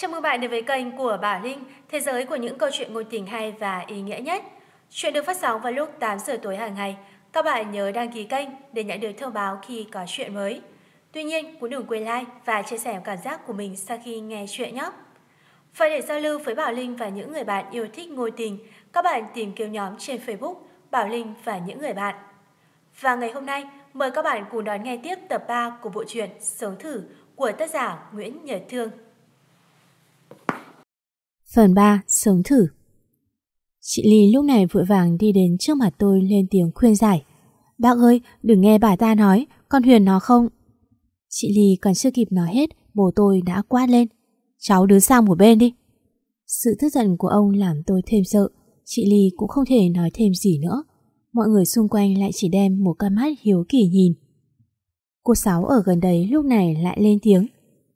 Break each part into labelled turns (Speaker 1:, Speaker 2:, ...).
Speaker 1: Chào mừng bạn đến với kênh của Bảo Linh, thế giới của những câu chuyện ngôn tình hay và ý nghĩa nhất. Chuyện được phát sóng vào lúc 8 giờ tối hàng ngày. Các bạn nhớ đăng ký kênh để nhận được thông báo khi có chuyện mới. Tuy nhiên, cũng đừng quên like và chia sẻ cảm giác của mình sau khi nghe chuyện nhé. Và để giao lưu với Bảo Linh và những người bạn yêu thích ngôi tình, các bạn tìm kiếm nhóm trên Facebook Bảo Linh và những người bạn. Và ngày hôm nay, mời các bạn cùng đón nghe tiếp tập 3 của bộ truyện Sống Thử của tác giả Nguyễn Nhật Thương.
Speaker 2: Phần 3. Sống thử Chị Ly lúc này vội vàng đi đến trước mặt tôi lên tiếng khuyên giải. Bác ơi, đừng nghe bà ta nói, con Huyền nó không... Chị Ly còn chưa kịp nói hết, bố tôi đã quát lên. Cháu đứng sang một bên đi. Sự tức giận của ông làm tôi thêm sợ. Chị Ly cũng không thể nói thêm gì nữa. Mọi người xung quanh lại chỉ đem một con mắt hiếu kỳ nhìn. Cô Sáu ở gần đấy lúc này lại lên tiếng.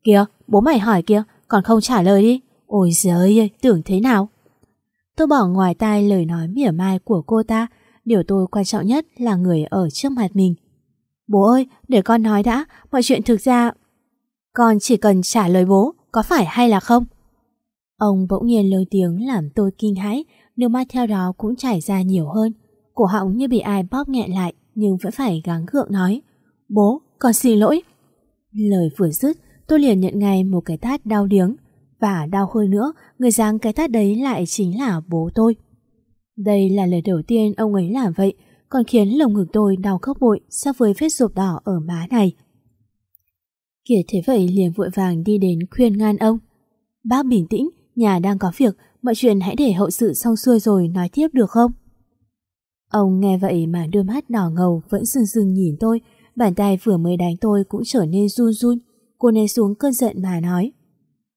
Speaker 2: Kìa, bố mày hỏi kìa, còn không trả lời đi. Ôi giời ơi, tưởng thế nào? Tôi bỏ ngoài tai lời nói mỉa mai của cô ta, điều tôi quan trọng nhất là người ở trước mặt mình. Bố ơi, để con nói đã, mọi chuyện thực ra... Con chỉ cần trả lời bố, có phải hay là không? Ông bỗng nhiên lớn tiếng làm tôi kinh hãi, nước mắt theo đó cũng chảy ra nhiều hơn. Cổ họng như bị ai bóp nghẹn lại, nhưng vẫn phải gắng gượng nói. Bố, con xin lỗi. Lời vừa dứt, tôi liền nhận ngay một cái tát đau điếng. Và đau hơn nữa, người giáng cái tát đấy lại chính là bố tôi. Đây là lần đầu tiên ông ấy làm vậy, còn khiến lồng ngực tôi đau khóc bội so với vết rụp đỏ ở má này. Kiệt thế vậy liền vội vàng đi đến khuyên ngăn ông. Bác bình tĩnh, nhà đang có việc, mọi chuyện hãy để hậu sự xong xuôi rồi nói tiếp được không? Ông nghe vậy mà đôi mắt đỏ ngầu vẫn sưng sưng nhìn tôi, bàn tay vừa mới đánh tôi cũng trở nên run run. Cô nên xuống cơn giận mà nói.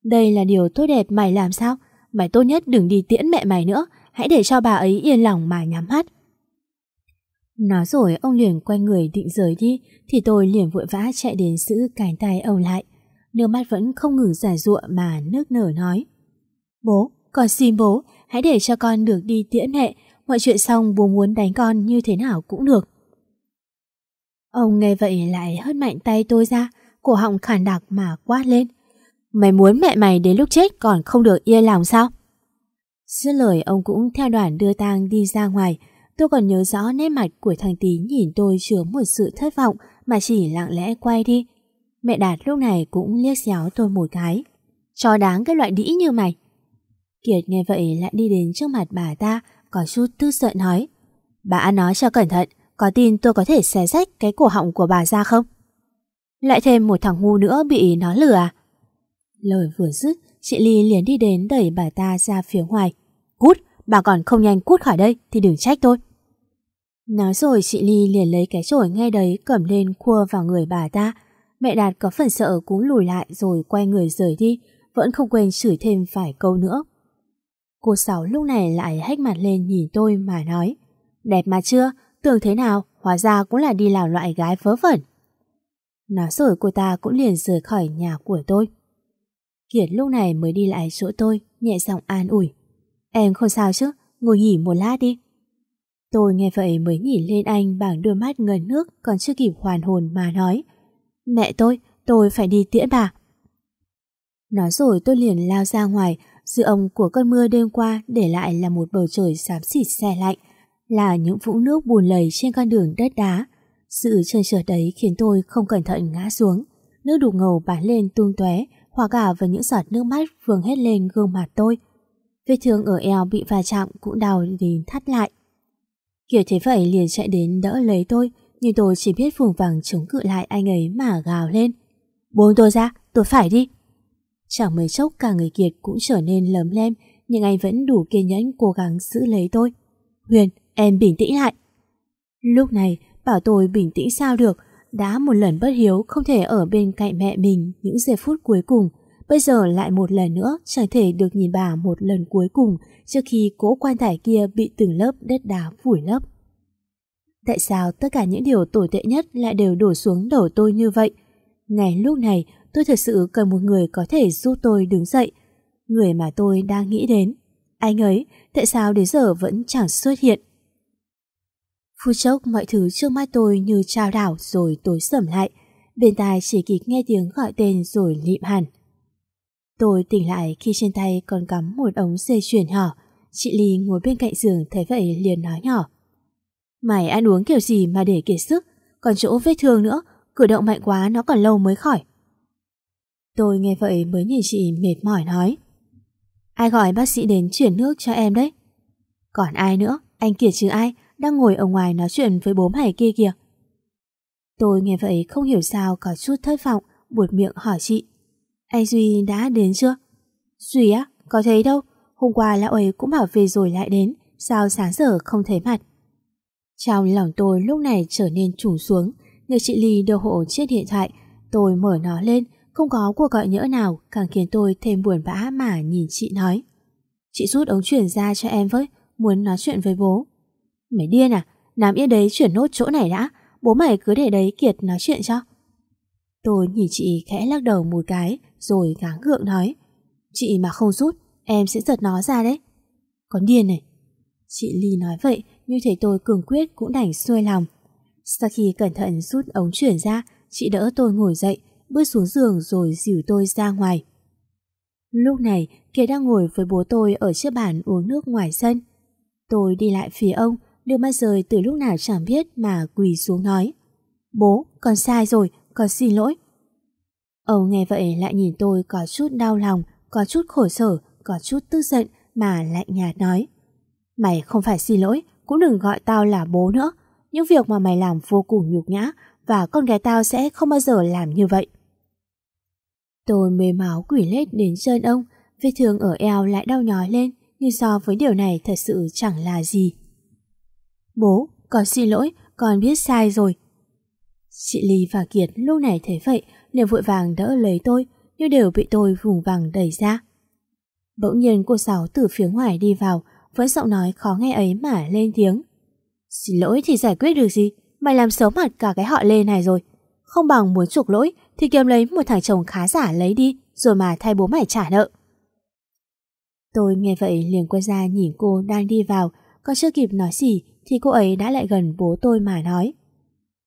Speaker 2: Đây là điều tốt đẹp mày làm sao? Mày tốt nhất đừng đi tiễn mẹ mày nữa, hãy để cho bà ấy yên lòng mà nhắm mắt. Nói rồi ông liền quay người định rời đi thì tôi liền vội vã chạy đến giữ cánh tay ông lại. Nước mắt vẫn không ngừng giả ruộng mà nước nở nói. Bố, con xin bố, hãy để cho con được đi tiễn mẹ, mọi chuyện xong bố muốn đánh con như thế nào cũng được. Ông nghe vậy lại hất mạnh tay tôi ra, cổ họng khàn đặc mà quát lên. Mày muốn mẹ mày đến lúc chết còn không được yên lòng sao? Dứt lời ông cũng theo đoàn đưa tang đi ra ngoài. Tôi còn nhớ rõ nét mặt của thằng Tí nhìn tôi chứa một sự thất vọng mà chỉ lặng lẽ quay đi. Mẹ Đạt lúc này cũng liếc xéo tôi một cái. Cho đáng cái loại đĩ như mày. Kiệt nghe vậy lại đi đến trước mặt bà ta, có chút tư giận nói. Bà nói cho cẩn thận, có tin tôi có thể xé rách cái cổ họng của bà ra không? Lại thêm một thằng ngu nữa bị nó lừa à? Lời vừa dứt, chị Ly liền đi đến đẩy bà ta ra phía ngoài. Cút, bà còn không nhanh cút khỏi đây thì đừng trách tôi. Nói rồi chị Ly liền lấy cái chổi ngay đấy cầm lên khua vào người bà ta. Mẹ Đạt có phần sợ cũng lùi lại rồi quay người rời đi, vẫn không quên chửi thêm vài câu nữa. Cô Sáu lúc này lại hách mặt lên nhìn tôi mà nói Đẹp mà chưa, tưởng thế nào, hóa ra cũng là đi làm loại gái vớ vẩn. Nói rồi cô ta cũng liền rời khỏi nhà của tôi. Kiệt lúc này mới đi lại chỗ tôi, nhẹ giọng an ủi. Em không sao chứ, ngồi nghỉ một lát đi. Tôi nghe vậy mới nhìn lên anh bằng đôi mắt ngần nước còn chưa kịp hoàn hồn mà nói. Mẹ tôi, tôi phải đi tiễn bà. Nói rồi tôi liền lao ra ngoài, dư ông của cơn mưa đêm qua để lại là một bầu trời xám xịt xe lạnh, là những vũng nước buồn lầy trên con đường đất đá. Sự trơn trượt đấy khiến tôi không cẩn thận ngã xuống, nước đục ngầu bắn lên tung tóe, hòa cả với những giọt nước mắt vương hết lên gương mặt tôi. Vết thương ở eo bị va chạm cũng đau đến thắt lại. Kiểu thế vậy liền chạy đến đỡ lấy tôi, nhưng tôi chỉ biết vùng vàng chống cự lại anh ấy mà gào lên. Buông tôi ra, tôi phải đi. Chẳng mấy chốc cả người Kiệt cũng trở nên lấm lem, nhưng anh vẫn đủ kiên nhẫn cố gắng giữ lấy tôi. Huyền, em bình tĩnh lại. Lúc này, bảo tôi bình tĩnh sao được, đã một lần bất hiếu không thể ở bên cạnh mẹ mình những giây phút cuối cùng, bây giờ lại một lần nữa chẳng thể được nhìn bà một lần cuối cùng trước khi cỗ quan tài kia bị từng lớp đất đá vùi lấp. Tại sao tất cả những điều tồi tệ nhất lại đều đổ xuống đầu tôi như vậy? Ngày lúc này tôi thật sự cần một người có thể giúp tôi đứng dậy. Người mà tôi đang nghĩ đến. Anh ấy, tại sao đến giờ vẫn chẳng xuất hiện? Phút chốc mọi thứ trước mắt tôi như trao đảo rồi tối sầm lại. Bên tai chỉ kịp nghe tiếng gọi tên rồi lịm hẳn. Tôi tỉnh lại khi trên tay còn cắm một ống dây chuyền nhỏ. Chị Ly ngồi bên cạnh giường thấy vậy liền nói nhỏ. Mày ăn uống kiểu gì mà để kiệt sức, còn chỗ vết thương nữa, cử động mạnh quá nó còn lâu mới khỏi. Tôi nghe vậy mới nhìn chị mệt mỏi nói. Ai gọi bác sĩ đến chuyển nước cho em đấy? Còn ai nữa, anh Kiệt chứ ai, đang ngồi ở ngoài nói chuyện với bố mày kia kìa. Tôi nghe vậy không hiểu sao có chút thất vọng, buột miệng hỏi chị. Anh Duy đã đến chưa? Duy á, có thấy đâu, hôm qua lão ấy cũng bảo về rồi lại đến, sao sáng giờ không thấy mặt. Trong lòng tôi lúc này trở nên trùng xuống, người chị Ly đưa hộ chiếc điện thoại, tôi mở nó lên, không có cuộc gọi nhỡ nào càng khiến tôi thêm buồn bã mà nhìn chị nói. Chị rút ống chuyển ra cho em với, muốn nói chuyện với bố. Mày điên à, nằm yên đấy chuyển nốt chỗ này đã, bố mày cứ để đấy Kiệt nói chuyện cho. Tôi nhìn chị khẽ lắc đầu một cái rồi gắng gượng nói. Chị mà không rút, em sẽ giật nó ra đấy. Còn điên này. Chị Ly nói vậy nhưng thấy tôi cường quyết cũng đành xuôi lòng. Sau khi cẩn thận rút ống chuyển ra, chị đỡ tôi ngồi dậy, bước xuống giường rồi dìu tôi ra ngoài. Lúc này, Kiệt đang ngồi với bố tôi ở chiếc bàn uống nước ngoài sân. Tôi đi lại phía ông, đưa Mai rời từ lúc nào chẳng biết mà quỳ xuống nói. Bố, con sai rồi, con xin lỗi. Ông nghe vậy lại nhìn tôi có chút đau lòng, có chút khổ sở, có chút tức giận mà lạnh nhạt nói. Mày không phải xin lỗi, cũng đừng gọi tao là bố nữa. Những việc mà mày làm vô cùng nhục nhã và con gái tao sẽ không bao giờ làm như vậy. Tôi mê máu quỷ lết đến chân ông, vết thương ở eo lại đau nhói lên, nhưng so với điều này thật sự chẳng là gì. Bố, con xin lỗi, con biết sai rồi. Chị Ly và Kiệt lúc này thấy vậy, liền vội vàng đỡ lấy tôi, nhưng đều bị tôi vùng vằng đẩy ra. Bỗng nhiên cô Sáu từ phía ngoài đi vào, với giọng nói khó nghe ấy mà lên tiếng. Xin lỗi thì giải quyết được gì, mày làm xấu mặt cả cái họ Lê này rồi. Không bằng muốn chuộc lỗi thì kiếm lấy một thằng chồng khá giả lấy đi, rồi mà thay bố mày trả nợ. Tôi nghe vậy liền quay ra nhìn cô đang đi vào, còn chưa kịp nói gì thì cô ấy đã lại gần bố tôi mà nói.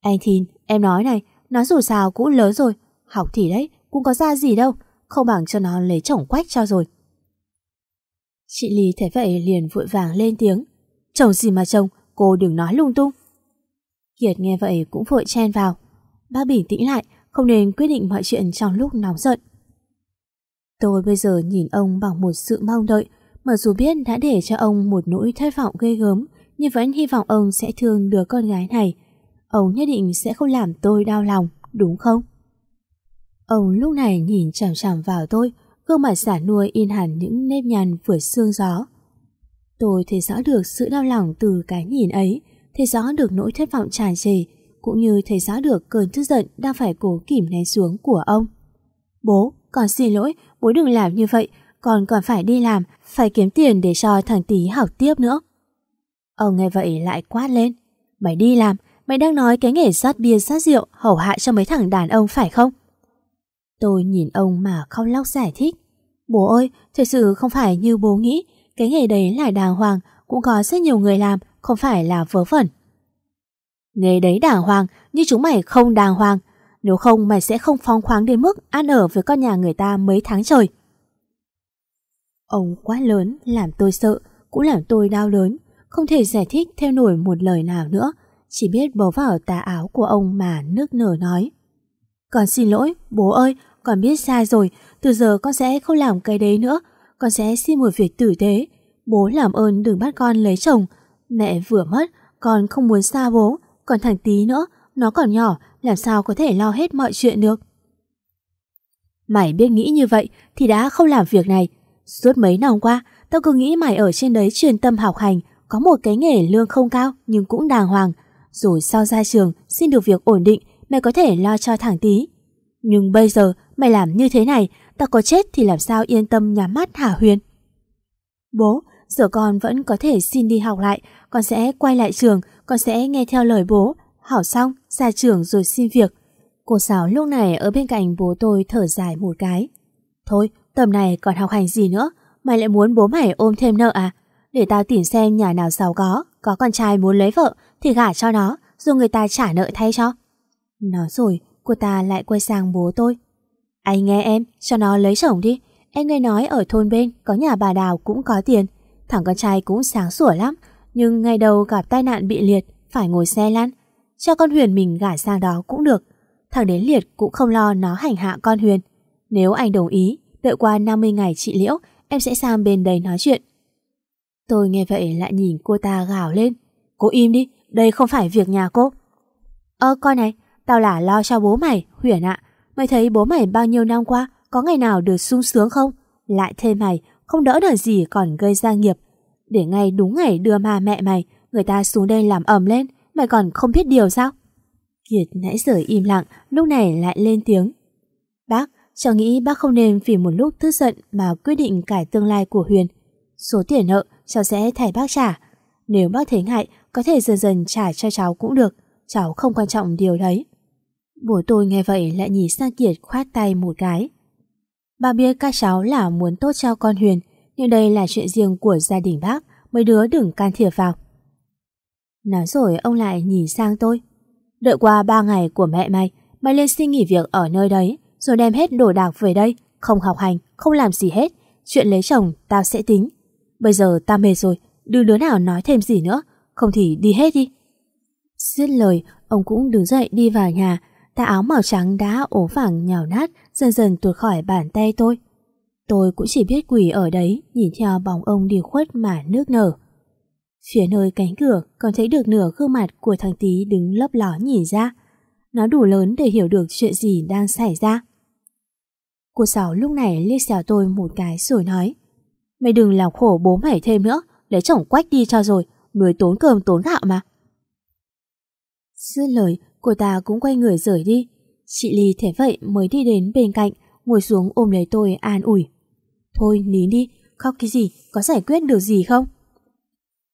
Speaker 2: Anh Thìn, em nói này, nó dù sao cũng lớn rồi, học thì đấy, cũng có ra gì đâu, không bằng cho nó lấy chồng quách cho rồi. Chị Lý thấy vậy liền vội vàng lên tiếng. Chồng gì mà chồng, cô đừng nói lung tung. Kiệt nghe vậy cũng vội chen vào. Bác bình tĩnh lại, không nên quyết định mọi chuyện trong lúc nóng giận. Tôi bây giờ nhìn ông bằng một sự mong đợi, mặc dù biết đã để cho ông một nỗi thất vọng ghê gớm, nhưng vẫn hy vọng ông sẽ thương đứa con gái này. Ông nhất định sẽ không làm tôi đau lòng, đúng không? Ông lúc này nhìn chằm chằm vào tôi, gương mặt giả nuôi in hẳn những nếp nhăn vừa xương gió. Tôi thấy rõ được sự đau lòng từ cái nhìn ấy, thấy rõ được nỗi thất vọng tràn trề, cũng như thấy rõ được cơn tức giận đang phải cố kìm nén xuống của ông. Bố, con xin lỗi, bố đừng làm như vậy, con còn phải đi làm, phải kiếm tiền để cho thằng tí học tiếp nữa. Ông nghe vậy lại quát lên. Mày đi làm, mày đang nói cái nghề sát bia sát rượu hầu hại cho mấy thằng đàn ông phải không? Tôi nhìn ông mà khóc lóc giải thích. Bố ơi, thật sự không phải như bố nghĩ, cái nghề đấy là đàng hoàng, cũng có rất nhiều người làm, không phải là vớ vẩn. Nghề đấy đàng hoàng, nhưng chúng mày không đàng hoàng. Nếu không mày sẽ không phóng khoáng đến mức ăn ở với con nhà người ta mấy tháng trời. Ông quá lớn, làm tôi sợ, cũng làm tôi đau lớn, không thể giải thích theo nổi một lời nào nữa, chỉ biết bấu vào tà áo của ông mà nước nở nói. Con xin lỗi, bố ơi, con biết sai rồi, từ giờ con sẽ không làm cái đấy nữa, con sẽ xin một việc tử tế. Bố làm ơn đừng bắt con lấy chồng, mẹ vừa mất, con không muốn xa bố, còn thằng tí nữa, nó còn nhỏ, làm sao có thể lo hết mọi chuyện được. Mày biết nghĩ như vậy thì đã không làm việc này. Suốt mấy năm qua, tao cứ nghĩ mày ở trên đấy truyền tâm học hành, có một cái nghề lương không cao nhưng cũng đàng hoàng. Rồi sau ra trường, xin được việc ổn định, mày có thể lo cho thẳng tí. Nhưng bây giờ, mày làm như thế này, tao có chết thì làm sao yên tâm nhắm mắt hả Huyền? Bố, giờ con vẫn có thể xin đi học lại, con sẽ quay lại trường, con sẽ nghe theo lời bố, Học xong, ra trường rồi xin việc. Cô giáo lúc này ở bên cạnh bố tôi thở dài một cái. Thôi, tầm này còn học hành gì nữa, mày lại muốn bố mày ôm thêm nợ à? Để tao tìm xem nhà nào giàu có, có con trai muốn lấy vợ thì gả cho nó, rồi người ta trả nợ thay cho. Nói rồi, cô ta lại quay sang bố tôi. Anh nghe em, cho nó lấy chồng đi, em nghe nói ở thôn bên có nhà bà Đào cũng có tiền. Thằng con trai cũng sáng sủa lắm, nhưng ngày đầu gặp tai nạn bị liệt, phải ngồi xe lăn. Cho con Huyền mình gả sang đó cũng được. Thằng đến liệt cũng không lo nó hành hạ con Huyền. Nếu anh đồng ý, đợi qua 50 ngày trị liễu, em sẽ sang bên đây nói chuyện. Tôi nghe vậy lại nhìn cô ta gào lên. Cô im đi, đây không phải việc nhà cô. Ơ coi này, tao là lo cho bố mày, Huyền ạ. Mày thấy bố mày bao nhiêu năm qua có ngày nào được sung sướng không? Lại thêm mày, không đỡ đời gì còn gây ra nghiệp. Để ngay đúng ngày đưa ma mẹ mày, người ta xuống đây làm ẩm lên, mày còn không biết điều sao? Kiệt nãy giờ im lặng, lúc này lại lên tiếng. Bác, cháu nghĩ bác không nên vì một lúc tức giận mà quyết định cải tương lai của Huyền. Số tiền nợ cháu sẽ thay bác trả. Nếu bác thấy ngại, có thể dần dần trả cho cháu cũng được. Cháu không quan trọng điều đấy. Bố tôi nghe vậy lại nhìn sang Kiệt khoát tay một cái. Bà biết các cháu là muốn tốt cho con Huyền, nhưng đây là chuyện riêng của gia đình bác, mấy đứa đừng can thiệp vào. Nói rồi ông lại nhìn sang tôi. Đợi qua ba ngày của mẹ mày, mày lên xin nghỉ việc ở nơi đấy, rồi đem hết đồ đạc về đây, không học hành, không làm gì hết. Chuyện lấy chồng tao sẽ tính. Bây giờ ta mệt rồi, đừng đứa nào nói thêm gì nữa, không thì đi hết đi. Dứt lời, ông cũng đứng dậy đi vào nhà, tà áo màu trắng đã ố vàng nhào nát, dần dần tuột khỏi bàn tay tôi. Tôi cũng chỉ biết quỳ ở đấy, nhìn theo bóng ông đi khuất mà nước nở. Phía nơi cánh cửa còn thấy được nửa gương mặt của thằng tí đứng lấp ló nhìn ra. Nó đủ lớn để hiểu được chuyện gì đang xảy ra. Cô Sáu lúc này liếc xéo tôi một cái rồi nói Mày đừng làm khổ bố mày thêm nữa, lấy chồng quách đi cho rồi, nuôi tốn cơm tốn gạo mà. Dứt lời, cô ta cũng quay người rời đi. Chị Ly thế vậy mới đi đến bên cạnh, ngồi xuống ôm lấy tôi an ủi. Thôi nín đi, khóc cái gì, có giải quyết được gì không?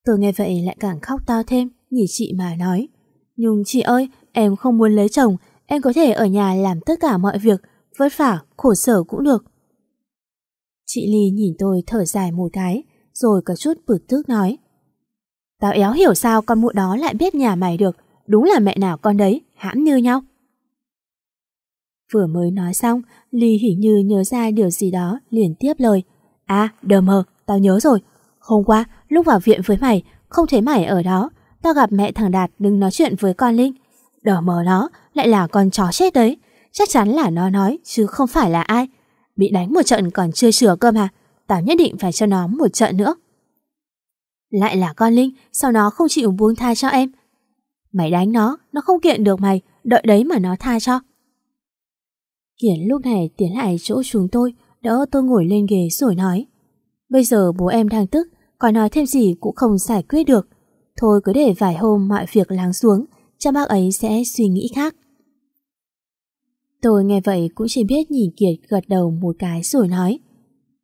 Speaker 2: Tôi nghe vậy lại càng khóc to thêm, nhìn chị mà nói. Nhưng chị ơi, em không muốn lấy chồng, em có thể ở nhà làm tất cả mọi việc, vất vả, khổ sở cũng được. Chị Ly nhìn tôi thở dài một cái, rồi có chút bực tức nói. Tao éo hiểu sao con mụ đó lại biết nhà mày được, đúng là mẹ nào con đấy, hãm như nhau. Vừa mới nói xong, Ly hỉ như nhớ ra điều gì đó, liền tiếp lời. À, đờ mờ, tao nhớ rồi. Hôm qua, lúc vào viện với mày, không thấy mày ở đó. Tao gặp mẹ thằng Đạt đứng nói chuyện với con Linh. Đờ mờ nó, lại là con chó chết đấy. Chắc chắn là nó nói, chứ không phải là ai. Bị đánh một trận còn chưa sửa cơ mà. Tao nhất định phải cho nó một trận nữa. Lại là con Linh, sao nó không chịu buông tha cho em? Mày đánh nó, nó không kiện được mày, đợi đấy mà nó tha cho. Kiển lúc này tiến lại chỗ chúng tôi, đỡ tôi ngồi lên ghế rồi nói. Bây giờ bố em đang tức, có nói thêm gì cũng không giải quyết được. Thôi cứ để vài hôm mọi việc lắng xuống, cha bác ấy sẽ suy nghĩ khác. Tôi nghe vậy cũng chỉ biết nhìn Kiệt gật đầu một cái rồi nói.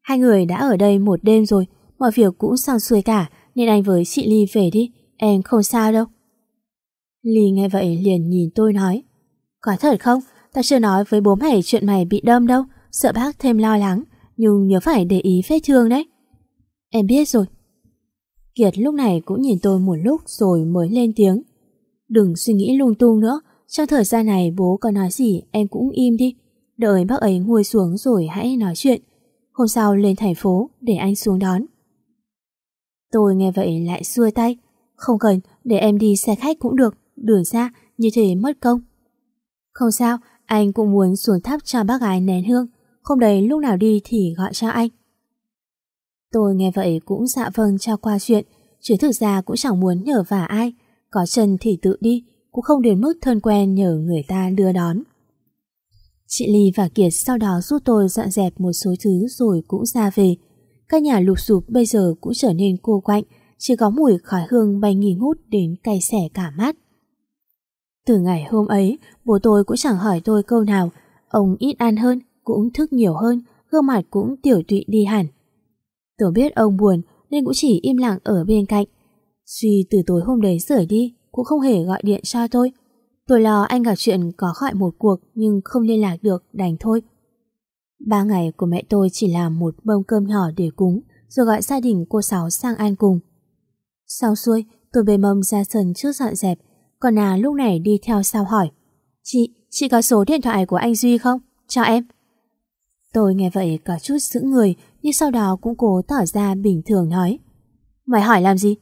Speaker 2: Hai người đã ở đây một đêm rồi, mọi việc cũng xong xuôi cả, nên anh với chị Ly về đi, em không sao đâu. Ly nghe vậy liền nhìn tôi nói. Có thật không? Ta chưa nói với bố mày chuyện mày bị đâm đâu, sợ bác thêm lo lắng, nhưng nhớ phải để ý vết thương đấy. Em biết rồi. Kiệt lúc này cũng nhìn tôi một lúc rồi mới lên tiếng. Đừng suy nghĩ lung tung nữa, trong thời gian này bố có nói gì em cũng im đi. Đợi bác ấy nguôi xuống rồi hãy nói chuyện. Hôm sau lên thành phố để anh xuống đón. Tôi nghe vậy lại xua tay. Không cần, để em đi xe khách cũng được, đường xa, như thế mất công. Không sao, anh cũng muốn xuống thắp cho bác gái nén hương, không đầy lúc nào đi thì gọi cho anh. Tôi nghe vậy cũng dạ vâng cho qua chuyện, chứ thực ra cũng chẳng muốn nhờ vả ai, có chân thì tự đi, cũng không đến mức thân quen nhờ người ta đưa đón. Chị Ly và Kiệt sau đó giúp tôi dọn dẹp một số thứ rồi cũng ra về. Các nhà lục sụp bây giờ cũng trở nên cô quạnh, chỉ có mùi khói hương bay nghi ngút đến cay xẻ cả mắt. Từ ngày hôm ấy, bố tôi cũng chẳng hỏi tôi câu nào, ông ít ăn hơn, cũng thức nhiều hơn, gương mặt cũng tiểu tụy đi hẳn. Tôi biết ông buồn nên cũng chỉ im lặng ở bên cạnh. Duy từ tối hôm đấy rời đi cũng không hề gọi điện cho tôi. Tôi lo anh gặp chuyện có gọi một cuộc nhưng không liên lạc được đành thôi. Ba ngày của mẹ tôi chỉ làm một bông cơm nhỏ để cúng rồi gọi gia đình cô Sáu sang ăn cùng. Sau xuôi, tôi bê mâm ra sân trước dọn dẹp còn à lúc này đi theo sau hỏi Chị, chị có số điện thoại của anh Duy không? Cho em Tôi nghe vậy có chút giữ người nhưng sau đó cũng cố tỏ ra bình thường nói. Mày hỏi làm gì?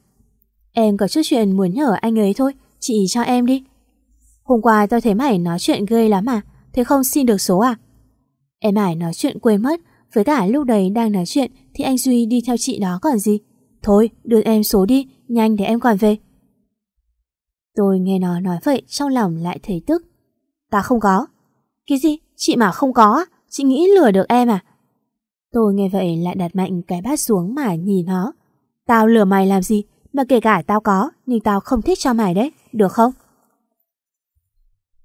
Speaker 2: Em có chút chuyện muốn nhờ anh ấy thôi, chị cho em đi. Hôm qua tao thấy mày nói chuyện ghê lắm à, thế không xin được số à? Em mải nói chuyện quên mất, với cả lúc đấy đang nói chuyện thì anh Duy đi theo chị đó còn gì. Thôi, đưa em số đi, nhanh để em còn về. Tôi nghe nó nói vậy trong lòng lại thấy tức. Ta không có. Cái gì? Chị mà không có? Chị nghĩ lừa được em à? Tôi nghe vậy lại đặt mạnh cái bát xuống mà nhìn nó. Tao lừa mày làm gì? Mà kể cả tao có, nhưng tao không thích cho mày đấy, được không?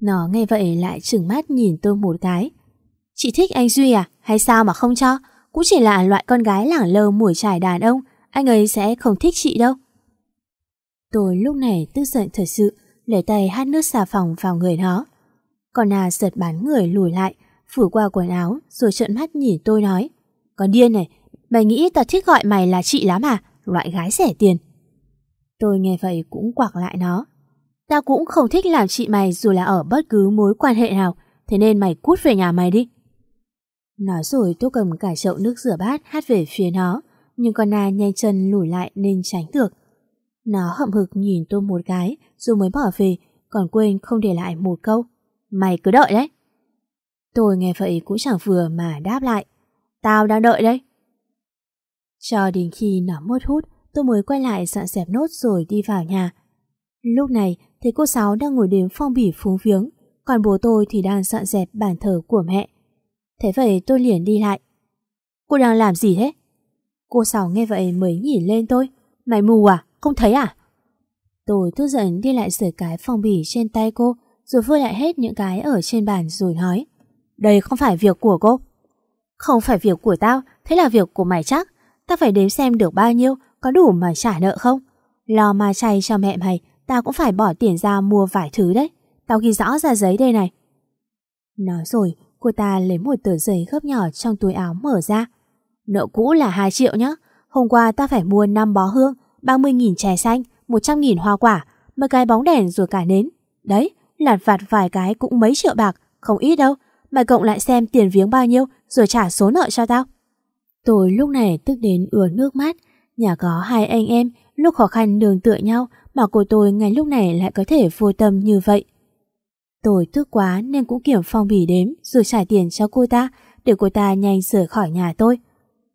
Speaker 2: Nó nghe vậy lại trừng mắt nhìn tôi một cái. Chị thích anh Duy à? Hay sao mà không cho? Cũng chỉ là loại con gái lẳng lơ mùi trải đàn ông, anh ấy sẽ không thích chị đâu. Tôi lúc này tức giận thật sự, lấy tay hát nước xà phòng vào người nó. Còn à giật bắn người lùi lại, phủ qua quần áo rồi trợn mắt nhìn tôi nói. Còn điên này, mày nghĩ tao thích gọi mày là chị lắm à? Loại gái rẻ tiền. Tôi nghe vậy cũng quạc lại nó. Tao cũng không thích làm chị mày dù là ở bất cứ mối quan hệ nào, thế nên mày cút về nhà mày đi. Nói rồi tôi cầm cả chậu nước rửa bát hát về phía nó, nhưng con Na nhanh chân lùi lại nên tránh được. Nó hậm hực nhìn tôi một cái rồi mới bỏ về, còn quên không để lại một câu. Mày cứ đợi đấy. Tôi nghe vậy cũng chẳng vừa mà đáp lại. Tao đang đợi đấy. Cho đến khi nó mất hút, tôi mới quay lại dọn dẹp nốt rồi đi vào nhà. Lúc này, thấy cô Sáu đang ngồi đếm phong bì phúng viếng, còn bố tôi thì đang dọn dẹp bàn thờ của mẹ. Thế vậy tôi liền đi lại. Cô đang làm gì thế? Cô Sáu nghe vậy mới nhìn lên tôi. Mày mù à? Không thấy à? Tôi tức giận đi lại sửa cái phong bì trên tay cô, rồi vơi lại hết những cái ở trên bàn rồi nói. Đây không phải việc của cô. Không phải việc của tao, thế là việc của mày chắc. Tao phải đếm xem được bao nhiêu, có đủ mà trả nợ không? Lo mà chay cho mẹ mày, tao cũng phải bỏ tiền ra mua vài thứ đấy. Tao ghi rõ ra giấy đây này. Nói rồi, cô ta lấy một tờ giấy gấp nhỏ trong túi áo mở ra. Nợ cũ là 2 triệu nhá. Hôm qua ta phải mua 5 bó hương, 30.000 chè xanh, 100.000 hoa quả, mấy cái bóng đèn rồi cả nến. Đấy, lặt vặt vài cái cũng mấy triệu bạc, không ít đâu. Mày cộng lại xem tiền viếng bao nhiêu rồi trả số nợ cho tao. Tôi lúc này tức đến ứa nước mắt. Nhà có hai anh em, lúc khó khăn đường tựa nhau mà cô tôi ngay lúc này lại có thể vô tâm như vậy. Tôi tức quá nên cũng kiểm phong bì đếm rồi trả tiền cho cô ta để cô ta nhanh rời khỏi nhà tôi.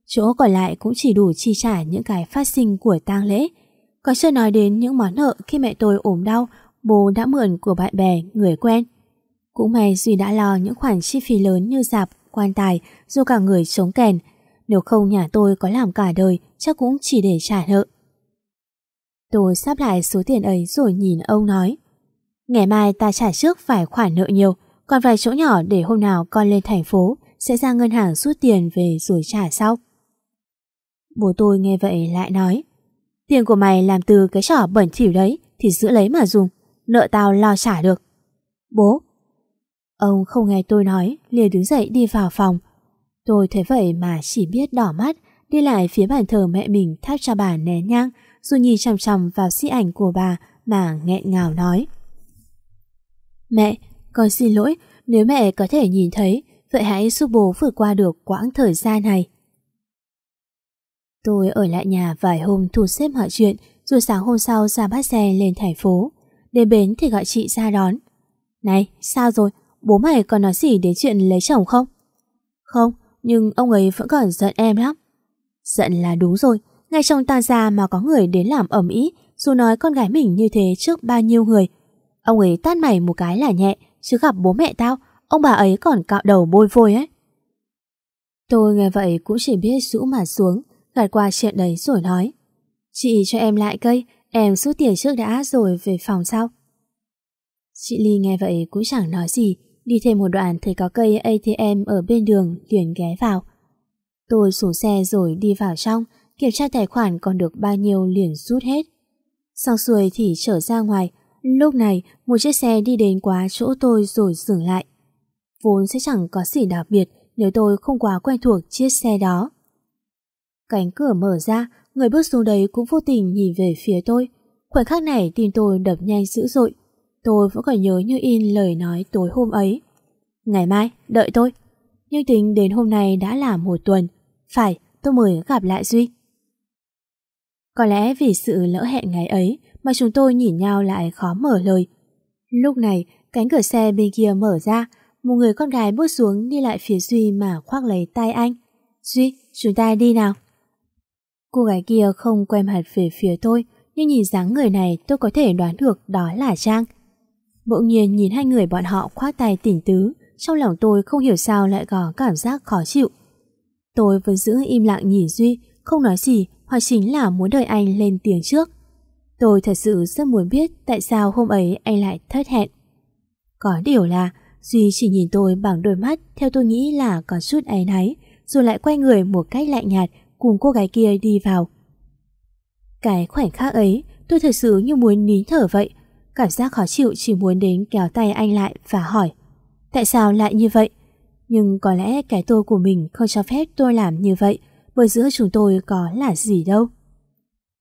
Speaker 2: Chỗ còn lại cũng chỉ đủ chi trả những cái phát sinh của tang lễ. Có chưa nói đến những món nợ khi mẹ tôi ốm đau, bố đã mượn của bạn bè, người quen. Cũng may Duy đã lo những khoản chi phí lớn như dạp, quan tài, dù cả người chống kèn. Nếu không nhà tôi có làm cả đời, chắc cũng chỉ để trả nợ. Tôi sắp lại số tiền ấy rồi nhìn ông nói. Ngày mai ta trả trước phải khoản nợ nhiều, còn vài chỗ nhỏ để hôm nào con lên thành phố sẽ ra ngân hàng rút tiền về rồi trả sau. Bố tôi nghe vậy lại nói Tiền của mày làm từ cái trò bẩn thỉu đấy Thì giữ lấy mà dùng Nợ tao lo trả được Bố Ông không nghe tôi nói liền đứng dậy đi vào phòng Tôi thấy vậy mà chỉ biết đỏ mắt Đi lại phía bàn thờ mẹ mình thắp cho bà nén nhang Rồi nhìn chằm chằm vào di ảnh của bà Mà nghẹn ngào nói Mẹ, con xin lỗi Nếu mẹ có thể nhìn thấy Vậy hãy giúp bố vượt qua được quãng thời gian này Tôi ở lại nhà vài hôm thu xếp mọi chuyện rồi sáng hôm sau ra bắt xe lên thành phố. Đến bến thì gọi chị ra đón. Này, sao rồi? Bố mày còn nói gì đến chuyện lấy chồng không? Không, nhưng ông ấy vẫn còn giận em lắm. Giận là đúng rồi. Ngay trong tan ra mà có người đến làm ẩm ý dù nói con gái mình như thế trước bao nhiêu người. Ông ấy tát mày một cái là nhẹ, chứ gặp bố mẹ tao, ông bà ấy còn cạo đầu bôi vôi ấy. Tôi nghe vậy cũng chỉ biết rũ mà xuống, gạt qua chuyện đấy rồi nói Chị cho em lại cây, Em rút tiền trước đã rồi về phòng sau Chị Ly nghe vậy cũng chẳng nói gì Đi thêm một đoạn thấy có cây ATM ở bên đường liền ghé vào Tôi xuống xe rồi đi vào trong Kiểm tra tài khoản còn được bao nhiêu liền rút hết Xong xuôi thì trở ra ngoài Lúc này một chiếc xe đi đến quá chỗ tôi rồi dừng lại Vốn sẽ chẳng có gì đặc biệt Nếu tôi không quá quen thuộc chiếc xe đó Cánh cửa mở ra, người bước xuống đấy cũng vô tình nhìn về phía tôi. Khoảnh khắc này tim tôi đập nhanh dữ dội. Tôi vẫn còn nhớ như in lời nói tối hôm ấy. Ngày mai, đợi tôi. Nhưng tính đến hôm nay đã là một tuần. Phải, tôi mới gặp lại Duy. Có lẽ vì sự lỡ hẹn ngày ấy mà chúng tôi nhìn nhau lại khó mở lời. Lúc này, cánh cửa xe bên kia mở ra, một người con gái bước xuống đi lại phía Duy mà khoác lấy tay anh. Duy, chúng ta đi nào. Cô gái kia không quen mặt về phía tôi, nhưng nhìn dáng người này tôi có thể đoán được đó là Trang. Bỗng nhiên nhìn hai người bọn họ khoác tay tỉnh tứ, trong lòng tôi không hiểu sao lại có cảm giác khó chịu. Tôi vẫn giữ im lặng nhìn Duy, không nói gì hoặc chính là muốn đợi anh lên tiếng trước. Tôi thật sự rất muốn biết tại sao hôm ấy anh lại thất hẹn. Có điều là Duy chỉ nhìn tôi bằng đôi mắt theo tôi nghĩ là có chút áy náy, rồi lại quay người một cách lạnh nhạt cùng cô gái kia đi vào. Cái khoảnh khắc ấy, tôi thật sự như muốn nín thở vậy. Cảm giác khó chịu chỉ muốn đến kéo tay anh lại và hỏi Tại sao lại như vậy? Nhưng có lẽ cái tôi của mình không cho phép tôi làm như vậy bởi giữa chúng tôi có là gì đâu.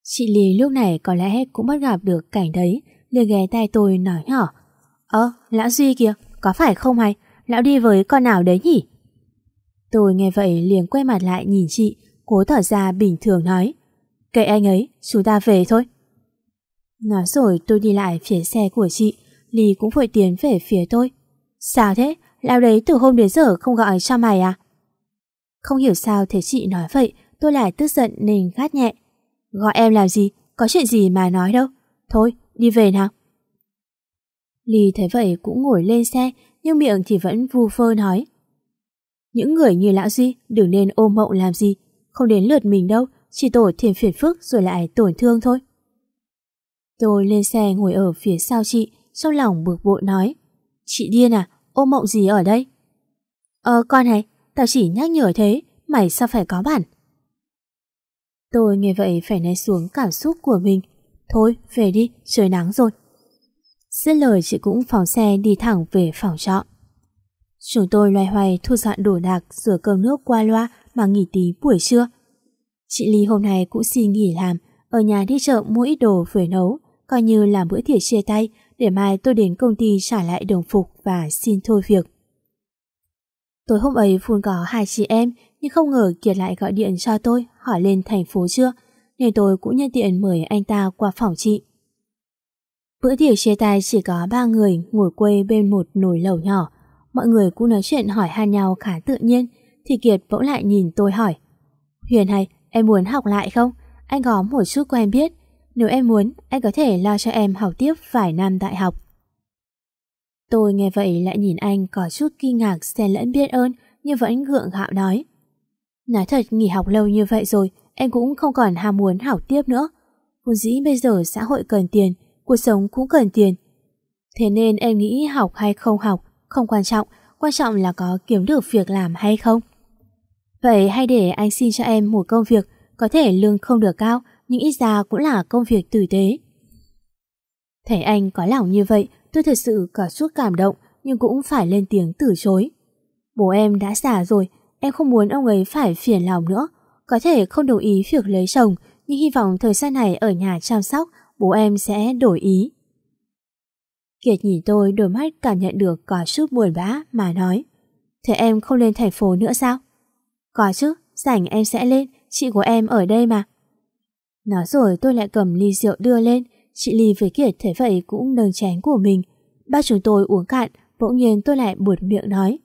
Speaker 2: Chị Lý lúc này có lẽ cũng bắt gặp được cảnh đấy liền ghé tay tôi nói nhỏ Ơ, lão Duy kìa, có phải không hay? Lão đi với con nào đấy nhỉ? Tôi nghe vậy liền quay mặt lại nhìn chị cố tỏ ra bình thường nói Kệ anh ấy, chúng ta về thôi. Nói rồi tôi đi lại phía xe của chị, Ly cũng vội tiến về phía tôi. Sao thế? Lão đấy từ hôm đến giờ không gọi cho mày à? Không hiểu sao thế chị nói vậy, tôi lại tức giận nên gắt nhẹ. Gọi em làm gì? Có chuyện gì mà nói đâu. Thôi, đi về nào. Ly thấy vậy cũng ngồi lên xe, nhưng miệng thì vẫn vu phơ nói. Những người như lão Duy đừng nên ôm mộng làm gì, không đến lượt mình đâu, chỉ tổ thêm phiền phức rồi lại tổn thương thôi. Tôi lên xe ngồi ở phía sau chị, trong lòng bực bội nói. Chị điên à, ôm mộng gì ở đây? Ờ con này, tao chỉ nhắc nhở thế, mày sao phải có bản? Tôi nghe vậy phải né xuống cảm xúc của mình. Thôi, về đi, trời nắng rồi. Dứt lời chị cũng phóng xe đi thẳng về phòng trọ. Chúng tôi loay hoay thu dọn đồ đạc rửa cơm nước qua loa mà nghỉ tí buổi trưa. Chị Ly hôm nay cũng xin nghỉ làm, ở nhà đi chợ mua ít đồ về nấu, coi như là bữa tiệc chia tay, để mai tôi đến công ty trả lại đồng phục và xin thôi việc. Tối hôm ấy Phun có hai chị em, nhưng không ngờ Kiệt lại gọi điện cho tôi, hỏi lên thành phố chưa, nên tôi cũng nhân tiện mời anh ta qua phòng chị. Bữa tiệc chia tay chỉ có ba người ngồi quây bên một nồi lẩu nhỏ mọi người cũng nói chuyện hỏi han nhau khá tự nhiên, thì Kiệt bỗng lại nhìn tôi hỏi, Huyền hay, em muốn học lại không? Anh có một chút quen biết nếu em muốn anh có thể lo cho em học tiếp vài năm đại học. Tôi nghe vậy lại nhìn anh có chút kinh ngạc xen lẫn biết ơn nhưng vẫn gượng gạo nói. Nói thật nghỉ học lâu như vậy rồi em cũng không còn ham muốn học tiếp nữa. Vốn dĩ bây giờ xã hội cần tiền cuộc sống cũng cần tiền. Thế nên em nghĩ học hay không học không quan trọng, quan trọng là có kiếm được việc làm hay không. Vậy hay để anh xin cho em một công việc, có thể lương không được cao, nhưng ít ra cũng là công việc tử tế. Thấy anh có lòng như vậy, tôi thật sự có chút cảm động, nhưng cũng phải lên tiếng từ chối. Bố em đã già rồi, em không muốn ông ấy phải phiền lòng nữa. Có thể không đồng ý việc lấy chồng, nhưng hy vọng thời gian này ở nhà chăm sóc, bố em sẽ đổi ý. Kiệt nhìn tôi đôi mắt cảm nhận được có chút buồn bã mà nói Thế em không lên thành phố nữa sao? Có chứ, rảnh em sẽ lên, chị của em ở đây mà. Nói rồi tôi lại cầm ly rượu đưa lên, chị Ly với Kiệt thấy vậy cũng nâng chén của mình. Ba chúng tôi uống cạn, bỗng nhiên tôi lại buột miệng nói.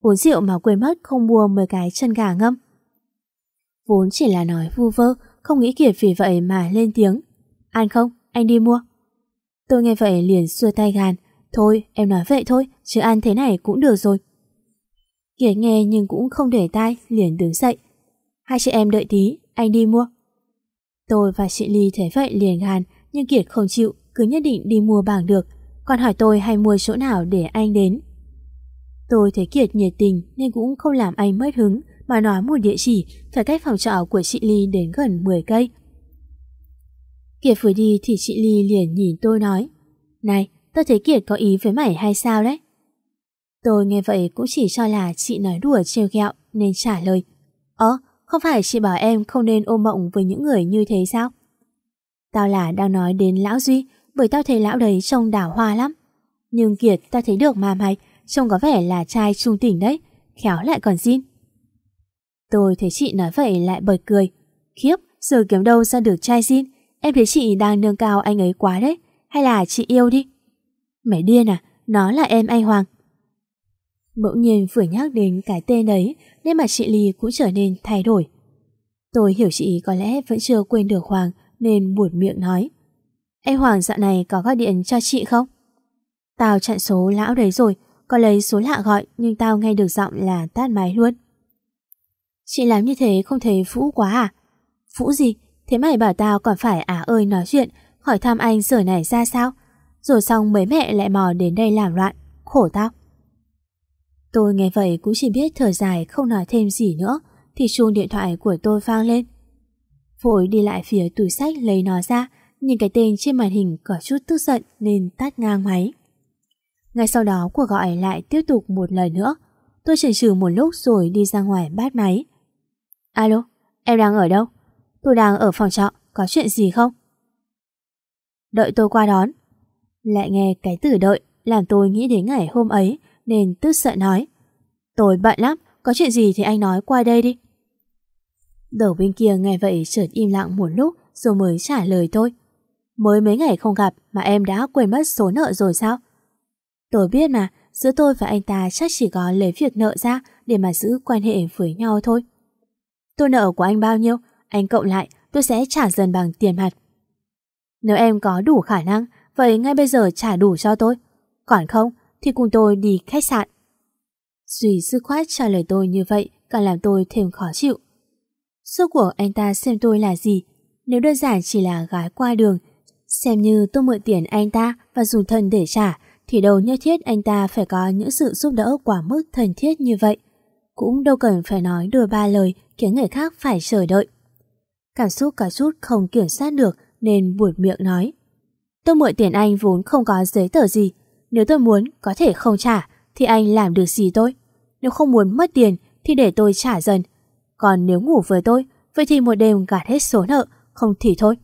Speaker 2: Uống rượu mà quên mất không mua mấy cái chân gà ngâm. Vốn chỉ là nói vu vơ, không nghĩ Kiệt vì vậy mà lên tiếng. Ăn không, anh đi mua. Tôi nghe vậy liền xua tay gàn. Thôi, em nói vậy thôi, chứ ăn thế này cũng được rồi. Kiệt nghe nhưng cũng không để tai, liền đứng dậy. Hai chị em đợi tí, anh đi mua. Tôi và chị Ly thấy vậy liền gan nhưng Kiệt không chịu, cứ nhất định đi mua bảng được. Còn hỏi tôi hay mua chỗ nào để anh đến. Tôi thấy Kiệt nhiệt tình nên cũng không làm anh mất hứng, mà nói một địa chỉ phải cách phòng trọ của chị Ly đến gần 10 cây. Kiệt vừa đi thì chị Ly liền nhìn tôi nói Này, tôi thấy Kiệt có ý với mày hay sao đấy? Tôi nghe vậy cũng chỉ cho là chị nói đùa trêu ghẹo nên trả lời Ơ, không phải chị bảo em không nên ôm mộng với những người như thế sao? Tao là đang nói đến lão Duy bởi tao thấy lão đấy trông đảo hoa lắm. Nhưng Kiệt tao thấy được mà mày, trông có vẻ là trai trung tỉnh đấy. khéo lại còn xin. Tôi thấy chị nói vậy lại bật cười. Khiếp, giờ kiếm đâu ra được trai xin. Em thấy chị đang nâng cao anh ấy quá đấy. Hay là chị yêu đi? Mày điên à? Nó là em anh Hoàng. Bỗng nhiên vừa nhắc đến cái tên đấy nên mà chị Ly cũng trở nên thay đổi. Tôi hiểu chị có lẽ vẫn chưa quên được Hoàng nên buồn miệng nói. Ê Hoàng dạo này có gọi điện cho chị không? Tao chặn số lão đấy rồi, có lấy số lạ gọi nhưng tao nghe được giọng là tắt máy luôn. Chị làm như thế không thấy phũ quá à? Phũ gì? Thế mày bảo tao còn phải à ơi nói chuyện, hỏi thăm anh giờ này ra sao? Rồi xong mấy mẹ lại mò đến đây làm loạn, khổ tao. Tôi nghe vậy cũng chỉ biết thở dài không nói thêm gì nữa, thì chuông điện thoại của tôi vang lên. Vội đi lại phía túi sách lấy nó ra, nhìn cái tên trên màn hình có chút tức giận nên tắt ngang máy. Ngay sau đó cuộc gọi lại tiếp tục một lời nữa. Tôi chần chừ một lúc rồi đi ra ngoài bát máy. Alo, em đang ở đâu? Tôi đang ở phòng trọ, có chuyện gì không? Đợi tôi qua đón. Lại nghe cái từ đợi làm tôi nghĩ đến ngày hôm ấy nên tức giận nói. Tôi bận lắm, có chuyện gì thì anh nói qua đây đi. Đầu bên kia nghe vậy chợt im lặng một lúc rồi mới trả lời tôi. Mới mấy ngày không gặp mà em đã quên mất số nợ rồi sao? Tôi biết mà, giữa tôi và anh ta chắc chỉ có lấy việc nợ ra để mà giữ quan hệ với nhau thôi. Tôi nợ của anh bao nhiêu, anh cộng lại tôi sẽ trả dần bằng tiền mặt. Nếu em có đủ khả năng, vậy ngay bây giờ trả đủ cho tôi. Còn không, thì cùng tôi đi khách sạn. Duy dư khoát trả lời tôi như vậy càng làm tôi thêm khó chịu. Số của anh ta xem tôi là gì? Nếu đơn giản chỉ là gái qua đường, xem như tôi mượn tiền anh ta và dùng thân để trả, thì đâu nhất thiết anh ta phải có những sự giúp đỡ quá mức thân thiết như vậy. Cũng đâu cần phải nói đôi ba lời khiến người khác phải chờ đợi. Cảm xúc cả chút không kiểm soát được nên buột miệng nói. Tôi mượn tiền anh vốn không có giấy tờ gì. Nếu tôi muốn có thể không trả thì anh làm được gì tôi? Nếu không muốn mất tiền thì để tôi trả dần. Còn nếu ngủ với tôi, vậy thì một đêm gạt hết số nợ, không thì thôi.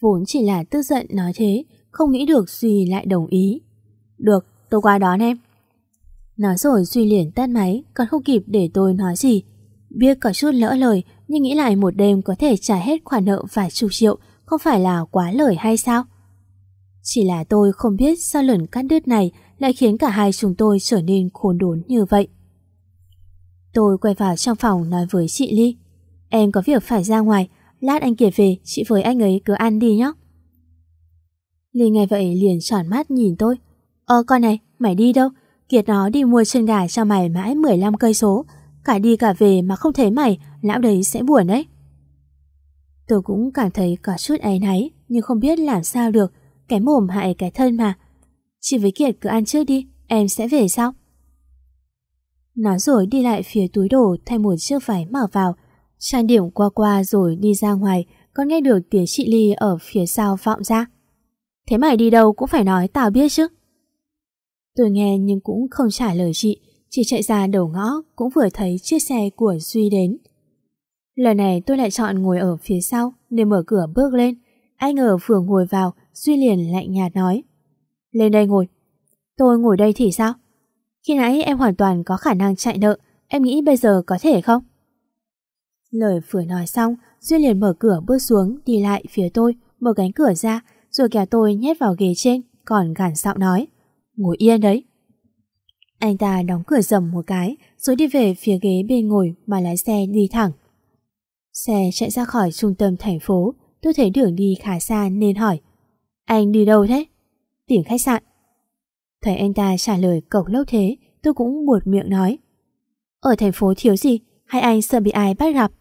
Speaker 2: Vốn chỉ là tức giận nói thế, không nghĩ được Duy lại đồng ý. Được, tôi qua đón em. Nói rồi Duy liền tắt máy, còn không kịp để tôi nói gì. Biết có chút lỡ lời, nhưng nghĩ lại một đêm có thể trả hết khoản nợ vài chục triệu, không phải là quá lời hay sao? Chỉ là tôi không biết sao lần cắt đứt này lại khiến cả hai chúng tôi trở nên khốn đốn như vậy. Tôi quay vào trong phòng nói với chị Ly. Em có việc phải ra ngoài, lát anh Kiệt về, chị với anh ấy cứ ăn đi nhé. Ly nghe vậy liền tròn mắt nhìn tôi. Ờ con này, mày đi đâu? Kiệt nó đi mua chân gà cho mày mãi 15 cây số. Cả đi cả về mà không thấy mày, lão đấy sẽ buồn đấy. Tôi cũng cảm thấy có chút áy náy, nhưng không biết làm sao được. Cái mồm hại cái thân mà. Chị với Kiệt cứ ăn trước đi, em sẽ về sau. Nói rồi đi lại phía túi đồ thay một chiếc váy mở vào, trang điểm qua qua rồi đi ra ngoài, con nghe được tiếng chị Ly ở phía sau vọng ra. Thế mày đi đâu cũng phải nói tao biết chứ. Tôi nghe nhưng cũng không trả lời chị, chỉ chạy ra đầu ngõ cũng vừa thấy chiếc xe của Duy đến. Lần này tôi lại chọn ngồi ở phía sau nên mở cửa bước lên. Ai ngờ vừa ngồi vào, Duy liền lạnh nhạt nói. Lên đây ngồi. Tôi ngồi đây thì sao? Khi nãy em hoàn toàn có khả năng chạy nợ, em nghĩ bây giờ có thể không? Lời vừa nói xong, Duy liền mở cửa bước xuống đi lại phía tôi, mở cánh cửa ra, rồi kéo tôi nhét vào ghế trên, còn gằn giọng nói. Ngồi yên đấy. Anh ta đóng cửa dầm một cái, rồi đi về phía ghế bên ngồi mà lái xe đi thẳng. Xe chạy ra khỏi trung tâm thành phố, tôi thấy đường đi khá xa nên hỏi. Anh đi đâu thế? Tìm khách sạn. Thấy anh ta trả lời cộc lốc thế, tôi cũng buột miệng nói. Ở thành phố thiếu gì, hay anh sợ bị ai bắt gặp?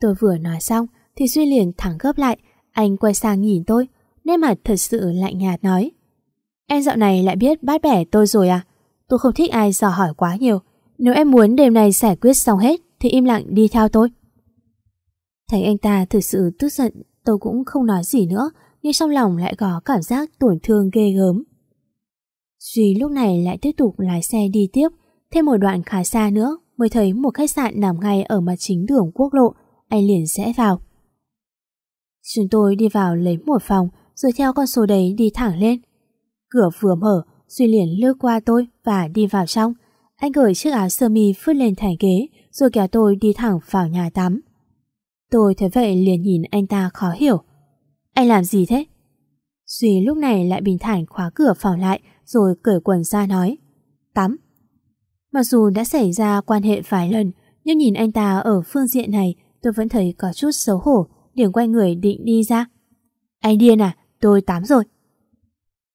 Speaker 2: Tôi vừa nói xong, thì Duy liền thẳng gấp lại, anh quay sang nhìn tôi, nét mặt thật sự lạnh nhạt nói. Em dạo này lại biết bắt bẻ tôi rồi à? Tôi không thích ai dò hỏi quá nhiều. Nếu em muốn đêm này giải quyết xong hết, thì im lặng đi theo tôi. Thấy anh ta thực sự tức giận, tôi cũng không nói gì nữa, nhưng trong lòng lại có cảm giác tổn thương ghê gớm. Duy lúc này lại tiếp tục lái xe đi tiếp, thêm một đoạn khá xa nữa mới thấy một khách sạn nằm ngay ở mặt chính đường quốc lộ, anh liền rẽ vào. Chúng tôi đi vào lấy một phòng, rồi theo con số đấy đi thẳng lên. Cửa vừa mở, Duy liền lướt qua tôi và đi vào trong. anh gửi chiếc áo sơ mi phứt lên thành ghế rồi kéo tôi đi thẳng vào nhà tắm. Tôi thấy vậy liền nhìn anh ta khó hiểu. Anh làm gì thế? Duy lúc này lại bình thản khóa cửa phòng lại rồi cởi quần ra nói. Tắm. Mặc dù đã xảy ra quan hệ vài lần, nhưng nhìn anh ta ở phương diện này tôi vẫn thấy có chút xấu hổ, điểm quay người định đi ra. Anh điên à, tôi tắm rồi.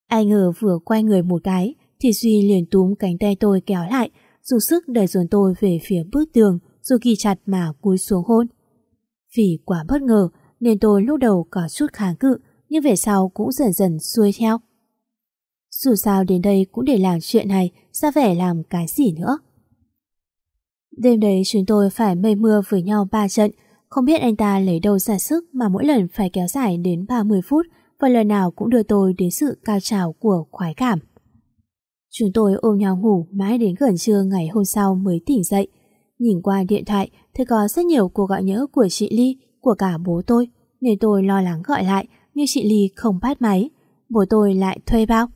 Speaker 2: anh ngờ vừa quay người một cái thì Duy liền túm cánh tay tôi kéo lại, dùng sức đẩy dồn tôi về phía bức tường rồi ghi chặt mà cúi xuống hôn. Vì quá bất ngờ nên tôi lúc đầu có chút kháng cự nhưng về sau cũng dần dần xuôi theo. Dù sao đến đây cũng để làm chuyện này, ra vẻ làm cái gì nữa. Đêm đấy chúng tôi phải mây mưa với nhau ba trận, không biết anh ta lấy đâu ra sức mà mỗi lần phải kéo dài đến 30 phút và lần nào cũng đưa tôi đến sự cao trào của khoái cảm. Chúng tôi ôm nhau ngủ mãi đến gần trưa ngày hôm sau mới tỉnh dậy. Nhìn qua điện thoại thì có rất nhiều cuộc gọi nhỡ của chị Ly, của cả bố tôi, nên tôi lo lắng gọi lại nhưng chị Ly không bắt máy. Bố tôi lại thuê bao.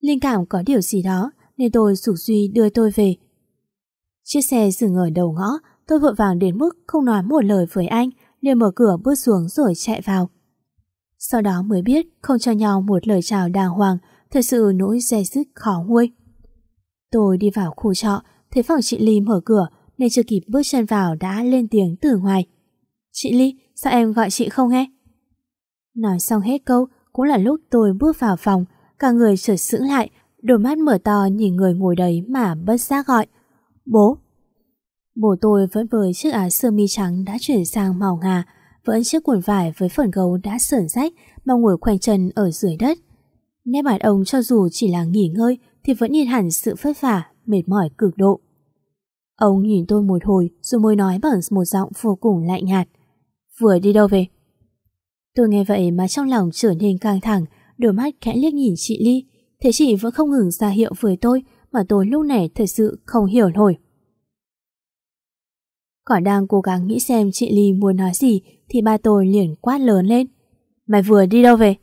Speaker 2: Linh cảm có điều gì đó nên tôi rủ Duy đưa tôi về. Chiếc xe dừng ở đầu ngõ, tôi vội vàng đến mức không nói một lời với anh, liền mở cửa bước xuống rồi chạy vào. Sau đó mới biết không cho nhau một lời chào đàng hoàng, thật sự nỗi dè dứt khó nguôi. Tôi đi vào khu trọ, thấy phòng chị Ly mở cửa nên chưa kịp bước chân vào đã lên tiếng từ ngoài. Chị Ly, sao em gọi chị không nghe? Nói xong hết câu, cũng là lúc tôi bước vào phòng, cả người chợt sững lại, đôi mắt mở to nhìn người ngồi đấy mà bất giác gọi. Bố! Bố tôi vẫn với chiếc áo sơ mi trắng đã chuyển sang màu ngà, vẫn chiếc quần vải với phần gấu đã sờn rách mà ngồi khoanh chân ở dưới đất. Nét mặt ông cho dù chỉ là nghỉ ngơi thì vẫn nhìn hẳn sự vất vả, mệt mỏi cực độ. Ông nhìn tôi một hồi rồi mới nói bằng một giọng vô cùng lạnh nhạt. Vừa đi đâu về? Tôi nghe vậy mà trong lòng trở nên căng thẳng, đôi mắt khẽ liếc nhìn chị Ly. Thế chị vẫn không ngừng ra hiệu với tôi mà tôi lúc này thật sự không hiểu nổi. Còn đang cố gắng nghĩ xem chị Ly muốn nói gì thì ba tôi liền quát lớn lên. Mày vừa đi đâu về?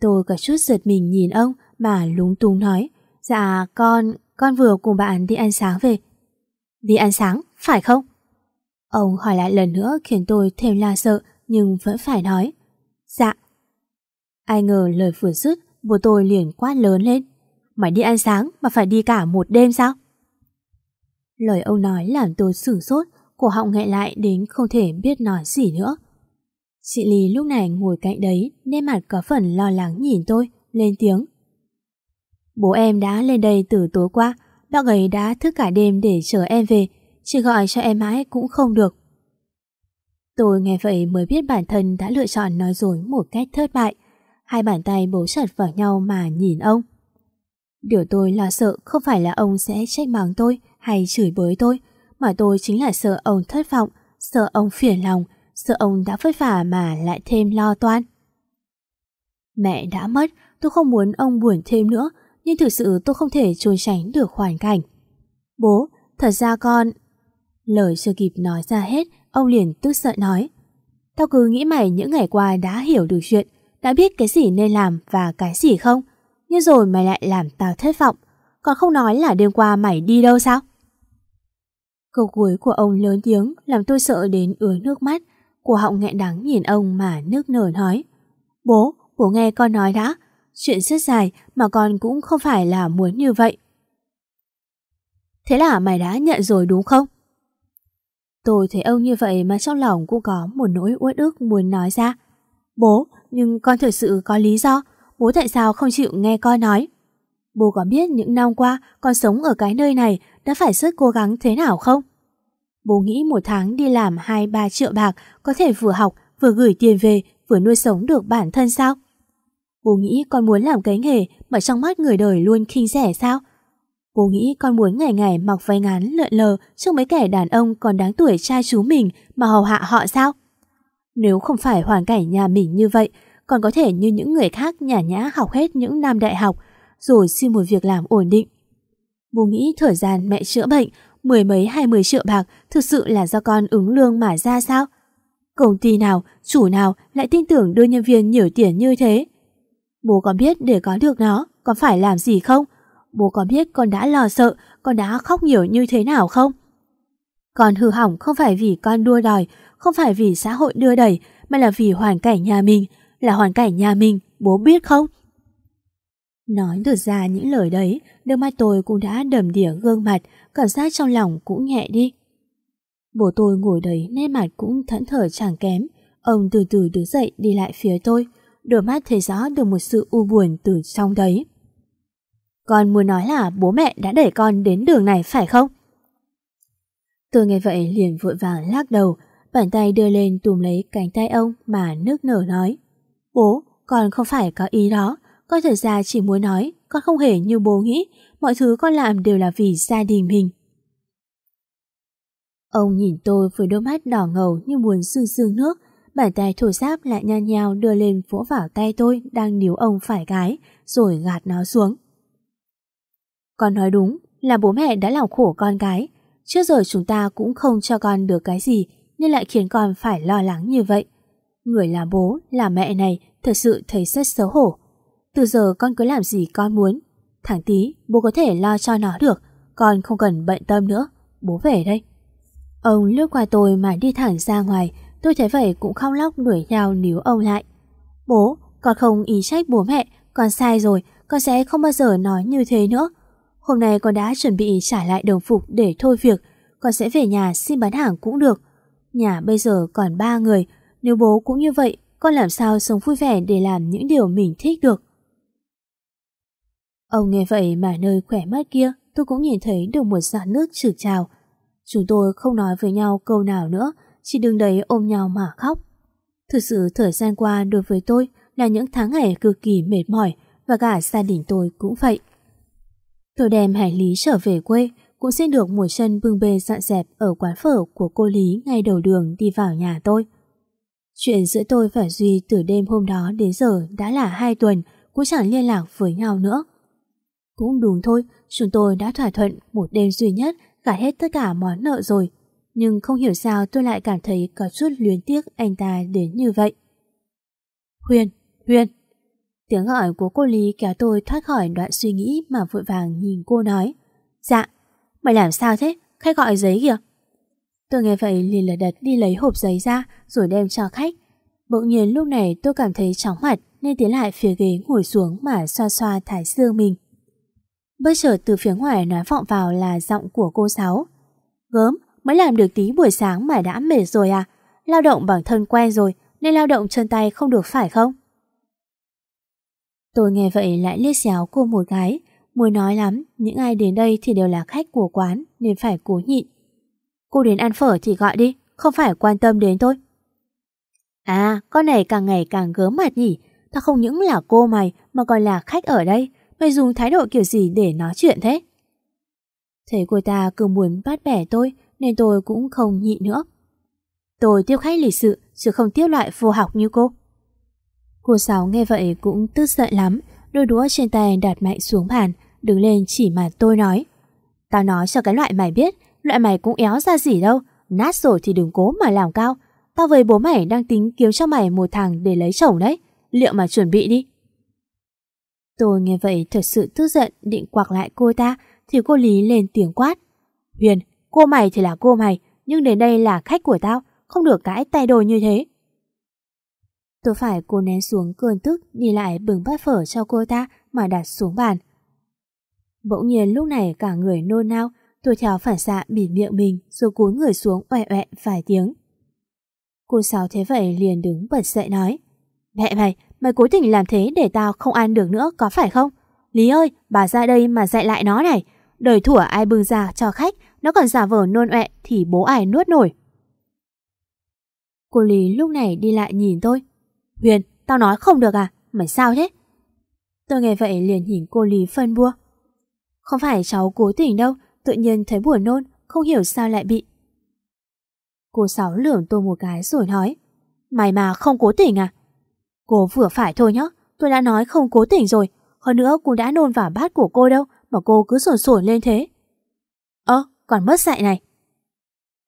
Speaker 2: Tôi cả chút giật mình nhìn ông mà lúng túng nói. Dạ con, con vừa cùng bạn đi ăn sáng về. Đi ăn sáng, phải không? Ông hỏi lại lần nữa khiến tôi thêm la sợ nhưng vẫn phải nói. Dạ. Ai ngờ lời vừa dứt, bố tôi liền quát lớn lên. Mày đi ăn sáng mà phải đi cả một đêm sao? Lời ông nói làm tôi sửng sốt, cổ họng nghẹn lại đến không thể biết nói gì nữa. Chị Lý lúc này ngồi cạnh đấy, nên mặt có phần lo lắng nhìn tôi, lên tiếng. Bố em đã lên đây từ tối qua, bác ấy đã thức cả đêm để chờ em về, chỉ gọi cho em mãi cũng không được. Tôi nghe vậy mới biết bản thân đã lựa chọn nói dối một cách thất bại. Hai bàn tay bấu chặt vào nhau mà nhìn ông. Điều tôi lo sợ không phải là ông sẽ trách mắng tôi hay chửi bới tôi, mà tôi chính là sợ ông thất vọng, sợ ông phiền lòng, sợ ông đã vất vả mà lại thêm lo toan. Mẹ đã mất, tôi không muốn ông buồn thêm nữa, nhưng thực sự tôi không thể trốn tránh được hoàn cảnh. Bố, thật ra con... Lời chưa kịp nói ra hết, ông liền tức sợ nói. Tao cứ nghĩ mày những ngày qua đã hiểu được chuyện, đã biết cái gì nên làm và cái gì không. Nhưng rồi mày lại làm tao thất vọng, còn không nói là đêm qua mày đi đâu sao? Câu cuối của ông lớn tiếng làm tôi sợ đến ứa nước mắt, của họng nghẹn đắng nhìn ông mà nước nở nói. Bố, bố nghe con nói đã, chuyện rất dài mà con cũng không phải là muốn như vậy. Thế là mày đã nhận rồi đúng không? Tôi thấy ông như vậy mà trong lòng cũng có một nỗi uất ức muốn nói ra. Bố, nhưng con thực sự có lý do. Bố tại sao không chịu nghe con nói? Bố có biết những năm qua con sống ở cái nơi này đã phải rất cố gắng thế nào không? Bố nghĩ một tháng đi làm 2-3 triệu bạc có thể vừa học, vừa gửi tiền về, vừa nuôi sống được bản thân sao? Bố nghĩ con muốn làm cái nghề mà trong mắt người đời luôn khinh rẻ sao? Bố nghĩ con muốn ngày ngày mặc váy ngắn lượn lờ trước mấy kẻ đàn ông còn đáng tuổi trai chú mình mà hầu hạ họ sao? Nếu không phải hoàn cảnh nhà mình như vậy, còn có thể như những người khác nhả nhã học hết những năm đại học, rồi xin một việc làm ổn định. Bố nghĩ thời gian mẹ chữa bệnh, mười mấy hai mươi triệu bạc thực sự là do con ứng lương mà ra sao? Công ty nào, chủ nào lại tin tưởng đưa nhân viên nhiều tiền như thế? Bố có biết để có được nó, con phải làm gì không? Bố có biết con đã lo sợ, con đã khóc nhiều như thế nào không? Con hư hỏng không phải vì con đua đòi, không phải vì xã hội đưa đẩy, mà là vì hoàn cảnh nhà mình, là hoàn cảnh nhà mình, bố biết không? Nói được ra những lời đấy, đôi mắt tôi cũng đã đầm đìa gương mặt, cảm giác trong lòng cũng nhẹ đi. Bố tôi ngồi đấy nét mặt cũng thẫn thờ chẳng kém, ông từ từ đứng dậy đi lại phía tôi, đôi mắt thấy rõ được một sự u buồn từ trong đấy. Con muốn nói là bố mẹ đã đẩy con đến đường này phải không? Tôi nghe vậy liền vội vàng lắc đầu, bàn tay đưa lên tùm lấy cánh tay ông mà nước nở nói. Bố, con không phải có ý đó, con thật ra chỉ muốn nói, con không hề như bố nghĩ, mọi thứ con làm đều là vì gia đình mình. Ông nhìn tôi với đôi mắt đỏ ngầu như muốn sương sương nước, bàn tay thổi giáp lại nhăn nhao đưa lên vỗ vào tay tôi đang níu ông phải gái, rồi gạt nó xuống. Con nói đúng, là bố mẹ đã làm khổ con gái. Trước giờ chúng ta cũng không cho con được cái gì, nên lại khiến con phải lo lắng như vậy. Người là bố, là mẹ này thật sự thấy rất xấu hổ. Từ giờ con cứ làm gì con muốn. Thằng tí, bố có thể lo cho nó được, con không cần bận tâm nữa. Bố về đây. Ông lướt qua tôi mà đi thẳng ra ngoài, tôi thấy vậy cũng khóc lóc đuổi theo níu ông lại. Bố, con không ý trách bố mẹ, con sai rồi, con sẽ không bao giờ nói như thế nữa. Hôm nay con đã chuẩn bị trả lại đồng phục để thôi việc, con sẽ về nhà xin bán hàng cũng được. Nhà bây giờ còn ba người, nếu bố cũng như vậy, con làm sao sống vui vẻ để làm những điều mình thích được. Ông nghe vậy mà nơi khỏe mắt kia tôi cũng nhìn thấy được một giọt nước trực trào. Chúng tôi không nói với nhau câu nào nữa, chỉ đứng đấy ôm nhau mà khóc. Thực sự thời gian qua đối với tôi là những tháng ngày cực kỳ mệt mỏi và cả gia đình tôi cũng vậy. Tôi đem Hải Lý trở về quê, cũng xin được một chân bưng bê dọn dẹp ở quán phở của cô Lý ngay đầu đường đi vào nhà tôi. Chuyện giữa tôi và Duy từ đêm hôm đó đến giờ đã là hai tuần, cũng chẳng liên lạc với nhau nữa. Cũng đúng thôi, chúng tôi đã thỏa thuận một đêm duy nhất gạt hết tất cả món nợ rồi. Nhưng không hiểu sao tôi lại cảm thấy có chút luyến tiếc anh ta đến như vậy. Huyền, Huyền. Tiếng gọi của cô Lý kéo tôi thoát khỏi đoạn suy nghĩ mà vội vàng nhìn cô nói. Dạ, mày làm sao thế? Khách gọi giấy kìa. Tôi nghe vậy liền lật đật đi lấy hộp giấy ra rồi đem cho khách. Bỗng nhiên lúc này tôi cảm thấy chóng mặt nên tiến lại phía ghế ngồi xuống mà xoa xoa thái dương mình. Bất chợt từ phía ngoài nói vọng vào là giọng của cô Sáu. Gớm, mới làm được tí buổi sáng mà đã mệt rồi à? Lao động bằng thân quen rồi nên lao động chân tay không được phải không? Tôi nghe vậy lại liếc xéo cô một cái, muốn nói lắm, những ai đến đây thì đều là khách của quán nên phải cố nhịn. Cô đến ăn phở thì gọi đi, không phải quan tâm đến tôi. À, con này càng ngày càng gớm mặt nhỉ, ta không những là cô mày mà còn là khách ở đây, mày dùng thái độ kiểu gì để nói chuyện thế? Thấy cô ta cứ muốn bắt bẻ tôi nên tôi cũng không nhịn nữa. Tôi tiếp khách lịch sự chứ không tiếp loại vô học như cô. Cô Sáu nghe vậy cũng tức giận lắm, đôi đũa trên tay đặt mạnh xuống bàn, đứng lên chỉ mà tôi nói. Tao nói cho cái loại mày biết, loại mày cũng éo ra gì đâu, nát rồi thì đừng cố mà làm cao. Tao với bố mày đang tính kiếm cho mày một thằng để lấy chồng đấy, liệu mà chuẩn bị đi. Tôi nghe vậy thật sự tức giận định quạc lại cô ta thì cô Lý lên tiếng quát. Huyền, cô mày thì là cô mày, nhưng đến đây là khách của tao, không được cãi tay đồ như thế. Tôi phải cô nén xuống cơn tức đi lại bừng bát phở cho cô ta mà đặt xuống bàn. Bỗng nhiên lúc này cả người nôn nao, tôi theo phản xạ bỉ miệng mình rồi cúi người xuống oẹ oẹ vài tiếng. Cô Sáu thế vậy liền đứng bật dậy nói Mẹ mày, mày cố tình làm thế để tao không ăn được nữa có phải không? Lý ơi, bà ra đây mà dạy lại nó này. Đời thủa ai bưng ra cho khách, nó còn giả vờ nôn ọe thì bố ải nuốt nổi. Cô Lý lúc này đi lại nhìn tôi. Huyền, tao nói không được à? Mày sao thế? Tôi nghe vậy liền nhìn cô Lý phân bua. Không phải cháu cố tình đâu, tự nhiên thấy buồn nôn, không hiểu sao lại bị. Cô Sáu lườm tôi một cái rồi nói. Mày mà không cố tình à? Cô vừa phải thôi nhá, tôi đã nói không cố tình rồi. Hơn nữa cô đã nôn vào bát của cô đâu mà cô cứ sồn sồn lên thế. Còn mất dạy này.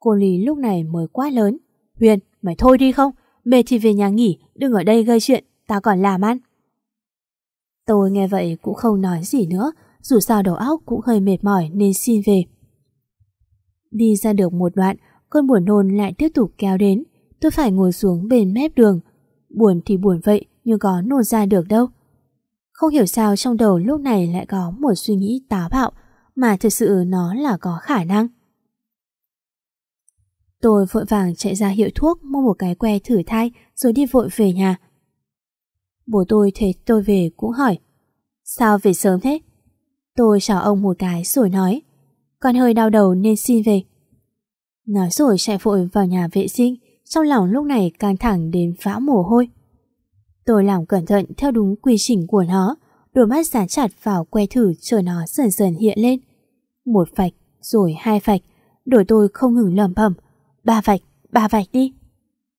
Speaker 2: Cô Lý lúc này mới quá lớn. Huyền, mày thôi đi không? Mệt thì về nhà nghỉ, đừng ở đây gây chuyện, tao còn làm ăn. Tôi nghe vậy cũng không nói gì nữa, dù sao đầu óc cũng hơi mệt mỏi nên xin về. Đi ra được một đoạn, cơn buồn nôn lại tiếp tục kéo đến. Tôi phải ngồi xuống bên mép đường. Buồn thì buồn vậy, nhưng có nôn ra được đâu. Không hiểu sao trong đầu lúc này lại có một suy nghĩ táo bạo, mà thực sự nó là có khả năng. Tôi vội vàng chạy ra hiệu thuốc, mua một cái que thử thai, rồi đi vội về nhà. Bố tôi thấy tôi về cũng hỏi, Sao về sớm thế? Tôi chào ông một cái rồi nói, Con hơi đau đầu nên xin về Nói rồi chạy vội vào nhà vệ sinh, Trong lòng lúc này căng thẳng đến vã mồ hôi Tôi làm cẩn thận theo đúng quy trình của nó Đôi mắt dán chặt vào que thử chờ nó dần dần hiện lên Một vạch rồi hai vạch Đổi tôi không ngừng lầm bầm Ba vạch, ba vạch đi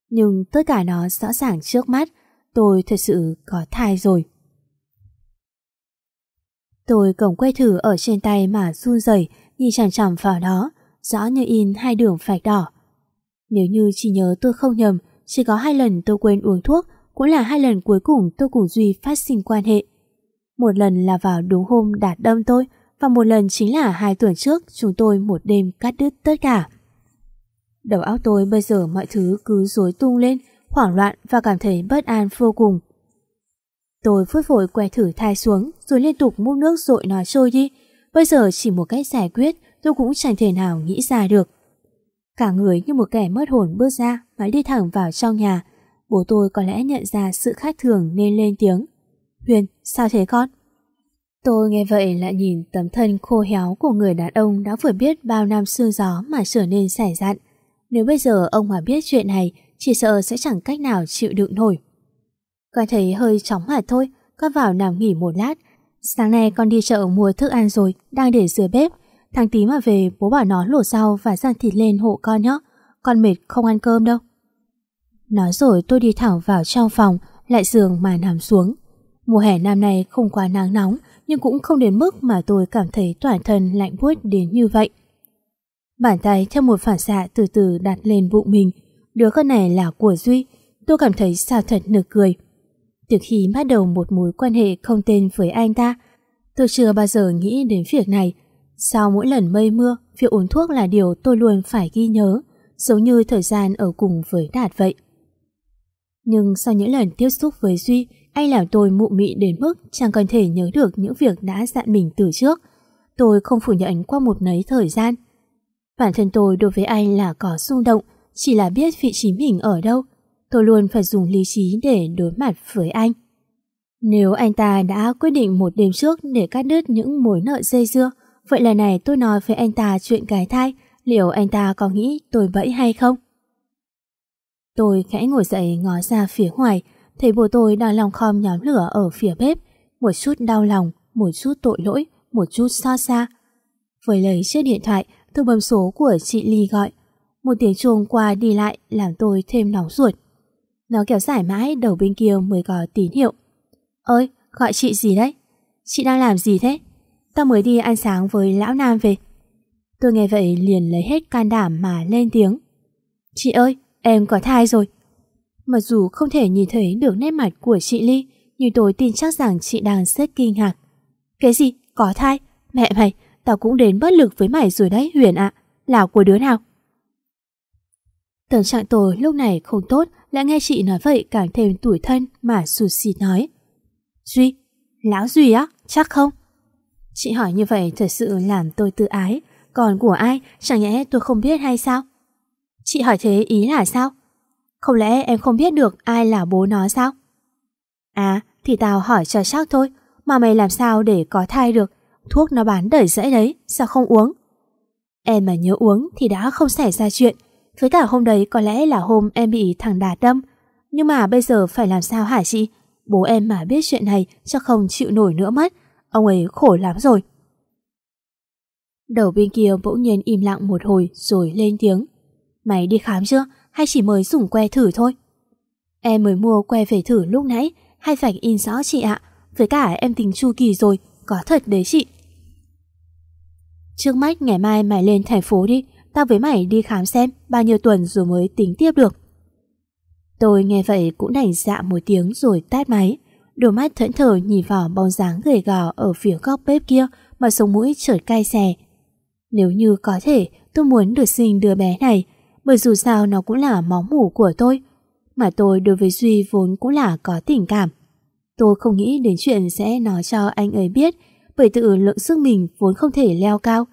Speaker 2: Nhưng tất cả nó rõ ràng trước mắt Tôi thật sự có thai rồi Tôi cầm que thử ở trên tay mà run rẩy nhìn chằm chằm vào đó, rõ như in hai đường vạch đỏ. Nếu như chỉ nhớ tôi không nhầm, chỉ có hai lần tôi quên uống thuốc, cũng là hai lần cuối cùng tôi cùng Duy phát sinh quan hệ. Một lần là vào đúng hôm đạt đâm tôi, và một lần chính là hai tuần trước chúng tôi một đêm cắt đứt tất cả. Đầu óc tôi bây giờ mọi thứ cứ rối tung lên, hoảng loạn và cảm thấy bất an vô cùng. Tôi phút vội que thử thai xuống rồi liên tục múc nước rội nó trôi đi. Bây giờ chỉ một cách giải quyết tôi cũng chẳng thể nào nghĩ ra được. Cả người như một kẻ mất hồn bước ra và đi thẳng vào trong nhà. Bố tôi có lẽ nhận ra sự khác thường nên lên tiếng. Huyền, sao thế con? Tôi nghe vậy lại nhìn tấm thân khô héo của người đàn ông đã vừa biết bao năm sương gió mà trở nên sẻ dặn. Nếu bây giờ ông mà biết chuyện này, chỉ sợ sẽ chẳng cách nào chịu đựng nổi. Con thấy hơi chóng mặt thôi, con vào nằm nghỉ một lát. Sáng nay con đi chợ mua thức ăn rồi, đang để dưới bếp. Thằng tí mà về bố bảo nó lột rau và rang thịt lên hộ con nhé. Con mệt không ăn cơm đâu. Nói rồi tôi đi thẳng vào trong phòng, lại giường mà nằm xuống. Mùa hè năm nay không quá nắng nóng, nhưng cũng không đến mức mà tôi cảm thấy toàn thân lạnh buốt đến như vậy. Bàn tay theo một phản xạ từ từ đặt lên bụng mình. Đứa con này là của Duy. Tôi cảm thấy sao thật nực cười. Từ khi bắt đầu một mối quan hệ không tên với anh ta, tôi chưa bao giờ nghĩ đến việc này. Sau mỗi lần mây mưa, việc uống thuốc là điều tôi luôn phải ghi nhớ, giống như thời gian ở cùng với Đạt vậy. Nhưng sau những lần tiếp xúc với Duy, anh làm tôi mụ mị đến mức chẳng còn thể nhớ được những việc đã dặn mình từ trước. Tôi không phủ nhận qua một nấy thời gian. Bản thân tôi đối với anh là có xung động, chỉ là biết vị trí mình ở đâu, tôi luôn phải dùng lý trí để đối mặt với anh. Nếu anh ta đã quyết định một đêm trước để cắt đứt những mối nợ dây dưa, vậy lần này tôi nói với anh ta chuyện cái thai, liệu anh ta có nghĩ tôi bẫy hay không? Tôi khẽ ngồi dậy ngó ra phía ngoài, thấy bố tôi đang lòng khom nhóm lửa ở phía bếp, một chút đau lòng, một chút tội lỗi, một chút xa xa. Với lấy chiếc điện thoại, tôi bấm số của chị Ly gọi. Một tiếng chuông qua đi lại làm tôi thêm nóng ruột. Nó kéo dài mãi đầu bên kia mới có tín hiệu. Ơi, gọi chị gì đấy? Chị đang làm gì thế? Tao mới đi ăn sáng với lão Nam về. Tôi nghe vậy liền lấy hết can đảm mà lên tiếng. Chị ơi, em có thai rồi. Mặc dù không thể nhìn thấy được nét mặt của chị Ly, nhưng tôi tin chắc rằng chị đang rất kinh ngạc. Cái gì? Có thai? Mẹ mày, tao cũng đến bất lực với mày rồi đấy Huyền ạ. Là của đứa nào? Tâm trạng tôi lúc này không tốt lại nghe chị nói vậy càng thêm tủi thân mà sụt xịt nói. Duy, lão Duy á, chắc không? Chị hỏi như vậy thật sự làm tôi tự ái, còn của ai chẳng nhẽ tôi không biết hay sao? Chị hỏi thế ý là sao? Không lẽ em không biết được ai là bố nó sao? À, thì tao hỏi cho chắc thôi, mà mày làm sao để có thai được, thuốc nó bán đẩy dễ đấy, sao không uống? Em mà nhớ uống thì đã không xảy ra chuyện, với cả hôm đấy có lẽ là hôm em bị thằng Đạt đâm. Nhưng mà bây giờ phải làm sao hả chị? Bố em mà biết chuyện này Chắc không chịu nổi nữa mất. Ông ấy khổ lắm rồi. Đầu bên kia bỗng nhiên im lặng một hồi Rồi lên tiếng. Mày đi khám chưa? Hay chỉ mới dùng que thử thôi Em mới mua que về thử lúc nãy Hay phải in rõ chị ạ Với cả em tính chu kỳ rồi Có thật đấy chị Trước mắt ngày mai mày lên thành phố đi Tao với mày đi khám xem bao nhiêu tuần rồi mới tính tiếp được. Tôi nghe vậy cũng đành dạ một tiếng rồi tắt máy. Đôi mắt thẫn thờ nhìn vào bóng dáng gầy gò ở phía góc bếp kia mà sống mũi trở cay xè. Nếu như có thể, tôi muốn được sinh đứa bé này, bởi dù sao nó cũng là máu mủ của tôi. Mà tôi đối với Duy vốn cũng là có tình cảm. Tôi không nghĩ đến chuyện sẽ nói cho anh ấy biết, bởi tự lượng sức mình vốn không thể leo cao.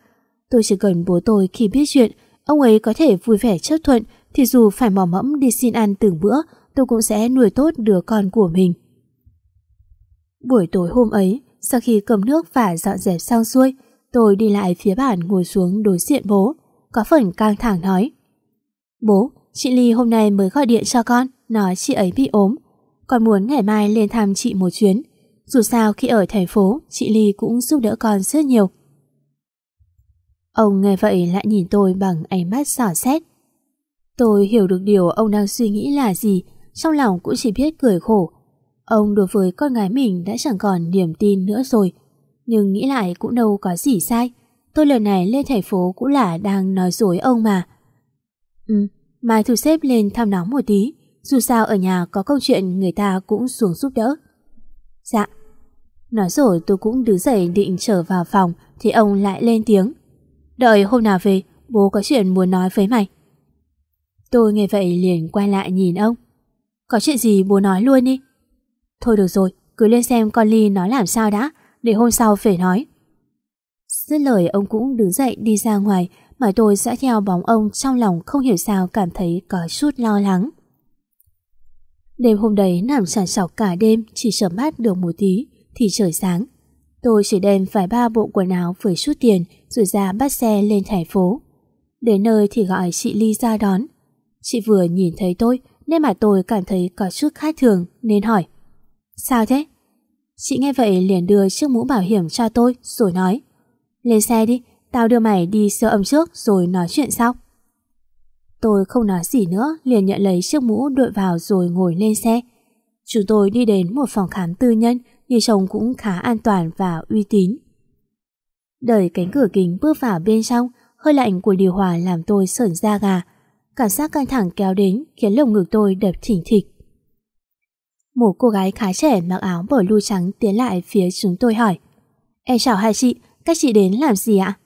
Speaker 2: Tôi chỉ cần bố tôi khi biết chuyện, ông ấy có thể vui vẻ chấp thuận, thì dù phải mò mẫm đi xin ăn từng bữa, tôi cũng sẽ nuôi tốt đứa con của mình. Buổi tối hôm ấy, sau khi cầm nước và dọn dẹp xong xuôi, tôi đi lại phía bàn ngồi xuống đối diện bố, có phần căng thẳng nói. Bố, chị Ly hôm nay mới gọi điện cho con, nói chị ấy bị ốm. Con muốn ngày mai lên thăm chị một chuyến. Dù sao khi ở thành phố, chị Ly cũng giúp đỡ con rất nhiều. Ông nghe vậy lại nhìn tôi bằng ánh mắt xỏ xét. Tôi hiểu được điều ông đang suy nghĩ là gì, trong lòng cũng chỉ biết cười khổ. Ông đối với con gái mình đã chẳng còn niềm tin nữa rồi. Nhưng nghĩ lại cũng đâu có gì sai. Tôi lần này lên thành phố cũng là đang nói dối ông mà. Ừ, mai thu xếp lên thăm nóng một tí. Dù sao ở nhà có câu chuyện người ta cũng xuống giúp đỡ. Dạ. Nói rồi tôi cũng đứng dậy định trở vào phòng thì ông lại lên tiếng. Đợi hôm nào về, bố có chuyện muốn nói với mày. Tôi nghe vậy liền quay lại nhìn ông. Có chuyện gì bố nói luôn đi. Thôi được rồi, cứ lên xem con Ly nói làm sao đã, để hôm sau phải nói. Dứt lời ông cũng đứng dậy đi ra ngoài, mà tôi sẽ theo bóng ông trong lòng không hiểu sao cảm thấy có chút lo lắng. Đêm hôm đấy nằm sàn sọc cả đêm chỉ chợp mắt được một tí thì trời sáng. Tôi chỉ đem vài ba bộ quần áo với chút tiền rồi ra bắt xe lên thành phố. Đến nơi thì gọi chị Ly ra đón. Chị vừa nhìn thấy tôi nên mà tôi cảm thấy có chút khác thường nên hỏi. Sao thế? Chị nghe vậy liền đưa chiếc mũ bảo hiểm cho tôi rồi nói. Lên xe đi, tao đưa mày đi siêu âm trước rồi nói chuyện sau. Tôi không nói gì nữa, liền nhận lấy chiếc mũ đội vào rồi ngồi lên xe. Chúng tôi đi đến một phòng khám tư nhân, như trông cũng khá an toàn và uy tín. Đợi cánh cửa kính bước vào bên trong, hơi lạnh của điều hòa làm tôi sởn da gà. Cảm giác căng thẳng kéo đến khiến lồng ngực tôi đập thỉnh thịch. Một cô gái khá trẻ mặc áo bờ lưu trắng tiến lại phía chúng tôi hỏi Em chào hai chị, các chị đến làm gì ạ?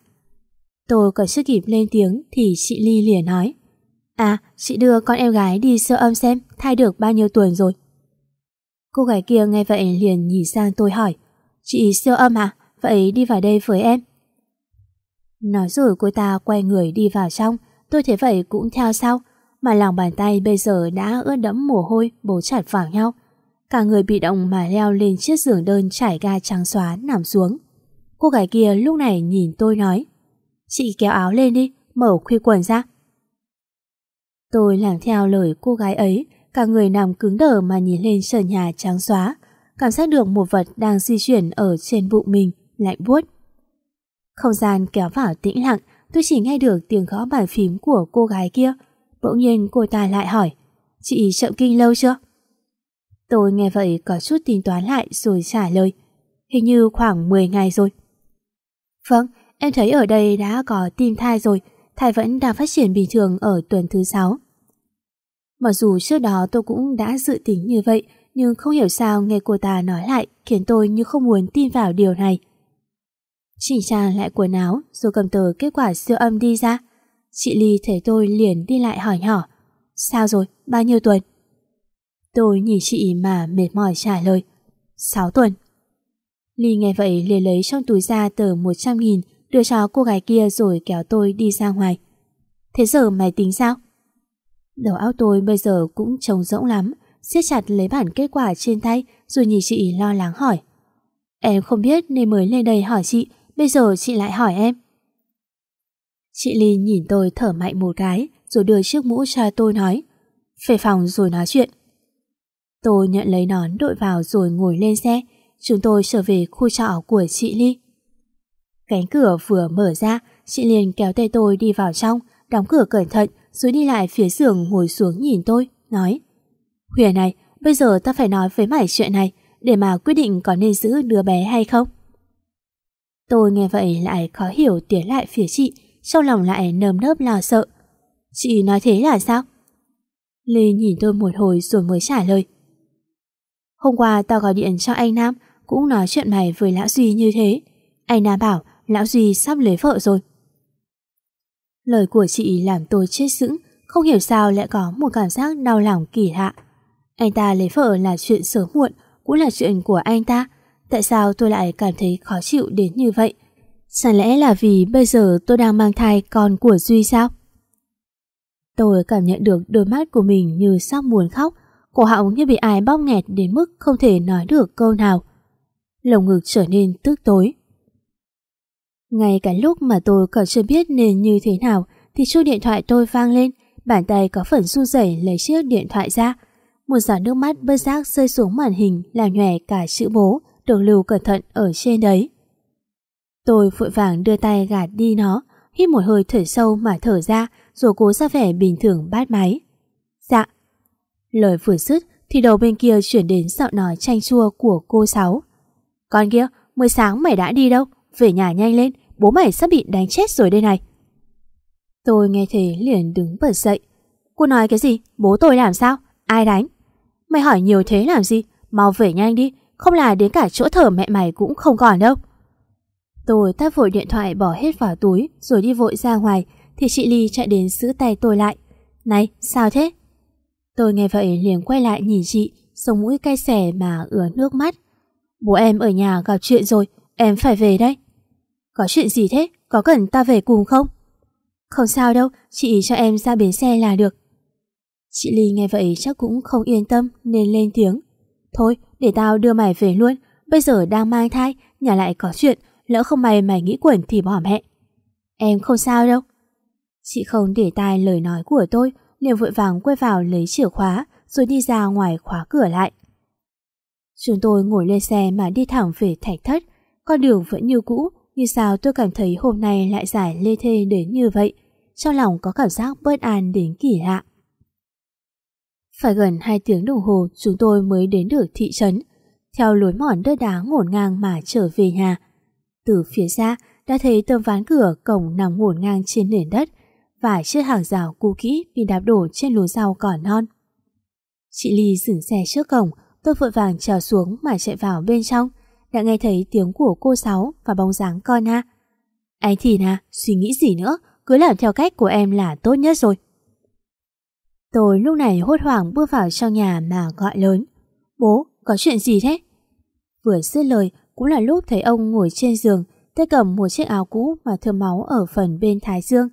Speaker 2: Tôi còn chưa kịp lên tiếng thì chị Ly liền nói. À, chị đưa con em gái đi sơ âm xem thai được bao nhiêu tuần rồi. Cô gái kia nghe vậy liền nhìn sang tôi hỏi. Chị siêu âm à? Vậy đi vào đây với em. Nói rồi cô ta quay người đi vào trong. Tôi thấy vậy cũng theo sau. Mà lòng bàn tay bây giờ đã ướt đẫm mồ hôi bố chặt vào nhau. Cả người bị động mà leo lên chiếc giường đơn trải ga trắng xóa nằm xuống. Cô gái kia lúc này nhìn tôi nói. Chị kéo áo lên đi, mở khuy quần ra Tôi làm theo lời cô gái ấy, cả người nằm cứng đờ mà nhìn lên sàn nhà trắng xóa, cảm giác được một vật đang di chuyển ở trên bụng mình, lạnh buốt. Không gian kéo vào tĩnh lặng, tôi chỉ nghe được tiếng gõ bàn phím của cô gái kia. Bỗng nhiên cô ta lại hỏi, chị chậm kinh lâu chưa? Tôi nghe vậy có chút tính toán lại rồi trả lời, hình như khoảng 10 ngày rồi. Vâng, em thấy ở đây đã có tim thai rồi, thai vẫn đang phát triển bình thường ở tuần thứ 6. Mặc dù trước đó tôi cũng đã dự tính như vậy, nhưng không hiểu sao nghe cô ta nói lại khiến tôi như không muốn tin vào điều này. Chỉnh trang lại quần áo rồi cầm tờ kết quả siêu âm đi ra. Chị Ly thấy tôi liền đi lại hỏi nhỏ. Sao rồi? Bao nhiêu tuần? Tôi nhìn chị mà mệt mỏi trả lời. 6 tuần. Ly nghe vậy liền lấy trong túi ra tờ 100 nghìn đưa cho cô gái kia rồi kéo tôi đi ra ngoài. Thế giờ mày tính sao? Đầu óc tôi bây giờ cũng trống rỗng lắm, siết chặt lấy bản kết quả trên tay rồi nhìn chị lo lắng hỏi. Em không biết nên mới lên đây hỏi chị, bây giờ chị lại hỏi em. Chị Ly nhìn tôi thở mạnh một cái rồi đưa chiếc mũ cho tôi nói. Về phòng rồi nói chuyện. Tôi nhận lấy nón đội vào rồi ngồi lên xe. Chúng tôi trở về khu trọ của chị Ly. Cánh cửa vừa mở ra, chị liền kéo tay tôi đi vào trong, đóng cửa cẩn thận rồi đi lại phía giường ngồi xuống nhìn tôi, nói Huyền này, bây giờ ta phải nói với mày chuyện này để mà quyết định có nên giữ đứa bé hay không. Tôi nghe vậy lại khó hiểu tiến lại phía chị, trong lòng lại nơm nớp lo sợ. Chị nói thế là sao? Lê nhìn tôi một hồi rồi mới trả lời. Hôm qua tao gọi điện cho anh Nam cũng nói chuyện mày với Lão Duy như thế. Anh Nam bảo Lão Duy sắp lấy vợ rồi. Lời của chị làm tôi chết sững, không hiểu sao lại có một cảm giác đau lòng kỳ lạ. Anh ta lấy vợ là chuyện sớm muộn, cũng là chuyện của anh ta. Tại sao tôi lại cảm thấy khó chịu đến như vậy? Chẳng lẽ là vì bây giờ tôi đang mang thai con của Duy sao? Tôi cảm nhận được đôi mắt của mình như sắp muốn khóc, cổ họng như bị ai bóp nghẹt đến mức không thể nói được câu nào. Lồng ngực trở nên tức tối. Ngay cả lúc mà tôi còn chưa biết nên như thế nào thì chuông điện thoại tôi vang lên, bàn tay có phần run rẩy lấy chiếc điện thoại ra. Một giọt nước mắt bất giác rơi xuống màn hình làm nhòe cả chữ bố được lưu cẩn thận ở trên đấy. Tôi vội vàng đưa tay gạt đi nó, hít một hơi thở sâu mà thở ra rồi cố ra vẻ bình thường bát máy. Dạ. Lời vừa dứt thì đầu bên kia chuyển đến giọng nói chanh chua của cô Sáu. Con kia, mới sáng mày đã đi đâu? Về nhà nhanh lên, bố mày sắp bị đánh chết rồi đây này. Tôi nghe thế liền đứng bật dậy. Cô nói cái gì? Bố tôi làm sao? Ai đánh? Mày hỏi nhiều thế làm gì? Mau về nhanh đi, không là đến cả chỗ thở mẹ mày cũng không còn đâu. Tôi tắt vội điện thoại bỏ hết vào túi rồi đi vội ra ngoài thì chị Ly chạy đến giữ tay tôi lại. Này, sao thế? Tôi nghe vậy liền quay lại nhìn chị, sống mũi cay xẻ mà ứa nước mắt. Bố em ở nhà gặp chuyện rồi, em phải về đây. Có chuyện gì thế? Có cần ta về cùng không? Không sao đâu, chị cho em ra bến xe là được. Chị Ly nghe vậy chắc cũng không yên tâm nên lên tiếng. Thôi, để tao đưa mày về luôn, bây giờ đang mang thai, nhà lại có chuyện, lỡ không may mày nghĩ quẩn thì bỏ mẹ. Em không sao đâu. Chị không để tai lời nói của tôi, liền vội vàng quay vào lấy chìa khóa rồi đi ra ngoài khóa cửa lại. Chúng tôi ngồi lên xe mà đi thẳng về thạch thất, con đường vẫn như cũ, như sao tôi cảm thấy hôm nay lại giải lê thê đến như vậy, trong lòng có cảm giác bất an đến kỳ lạ. Phải gần 2 tiếng đồng hồ chúng tôi mới đến được thị trấn, theo lối mòn đất đá ngổn ngang mà trở về nhà. Từ phía xa đã thấy tấm ván cửa cổng nằm ngổn ngang trên nền đất và chiếc hàng rào cũ kỹ bị đạp đổ trên lúa rau cỏ non. Chị Ly dừng xe trước cổng, tôi vội vàng trèo xuống mà chạy vào bên trong, đã nghe thấy tiếng của cô Sáu và bóng dáng con ha. Anh thì nà suy nghĩ gì nữa, cứ làm theo cách của em là tốt nhất rồi. Tôi lúc này hốt hoảng bước vào trong nhà mà gọi lớn. Bố, có chuyện gì thế? Vừa dứt lời cũng là lúc thấy ông ngồi trên giường, tay cầm một chiếc áo cũ mà thơm máu ở phần bên thái dương.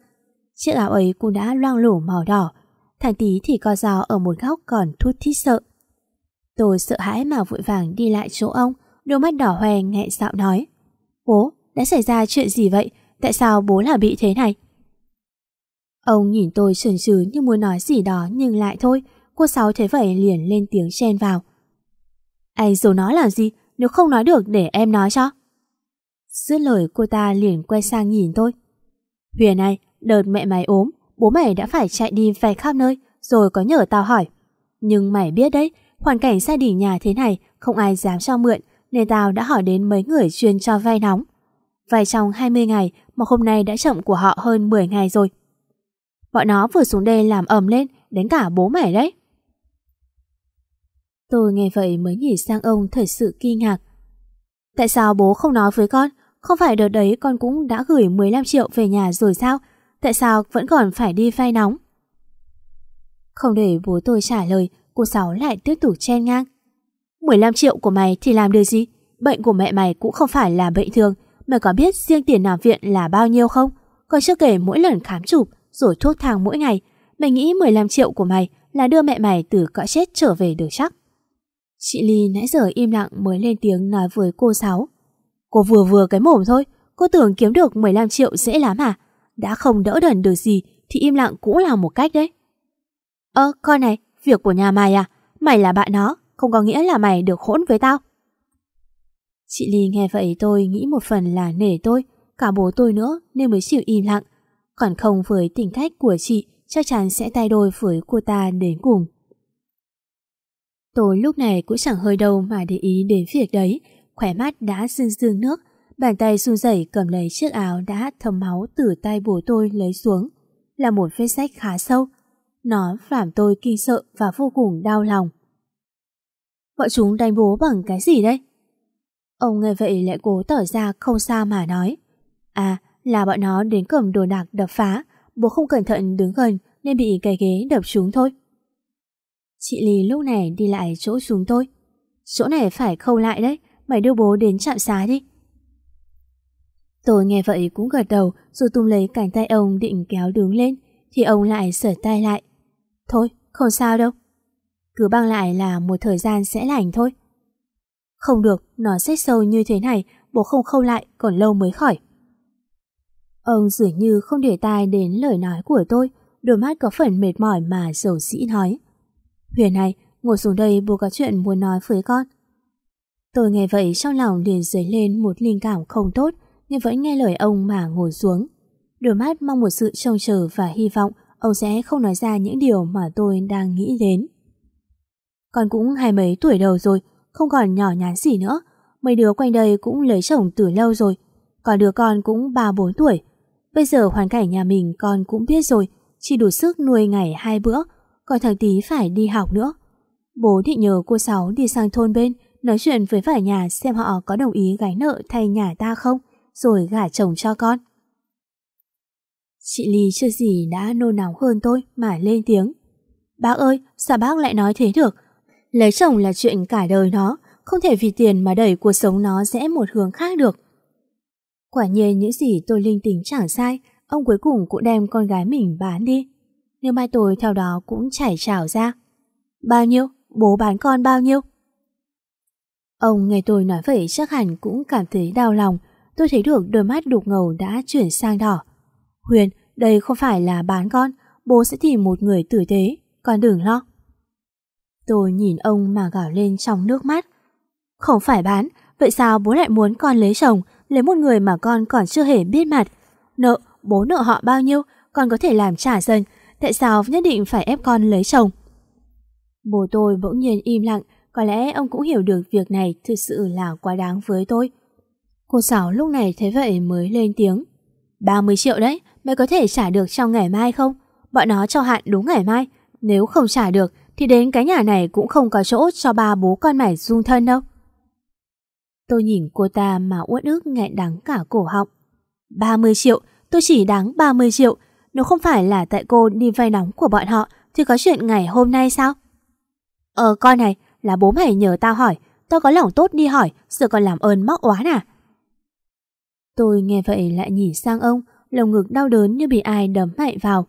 Speaker 2: Chiếc áo ấy cũng đã loang lổ màu đỏ, thằng tí thì co dao ở một góc còn thút thít sợ. Tôi sợ hãi mà vội vàng đi lại chỗ ông, đôi mắt đỏ hoe nghẹn dạo nói. Bố, đã xảy ra chuyện gì vậy? Tại sao bố là bị thế này? Ông nhìn tôi sườn chừ như muốn nói gì đó nhưng lại thôi. Cô Sáu thấy vậy liền lên tiếng chen vào. Anh dù nói là gì? Nếu không nói được để em nói cho. Dứt lời cô ta liền quay sang nhìn tôi. Huyền này, đợt mẹ mày ốm, bố mày đã phải chạy đi về khắp nơi, rồi có nhờ tao hỏi. Nhưng mày biết đấy, hoàn cảnh gia đình nhà thế này không ai dám cho mượn, nên tao đã hỏi đến mấy người chuyên cho vay nóng. Vay trong 20 ngày mà hôm nay đã chậm của họ hơn 10 ngày rồi. Bọn nó vừa xuống đây làm ầm lên, đến cả bố mẹ đấy. Tôi nghe vậy mới nhìn sang ông thật sự kinh ngạc. Tại sao bố không nói với con? Không phải đợt đấy con cũng đã gửi 15 triệu về nhà rồi sao? Tại sao vẫn còn phải đi vay nóng? Không để bố tôi trả lời, cô Sáu lại tiếp tục chen ngang. 15 triệu của mày thì làm được gì? Bệnh của mẹ mày cũng không phải là bệnh thường. Mày có biết riêng tiền nằm viện là bao nhiêu không? Còn chưa kể mỗi lần khám chụp, rồi thuốc thang mỗi ngày. Mày nghĩ 15 triệu của mày là đưa mẹ mày từ cõi chết trở về được chắc. Chị Ly nãy giờ im lặng mới lên tiếng nói với cô Sáu. Cô vừa vừa cái mồm thôi, cô tưởng kiếm được 15 triệu dễ lắm à? Đã không đỡ đần được gì thì im lặng cũng là một cách đấy. Ơ, con này, việc của nhà mày à? Mày là bạn nó, không có nghĩa là mày được hỗn với tao. Chị Ly nghe vậy tôi nghĩ một phần là nể tôi, cả bố tôi nữa nên mới chịu im lặng. Còn không với tính cách của chị chắc chắn sẽ tay đôi với cô ta đến cùng. Tôi lúc này cũng chẳng hơi đâu mà để ý đến việc đấy, khỏe mắt đã sưng dương nước, bàn tay run rẩy cầm lấy chiếc áo đã thấm máu từ tay bố tôi lấy xuống. Là một vết sách khá sâu. Nó làm tôi kinh sợ và vô cùng đau lòng. Bọn chúng đánh bố bằng cái gì đây? Ông nghe vậy lại cố tỏ ra không sao mà nói. À, là bọn nó đến cầm đồ đạc đập phá, bố không cẩn thận đứng gần nên bị cái ghế đập chúng thôi. Chị Lý lúc này đi lại chỗ chúng tôi. Chỗ này phải khâu lại đấy, mày đưa bố đến trạm xá đi. Tôi nghe vậy cũng gật đầu rồi tung lấy cánh tay ông định kéo đứng lên thì ông lại sửa tay lại. Thôi, không sao đâu. Cứ băng lại là một thời gian sẽ lành thôi. Không được, nó xét sâu như thế này, bố không khâu lại còn lâu mới khỏi. Ông dường như không để tai đến lời nói của tôi, đôi mắt có phần mệt mỏi mà dầu sĩ nói. Huyền này, ngồi xuống đây bố có chuyện muốn nói với con. Tôi nghe vậy trong lòng liền dấy lên một linh cảm không tốt, nhưng vẫn nghe lời ông mà ngồi xuống. Đôi mắt mong một sự trông chờ và hy vọng ông sẽ không nói ra những điều mà tôi đang nghĩ đến. Con cũng hai mấy tuổi đầu rồi, không còn nhỏ nhắn gì nữa. Mấy đứa quanh đây cũng lấy chồng từ lâu rồi. Còn đứa con cũng ba bốn tuổi. Bây giờ hoàn cảnh nhà mình con cũng biết rồi, chỉ đủ sức nuôi ngày hai bữa, còn thằng tí phải đi học nữa. Bố định nhờ cô Sáu đi sang thôn bên, nói chuyện với vài nhà xem họ có đồng ý gánh nợ thay nhà ta không, rồi gả chồng cho con. Chị Ly chưa gì đã nôn nóng hơn tôi mà lên tiếng. Bác ơi, sao bác lại nói thế được? Lấy chồng là chuyện cả đời nó, không thể vì tiền mà đẩy cuộc sống nó rẽ một hướng khác được. Quả nhiên những gì tôi linh tính chẳng sai, ông cuối cùng cũng đem con gái mình bán đi. Nhưng mai tôi theo đó cũng chảy trào ra. Bao nhiêu? Bố bán con bao nhiêu? Ông nghe tôi nói vậy chắc hẳn cũng cảm thấy đau lòng. Tôi thấy được đôi mắt đục ngầu đã chuyển sang đỏ. Huyền, đây không phải là bán con, bố sẽ tìm một người tử tế, con đừng lo. Tôi nhìn ông mà gào lên trong nước mắt. Không phải bán, vậy sao bố lại muốn con lấy chồng, lấy một người mà con còn chưa hề biết mặt? Nợ, bố nợ họ bao nhiêu, con có thể làm trả dần, tại sao nhất định phải ép con lấy chồng? Bố tôi bỗng nhiên im lặng, có lẽ ông cũng hiểu được việc này thực sự là quá đáng với tôi. Cô Sáu lúc này thấy vậy mới lên tiếng. 30 triệu đấy, mày có thể trả được trong ngày mai không? Bọn nó cho hạn đúng ngày mai, nếu không trả được thì đến cái nhà này cũng không có chỗ cho ba bố con mày dung thân đâu. Tôi nhìn cô ta mà uất ức nghẹn đắng cả cổ họng. 30 triệu, tôi chỉ đáng 30 triệu. Nếu không phải là tại cô đi vay nóng của bọn họ thì có chuyện ngày hôm nay sao? Ờ con này, là bố mày nhờ tao hỏi. Tao có lòng tốt đi hỏi, giờ còn làm ơn móc oán à? Tôi nghe vậy lại nhìn sang ông, lồng ngực đau đớn như bị ai đấm mạnh vào.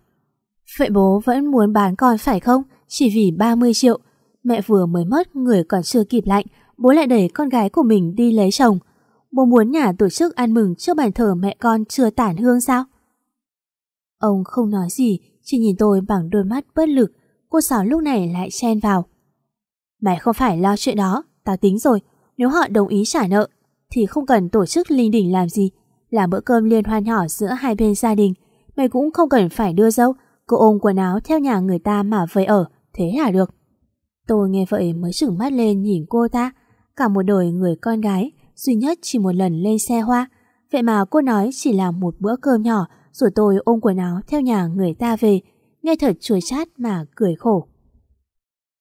Speaker 2: Vậy bố vẫn muốn bán con phải không? Chỉ vì 30 triệu. Mẹ vừa mới mất, người còn chưa kịp lạnh, bố lại đẩy con gái của mình đi lấy chồng. Bố muốn nhà tổ chức ăn mừng trước bàn thờ mẹ con chưa tản hương sao? Ông không nói gì, chỉ nhìn tôi bằng đôi mắt bất lực. Cô Sáu lúc này lại chen vào. Mày không phải lo chuyện đó, tao tính rồi. Nếu họ đồng ý trả nợ, thì không cần tổ chức linh đình làm gì. Làm bữa cơm liên hoan nhỏ giữa hai bên gia đình. Mày cũng không cần phải đưa dâu, cô ôm quần áo theo nhà người ta mà về ở, thế là được. Tôi nghe vậy mới chừng mắt lên nhìn cô ta. Cả một đời người con gái, duy nhất chỉ một lần lên xe hoa. Vậy mà cô nói chỉ là một bữa cơm nhỏ, rồi tôi ôm quần áo theo nhà người ta về. Nghe thật chua chát mà cười khổ.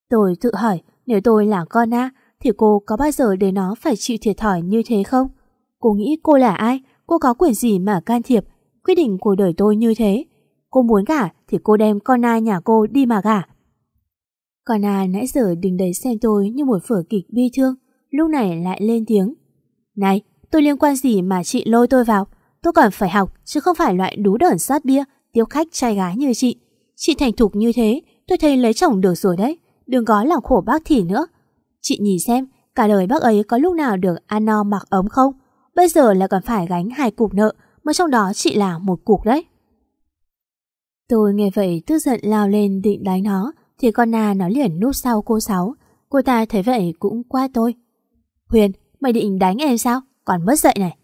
Speaker 2: Tôi tự hỏi, nếu tôi là con A, thì cô có bao giờ để nó phải chịu thiệt thòi như thế không? Cô nghĩ cô là ai? Cô có quyền gì mà can thiệp? Quyết định của đời tôi như thế. Cô muốn gả thì cô đem con A nhà cô đi mà gả. Còn à nãy giờ đứng đấy xem tôi như một vở kịch bi thương, lúc này lại lên tiếng. Này, tôi liên quan gì mà chị lôi tôi vào? Tôi còn phải học, chứ không phải loại đú đởn sát bia, tiêu khách trai gái như chị. Chị thành thục như thế, tôi thấy lấy chồng được rồi đấy. Đừng có làm khổ bác thì nữa. Chị nhìn xem, cả đời bác ấy có lúc nào được ăn no mặc ấm không? Bây giờ là còn phải gánh hai cục nợ, mà trong đó chị là một cục đấy. Tôi nghe vậy tức giận lao lên định đánh nó, thì con Na nó liền núp sau cô Sáu. Cô ta thấy vậy cũng qua tôi. Huyền, mày định đánh em sao? Còn mất dậy này.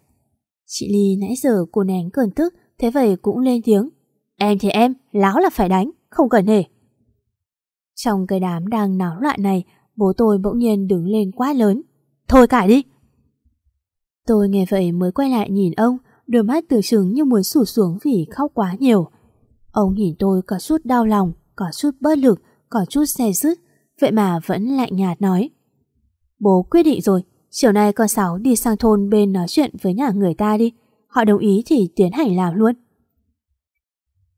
Speaker 2: Chị Ly nãy giờ cô nén cơn tức, thế vậy cũng lên tiếng. Em thì em, láo là phải đánh, không cần hề. Trong cái đám đang náo loạn này, bố tôi bỗng nhiên đứng lên quá lớn. Thôi cải đi! Tôi nghe vậy mới quay lại nhìn ông, đôi mắt từ chừng như muốn sụt xuống vì khóc quá nhiều. Ông nhìn tôi có chút đau lòng, có chút bất lực, có chút xe dứt, vậy mà vẫn lạnh nhạt nói. Bố quyết định rồi, Chiều nay con Sáu đi sang thôn bên nói chuyện với nhà người ta đi. Họ đồng ý thì tiến hành làm luôn.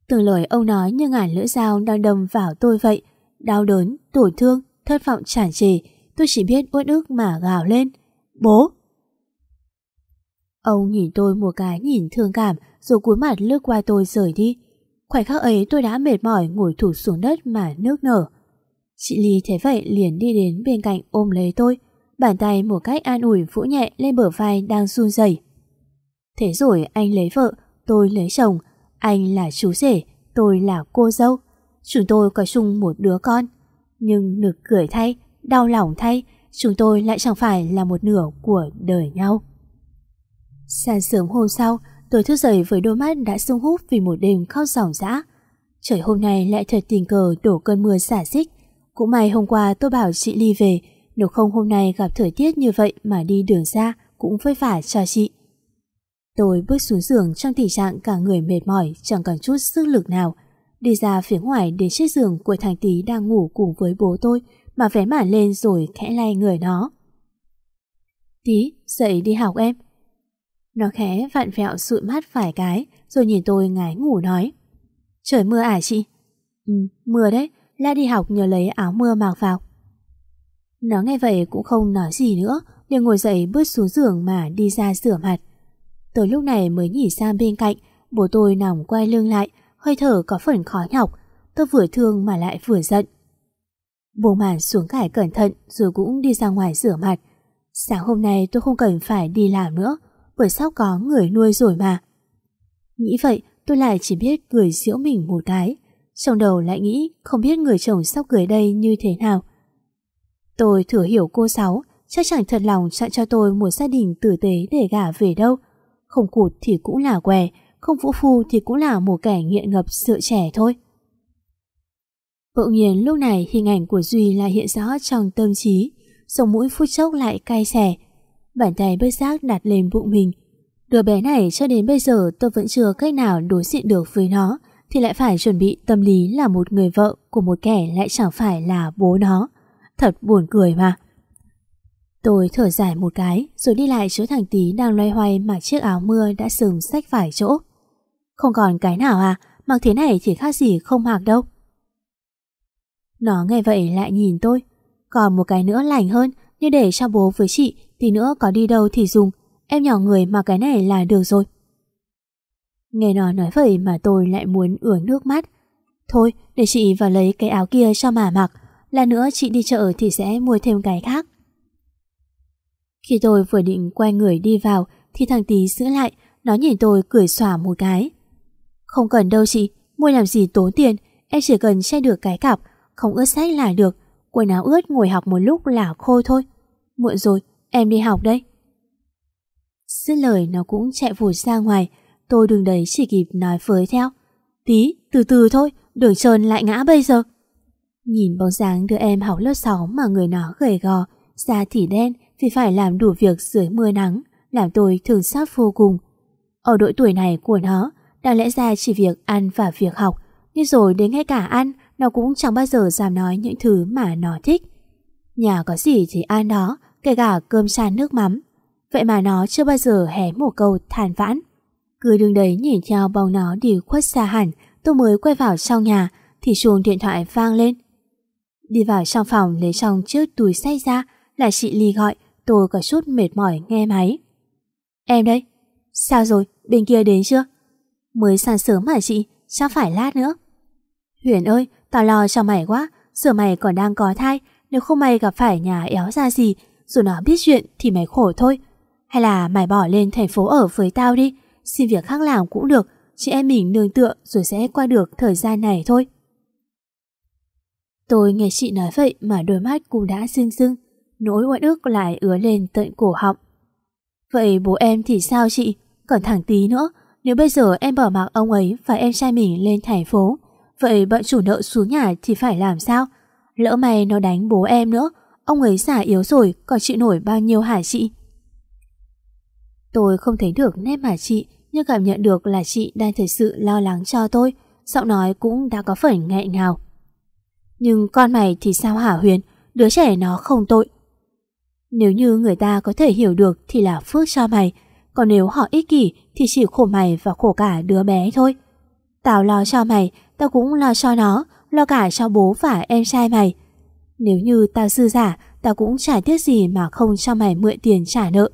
Speaker 2: Từng lời ông nói như ngàn lưỡi dao đang đâm vào tôi vậy. Đau đớn, tổn thương, thất vọng tràn trề. Tôi chỉ biết uất ức mà gào lên. Bố! Ông nhìn tôi một cái nhìn thương cảm rồi cúi mặt lướt qua tôi rời đi. Khoảnh khắc ấy tôi đã mệt mỏi ngồi thủ xuống đất mà nước nở. Chị Ly thấy vậy liền đi đến bên cạnh ôm lấy tôi, bàn tay một cách an ủi vỗ nhẹ lên bờ vai đang run rẩy. Thế rồi anh lấy vợ, tôi lấy chồng, anh là chú rể, tôi là cô dâu. Chúng tôi có chung một đứa con. Nhưng nực cười thay, đau lòng thay, chúng tôi lại chẳng phải là một nửa của đời nhau. Sáng sớm hôm sau, tôi thức dậy với đôi mắt đã sung húp vì một đêm khóc ròng rã. Trời hôm nay lại thật tình cờ đổ cơn mưa xả xích. Cũng may hôm qua tôi bảo chị Ly về, nếu không hôm nay gặp thời tiết như vậy mà đi đường xa cũng vất vả cho chị. Tôi bước xuống giường trong tình trạng cả người mệt mỏi, chẳng còn chút sức lực nào. Đi ra phía ngoài đến chiếc giường của thằng tí đang ngủ cùng với bố tôi mà vén màn lên rồi khẽ lay người nó. Tí, dậy đi học em. Nó khẽ vặn vẹo sụi mắt vài cái rồi nhìn tôi ngái ngủ nói. Trời mưa à chị? Ừ, mưa đấy, la đi học nhờ lấy áo mưa mặc vào. Nó nghe vậy cũng không nói gì nữa, liền ngồi dậy bước xuống giường mà đi ra rửa mặt. Tới lúc này mới nhỉ sang bên cạnh, bố tôi nằm quay lưng lại, hơi thở có phần khó nhọc. Tôi vừa thương mà lại vừa giận. Bố màn xuống cải cẩn thận rồi cũng đi ra ngoài rửa mặt. Sáng hôm nay tôi không cần phải đi làm nữa, bởi sao có người nuôi rồi mà. Nghĩ vậy tôi lại chỉ biết cười giễu mình một cái. Trong đầu lại nghĩ không biết người chồng sắp cưới đây như thế nào. Tôi thử hiểu cô Sáu chắc chẳng thật lòng chọn cho tôi một gia đình tử tế để gả về đâu. Không cụt thì cũng là què, không vũ phu thì cũng là một kẻ nghiện ngập sự trẻ thôi. Bỗng nhiên lúc này hình ảnh của Duy lại hiện rõ trong tâm trí, sống mũi phút chốc lại cay xẻ. Bàn tay bất giác đặt lên bụng mình. Đứa bé này cho đến bây giờ tôi vẫn chưa cách nào đối diện được với nó, thì lại phải chuẩn bị tâm lý là một người vợ của một kẻ lại chẳng phải là bố nó. Thật buồn cười mà. Tôi thở dài một cái rồi đi lại chỗ thằng tí đang loay hoay mặc chiếc áo mưa đã sừng sách phải chỗ. Không còn cái nào à, mặc thế này thì khác gì không mặc đâu. Nó nghe vậy lại nhìn tôi. Còn một cái nữa lành hơn, như để cho bố với chị, thì nữa có đi đâu thì dùng. Em nhỏ người mà cái này là được rồi. Nghe nó nói vậy mà tôi lại muốn ửa nước mắt. Thôi, để chị vào lấy cái áo kia cho mà mặc. Là nữa chị đi chợ thì sẽ mua thêm cái khác. Khi tôi vừa định quay người đi vào thì thằng tí giữ lại, nó nhìn tôi cười xòa một cái. Không cần đâu chị, mua làm gì tốn tiền, em chỉ cần che được cái cặp, không ướt sách là được. Quần áo ướt ngồi học một lúc là khô thôi. Muộn rồi, em đi học đây. Dứt lời nó cũng chạy vụt ra ngoài, tôi đường đấy chỉ kịp nói với theo. Tí, từ từ thôi, đường trơn lại ngã bây giờ. Nhìn bóng dáng đứa em học lớp 6 mà người nó gầy gò, da thì đen vì phải làm đủ việc dưới mưa nắng, làm tôi thường xót vô cùng. Ở độ tuổi này của nó, đáng lẽ ra chỉ việc ăn và việc học, nhưng rồi đến ngay cả ăn, nó cũng chẳng bao giờ dám nói những thứ mà nó thích. Nhà có gì thì ăn đó, kể cả cơm chan nước mắm. Vậy mà nó chưa bao giờ hé một câu than vãn. Cứ đứng đấy nhìn theo bóng nó đi khuất xa hẳn, tôi mới quay vào trong nhà, thì chuông điện thoại vang lên. Đi vào trong phòng lấy trong chiếc túi sách ra là chị Ly gọi, tôi có chút mệt mỏi nghe máy. Em đây, sao rồi, bên kia đến chưa? Mới sáng sớm mà chị, chắc phải lát nữa. Huyền ơi, tao lo cho mày quá, giờ mày còn đang có thai, nếu không mày gặp phải nhà éo ra gì, rồi nó biết chuyện thì mày khổ thôi. Hay là mày bỏ lên thành phố ở với tao đi, xin việc khác làm cũng được, chị em mình nương tựa rồi sẽ qua được thời gian này thôi. Tôi nghe chị nói vậy mà đôi mắt cũng đã rưng rưng, nỗi oan ức lại ứa lên tận cổ họng. Vậy bố em thì sao chị? Còn thẳng tí nữa, nếu bây giờ em bỏ mặc ông ấy và em trai mình lên thành phố, vậy bọn chủ nợ xuống nhà thì phải làm sao? Lỡ mày nó đánh bố em nữa, ông ấy già yếu rồi còn chịu nổi bao nhiêu hả chị? Tôi không thấy được nét mặt chị, nhưng cảm nhận được là chị đang thật sự lo lắng cho tôi, giọng nói cũng đã có phần nghẹn ngào. Nhưng con mày thì sao hả Huyền? Đứa trẻ nó không tội. Nếu như người ta có thể hiểu được thì là phước cho mày, còn nếu họ ích kỷ thì chỉ khổ mày và khổ cả đứa bé thôi. Tao lo cho mày, tao cũng lo cho nó, lo cả cho bố và em trai mày. Nếu như tao dư giả, tao cũng chả tiếc gì mà không cho mày mượn tiền trả nợ.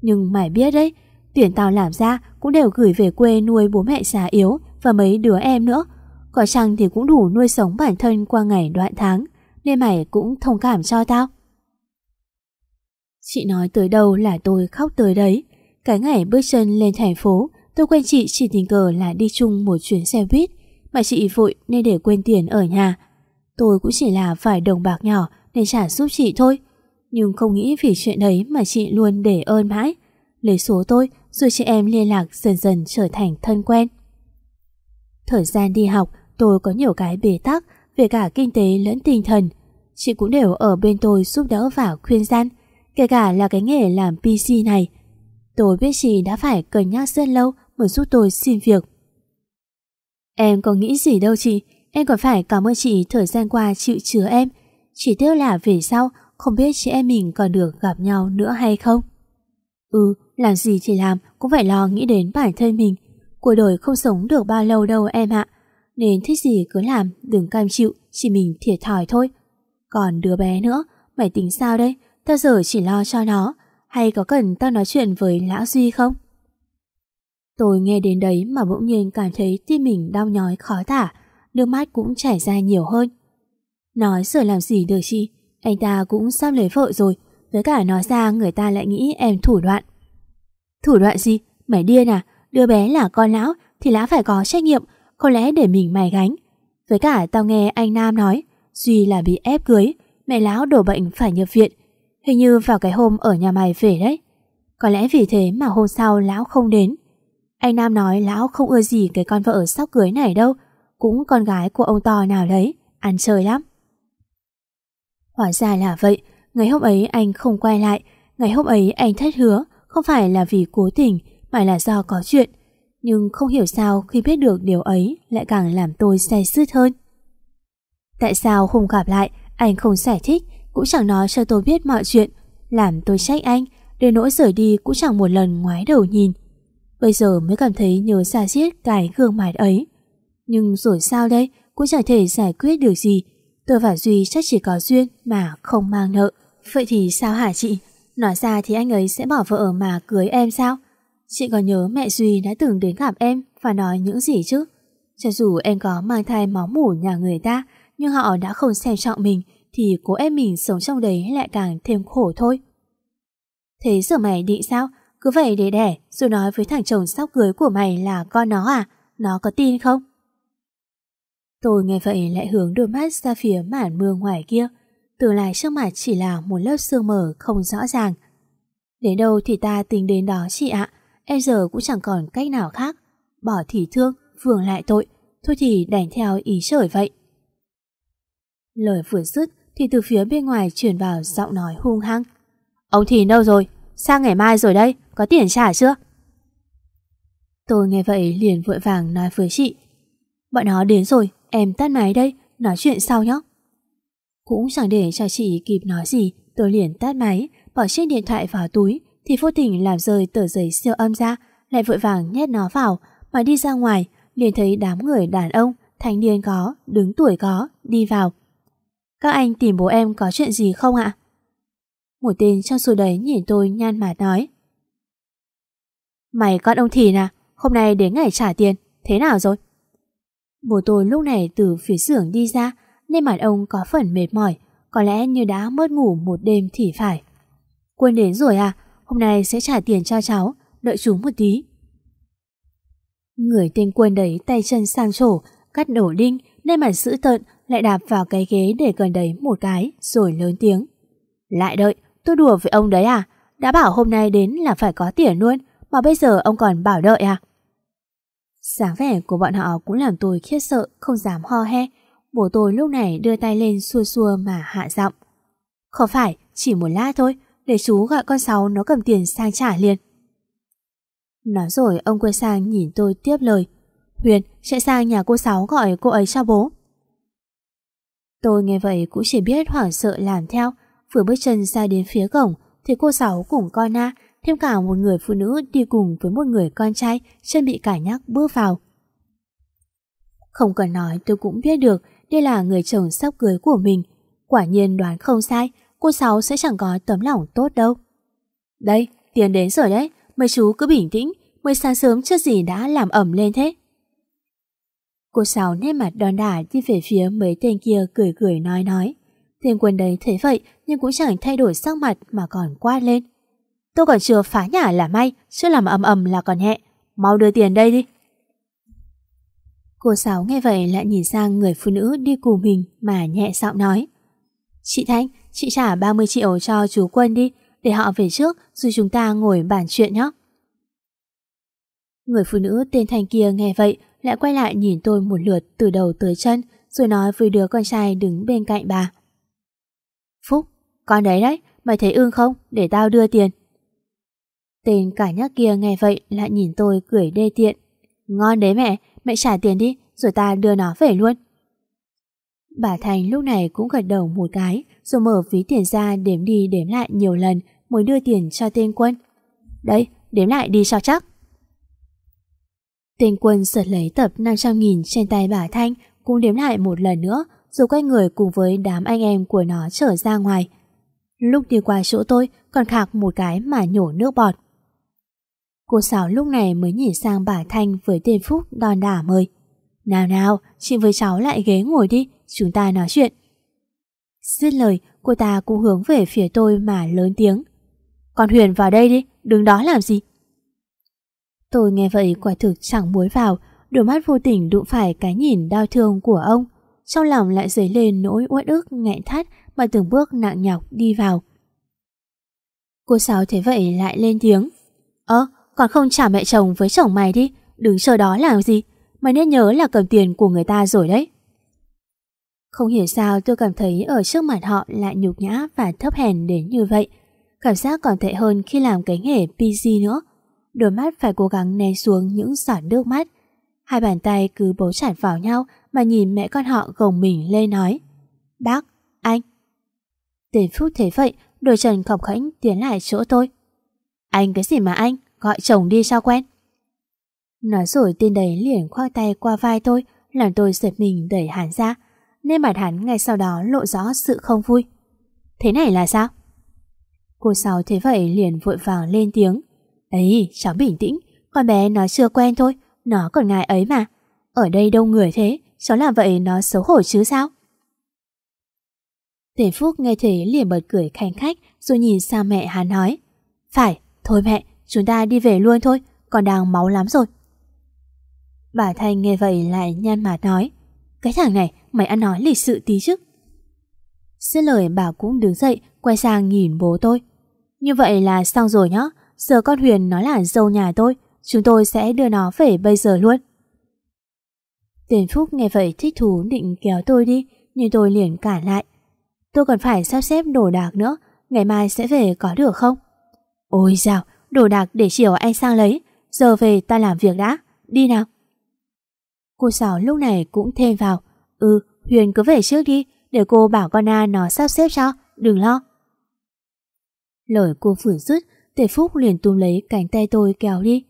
Speaker 2: Nhưng mày biết đấy, tiền tao làm ra cũng đều gửi về quê nuôi bố mẹ già yếu và mấy đứa em nữa. Có chăng thì cũng đủ nuôi sống bản thân qua ngày đoạn tháng, nên mày cũng thông cảm cho tao. Chị nói tới đâu là tôi khóc tới đấy. Cái ngày bước chân lên thành phố, tôi quen chị chỉ tình cờ là đi chung một chuyến xe buýt, mà chị vội nên để quên tiền ở nhà. Tôi cũng chỉ là vài đồng bạc nhỏ để trả giúp chị thôi. Nhưng không nghĩ vì chuyện đấy mà chị luôn để ơn mãi. Lấy số tôi rồi chị em liên lạc dần dần trở thành thân quen. Thời gian đi học tôi có nhiều cái bế tắc về cả kinh tế lẫn tinh thần. Chị cũng đều ở bên tôi giúp đỡ và khuyên gian, kể cả là cái nghề làm PC này. Tôi biết chị đã phải cân nhắc rất lâu mới giúp tôi xin việc. Em có nghĩ gì đâu chị, em còn phải cảm ơn chị thời gian qua chịu chứa em. Chỉ tiếc là về sau không biết chị em mình còn được gặp nhau nữa hay không. Ừ, làm gì thì làm cũng phải lo nghĩ đến bản thân mình. Cuộc đời không sống được bao lâu đâu em ạ. Nên thích gì cứ làm, đừng cam chịu, chỉ mình thiệt thòi thôi. Còn đứa bé nữa, mày tính sao đây? Tao giờ chỉ lo cho nó, hay có cần tao nói chuyện với Lão Duy không? Tôi nghe đến đấy mà bỗng nhiên cảm thấy tim mình đau nhói khó tả, nước mắt cũng chảy ra nhiều hơn. Nói rồi làm gì được chi, anh ta cũng sắp lấy vợ rồi, với cả nói ra người ta lại nghĩ em thủ đoạn. Thủ đoạn gì? Mày điên à? Đứa bé là con lão thì lão phải có trách nhiệm, có lẽ để mình mày gánh. Với cả tao nghe anh Nam nói, Duy là bị ép cưới, mẹ lão đổ bệnh phải nhập viện. Hình như vào cái hôm ở nhà mày về đấy. Có lẽ vì thế mà hôm sau lão không đến. Anh Nam nói lão không ưa gì cái con vợ sắp cưới này đâu, cũng con gái của ông to nào đấy, ăn chơi lắm. Hóa ra là vậy, ngày hôm ấy anh không quay lại, ngày hôm ấy anh thất hứa, không phải là vì cố tình, mà là do có chuyện. Nhưng không hiểu sao khi biết được điều ấy lại càng làm tôi say sứt hơn. Tại sao không gặp lại, anh không giải thích, cũng chẳng nói cho tôi biết mọi chuyện, làm tôi trách anh, đến nỗi rời đi cũng chẳng một lần ngoái đầu nhìn. Bây giờ mới cảm thấy nhớ xa xiết cái gương mặt ấy. Nhưng rồi sao đây, cũng chẳng thể giải quyết được gì. Tôi và Duy chắc chỉ có duyên mà không mang nợ. Vậy thì sao hả chị? Nói ra thì anh ấy sẽ bỏ vợ mà cưới em sao? Chị còn nhớ mẹ Duy đã từng đến gặp em và nói những gì chứ? Cho dù em có mang thai máu mủ nhà người ta, nhưng họ đã không xem trọng mình, thì cố em mình sống trong đấy lại càng thêm khổ thôi. Thế giờ mày định sao? Cứ vậy để đẻ, rồi nói với thằng chồng sắp cưới của mày là con nó à? Nó có tin không? Tôi nghe vậy lại hướng đôi mắt ra phía màn mưa ngoài kia, tưởng lại trước mặt chỉ là một lớp sương mờ không rõ ràng. Đến đâu thì ta tính đến đó chị ạ, em giờ cũng chẳng còn cách nào khác. Bỏ thì thương, phường lại tội, thôi thì đành theo ý trời vậy. Lời vừa dứt thì từ phía bên ngoài truyền vào giọng nói hung hăng. Ông thì đâu rồi? Sang ngày mai rồi đây, có tiền trả chưa? Tôi nghe vậy liền vội vàng nói với chị. Bọn nó đến rồi, em tắt máy đây, nói chuyện sau nhé. Cũng chẳng để cho chị kịp nói gì, tôi liền tắt máy, bỏ chiếc điện thoại vào túi, thì vô tình làm rơi tờ giấy siêu âm ra, lại vội vàng nhét nó vào, mà đi ra ngoài, liền thấy đám người đàn ông, thanh niên có, đứng tuổi có, đi vào. Các anh tìm bố em có chuyện gì không ạ? Một tên trong số đấy nhìn tôi nhan mà nói. Mày con ông Thìn à, hôm nay đến ngày trả tiền, thế nào rồi? Bố tôi lúc này từ phía xưởng đi ra, nên mặt ông có phần mệt mỏi, có lẽ như đã mất ngủ một đêm thì phải. Quên đến rồi à, hôm nay sẽ trả tiền cho cháu, đợi chú một tí. Người tên quân đấy tay chân sang trổ, cắt đổ đinh, nên mặt sữ tợn lại đạp vào cái ghế để gần đấy một cái, rồi lớn tiếng. Lại đợi, tôi đùa với ông đấy à? Đã bảo hôm nay đến là phải có tiền luôn, mà bây giờ ông còn bảo đợi à? Sáng vẻ của bọn họ cũng làm tôi khiếp sợ, không dám ho he. Bố tôi lúc này đưa tay lên xua xua mà hạ giọng. Không phải, chỉ một lát thôi, để chú gọi con sáu nó cầm tiền sang trả liền. Nói rồi ông quay sang nhìn tôi tiếp lời. Huyền, sẽ sang nhà cô Sáu gọi cô ấy cho bố. Tôi nghe vậy cũng chỉ biết hoảng sợ làm theo, vừa bước chân ra đến phía cổng, thì cô Sáu cùng con Na, thêm cả một người phụ nữ đi cùng với một người con trai chân bị cải nhắc bước vào. Không cần nói tôi cũng biết được đây là người chồng sắp cưới của mình. Quả nhiên đoán không sai, cô Sáu sẽ chẳng có tấm lòng tốt đâu. Đây, tiền đến rồi đấy, mấy chú cứ bình tĩnh, mới sáng sớm chưa gì đã làm ẩm lên thế. Cô Sáu nét mặt đòn đả đi về phía mấy tên kia cười cười nói nói. Tên quân đấy thấy vậy nhưng cũng chẳng thay đổi sắc mặt mà còn quát lên. Tôi còn chưa phá nhà là may, chưa làm ầm ầm là còn nhẹ. Mau đưa tiền đây đi. Cô Sáu nghe vậy lại nhìn sang người phụ nữ đi cùng mình mà nhẹ giọng nói. Chị Thanh, chị trả 30 triệu cho chú Quân đi, để họ về trước rồi chúng ta ngồi bàn chuyện nhé. Người phụ nữ tên Thanh kia nghe vậy lại quay lại nhìn tôi một lượt từ đầu tới chân rồi nói với đứa con trai đứng bên cạnh bà. Phúc, con đấy đấy, mày thấy ương không? Để tao đưa tiền. Tên cả nhắc kia nghe vậy lại nhìn tôi cười đê tiện. Ngon đấy mẹ, mẹ trả tiền đi, rồi ta đưa nó về luôn. Bà Thành lúc này cũng gật đầu một cái, rồi mở ví tiền ra đếm đi đếm lại nhiều lần mới đưa tiền cho tên quân. Đây, đếm lại đi sao chắc. Tên quân giật lấy tập 500.000 trên tay bà Thanh cũng đếm lại một lần nữa rồi quay người cùng với đám anh em của nó trở ra ngoài. Lúc đi qua chỗ tôi còn khạc một cái mà nhổ nước bọt. Cô Sáu lúc này mới nhìn sang bà Thanh với tên Phúc đòn đả mời. Nào nào, chị với cháu lại ghế ngồi đi, chúng ta nói chuyện. Dứt lời, cô ta cũng hướng về phía tôi mà lớn tiếng. Con Huyền vào đây đi, đứng đó làm gì? Tôi nghe vậy quả thực chẳng muốn vào, đôi mắt vô tình đụng phải cái nhìn đau thương của ông. Trong lòng lại dấy lên nỗi uất ức nghẹn thắt mà từng bước nặng nhọc đi vào. Cô Sáu thế vậy lại lên tiếng. Ơ, còn không trả mẹ chồng với chồng mày đi, đứng chờ đó làm gì? Mày nên nhớ là cầm tiền của người ta rồi đấy. Không hiểu sao tôi cảm thấy ở trước mặt họ lại nhục nhã và thấp hèn đến như vậy. Cảm giác còn tệ hơn khi làm cái nghề PC nữa. Đôi mắt phải cố gắng nén xuống những giọt nước mắt. Hai bàn tay cứ bấu chặt vào nhau mà nhìn mẹ con họ gồng mình lên nói. Bác, anh. Tên Phúc thấy vậy, đôi chân khọc khảnh tiến lại chỗ tôi. Anh cái gì mà anh, gọi chồng đi sao quen. Nói rồi tên đấy liền khoác tay qua vai tôi, làm tôi giật mình đẩy hắn ra, nên mặt hắn ngay sau đó lộ rõ sự không vui. Thế này là sao? Cô Sáu thế vậy liền vội vàng lên tiếng. Ấy, cháu bình tĩnh, con bé nó chưa quen thôi, nó còn ngại ấy mà. Ở đây đông người thế, cháu làm vậy nó xấu hổ chứ sao? tề Phúc nghe thế liền bật cười khanh khách rồi nhìn sang mẹ hắn nói. Phải, thôi mẹ, chúng ta đi về luôn thôi, còn đang máu lắm rồi. Bà Thanh nghe vậy lại nhăn mặt nói. Cái thằng này, mày ăn nói lịch sự tí chứ. Xin lời bà cũng đứng dậy, quay sang nhìn bố tôi. Như vậy là xong rồi nhá, giờ con Huyền nó là dâu nhà tôi, chúng tôi sẽ đưa nó về bây giờ luôn. Tiền Phúc nghe vậy thích thú định kéo tôi đi, nhưng tôi liền cản lại. Tôi còn phải sắp xếp đồ đạc nữa, ngày mai sẽ về có được không? Ôi dào, đồ đạc để chiều anh sang lấy, giờ về ta làm việc đã, đi nào. Cô Sáu lúc này cũng thêm vào, ừ, Huyền cứ về trước đi, để cô bảo con A nó sắp xếp cho, đừng lo. Lời cô vừa dứt, Tề Phúc liền túm lấy cánh tay tôi kéo đi.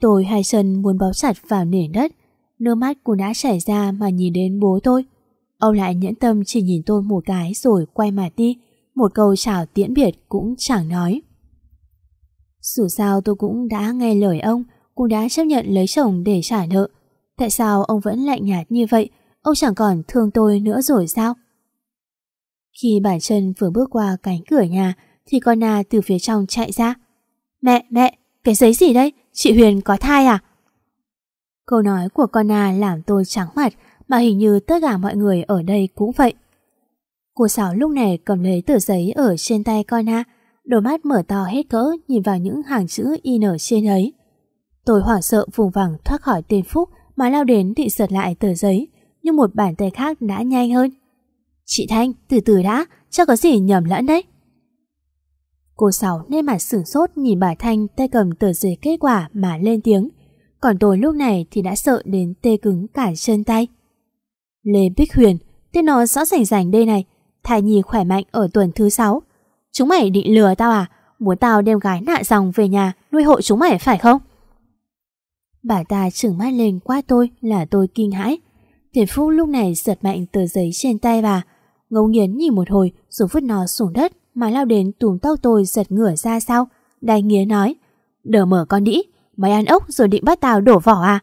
Speaker 2: Tôi hai chân muốn bó chặt vào nền đất, nước mắt cũng đã chảy ra mà nhìn đến bố tôi. Ông lại nhẫn tâm chỉ nhìn tôi một cái rồi quay mặt đi, một câu chào tiễn biệt cũng chẳng nói. Dù sao tôi cũng đã nghe lời ông, cũng đã chấp nhận lấy chồng để trả nợ. Tại sao ông vẫn lạnh nhạt như vậy, ông chẳng còn thương tôi nữa rồi sao? Khi bản chân vừa bước qua cánh cửa nhà, thì con Na từ phía trong chạy ra. Mẹ, mẹ, cái giấy gì đây? Chị Huyền có thai à? Câu nói của con Na làm tôi trắng mặt, mà hình như tất cả mọi người ở đây cũng vậy. Cô Sáu lúc này cầm lấy tờ giấy ở trên tay con Na, đôi mắt mở to hết cỡ nhìn vào những hàng chữ in ở trên ấy. Tôi hoảng sợ vùng vằng thoát khỏi tên Phúc mà lao đến định giật lại tờ giấy, nhưng một bàn tay khác đã nhanh hơn. Chị Thanh, từ từ đã, chắc có gì nhầm lẫn đấy. Cô Sáu nên mặt sửng sốt nhìn bà Thanh tay cầm tờ giấy kết quả mà lên tiếng. Còn tôi lúc này thì đã sợ đến tê cứng cả chân tay. Lê Bích Huyền, tên nó rõ rành rành đây này, thai nhi khỏe mạnh ở tuần thứ 6. Chúng mày định lừa tao à? Muốn tao đem gái nạ dòng về nhà nuôi hộ chúng mày phải không? Bà ta trừng mắt lên qua tôi là tôi kinh hãi. Tiền Phúc lúc này giật mạnh tờ giấy trên tay bà. Ngấu nghiến nhìn một hồi rồi vứt nó xuống đất mà lao đến túm tóc tôi giật ngửa ra sau. Đài nghĩa nói đỡ mở con đĩ, mày ăn ốc rồi định bắt tao đổ vỏ à?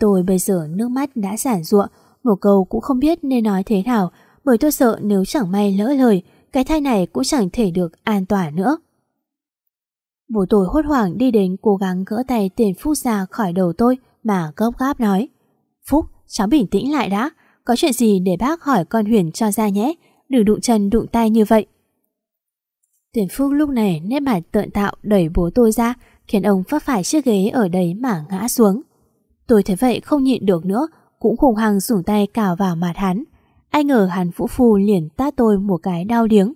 Speaker 2: Tôi bây giờ nước mắt đã giản ruộng, một câu cũng không biết nên nói thế nào bởi tôi sợ nếu chẳng may lỡ lời, cái thai này cũng chẳng thể được an toàn nữa. Bố tôi hốt hoảng đi đến cố gắng gỡ tay tiền Phúc ra khỏi đầu tôi mà gấp gáp nói. Phúc, cháu bình tĩnh lại đã, có chuyện gì để bác hỏi con Huyền cho ra nhé, đừng đụng chân đụng tay như vậy. Tiền Phúc lúc này nét mặt tợn tạo đẩy bố tôi ra, khiến ông vấp phải chiếc ghế ở đấy mà ngã xuống. Tôi thấy vậy không nhịn được nữa, cũng hùng hăng dùng tay cào vào mặt hắn. Ai ngờ hàn vũ phu liền tát tôi một cái đau điếng.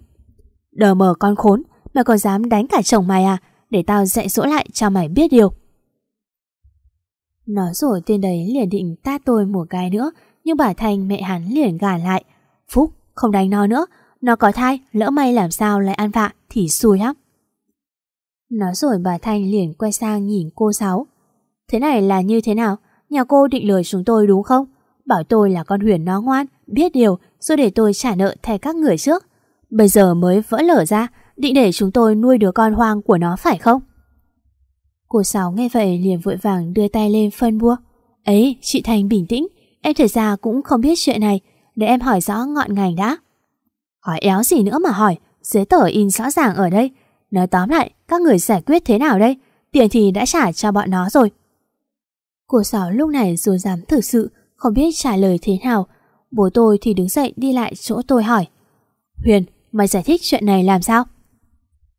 Speaker 2: Đờ mờ con khốn, mày còn dám đánh cả chồng mày à, để tao dạy dỗ lại cho mày biết điều. Nói rồi tên đấy liền định tát tôi một cái nữa, nhưng bà Thanh mẹ hắn liền gạt lại. Phúc, không đánh nó nữa, nó có thai, lỡ may làm sao lại ăn vạ thì xui lắm. Nói rồi bà Thanh liền quay sang nhìn cô Sáu. Thế này là như thế nào? Nhà cô định lừa chúng tôi đúng không? Bảo tôi là con Huyền nó ngoan, biết điều, rồi để tôi trả nợ thay các người trước. Bây giờ mới vỡ lở ra, định để chúng tôi nuôi đứa con hoang của nó phải không? Cô Sáu nghe vậy liền vội vàng đưa tay lên phân bua. Ấy, chị Thành bình tĩnh, em thật ra cũng không biết chuyện này, để em hỏi rõ ngọn ngành đã. Hỏi éo gì nữa mà hỏi, giấy tờ in rõ ràng ở đây. Nói tóm lại, các người giải quyết thế nào đây? Tiền thì đã trả cho bọn nó rồi. Cô Sáu lúc này rồi dám thực sự, không biết trả lời thế nào. Bố tôi thì đứng dậy đi lại chỗ tôi hỏi. Huyền, mày giải thích chuyện này làm sao?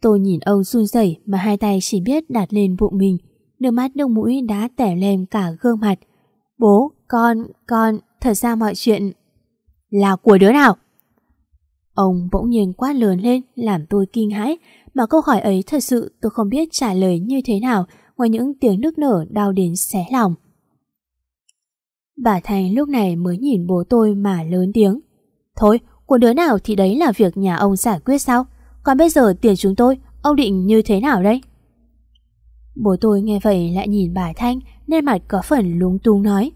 Speaker 2: Tôi nhìn ông run rẩy mà hai tay chỉ biết đặt lên bụng mình. Nước mắt nước mũi đã tẻ lem cả gương mặt. Bố, con, con, thật ra mọi chuyện là của đứa nào? Ông bỗng nhiên quát lớn lên làm tôi kinh hãi mà câu hỏi ấy thật sự tôi không biết trả lời như thế nào ngoài những tiếng nước nở đau đến xé lòng. Bà Thành lúc này mới nhìn bố tôi mà lớn tiếng. Thôi, của đứa nào thì đấy là việc nhà ông giải quyết sao? Còn bây giờ tiền chúng tôi, ông định như thế nào đây? Bố tôi nghe vậy lại nhìn bà Thanh nên mặt có phần lúng túng nói.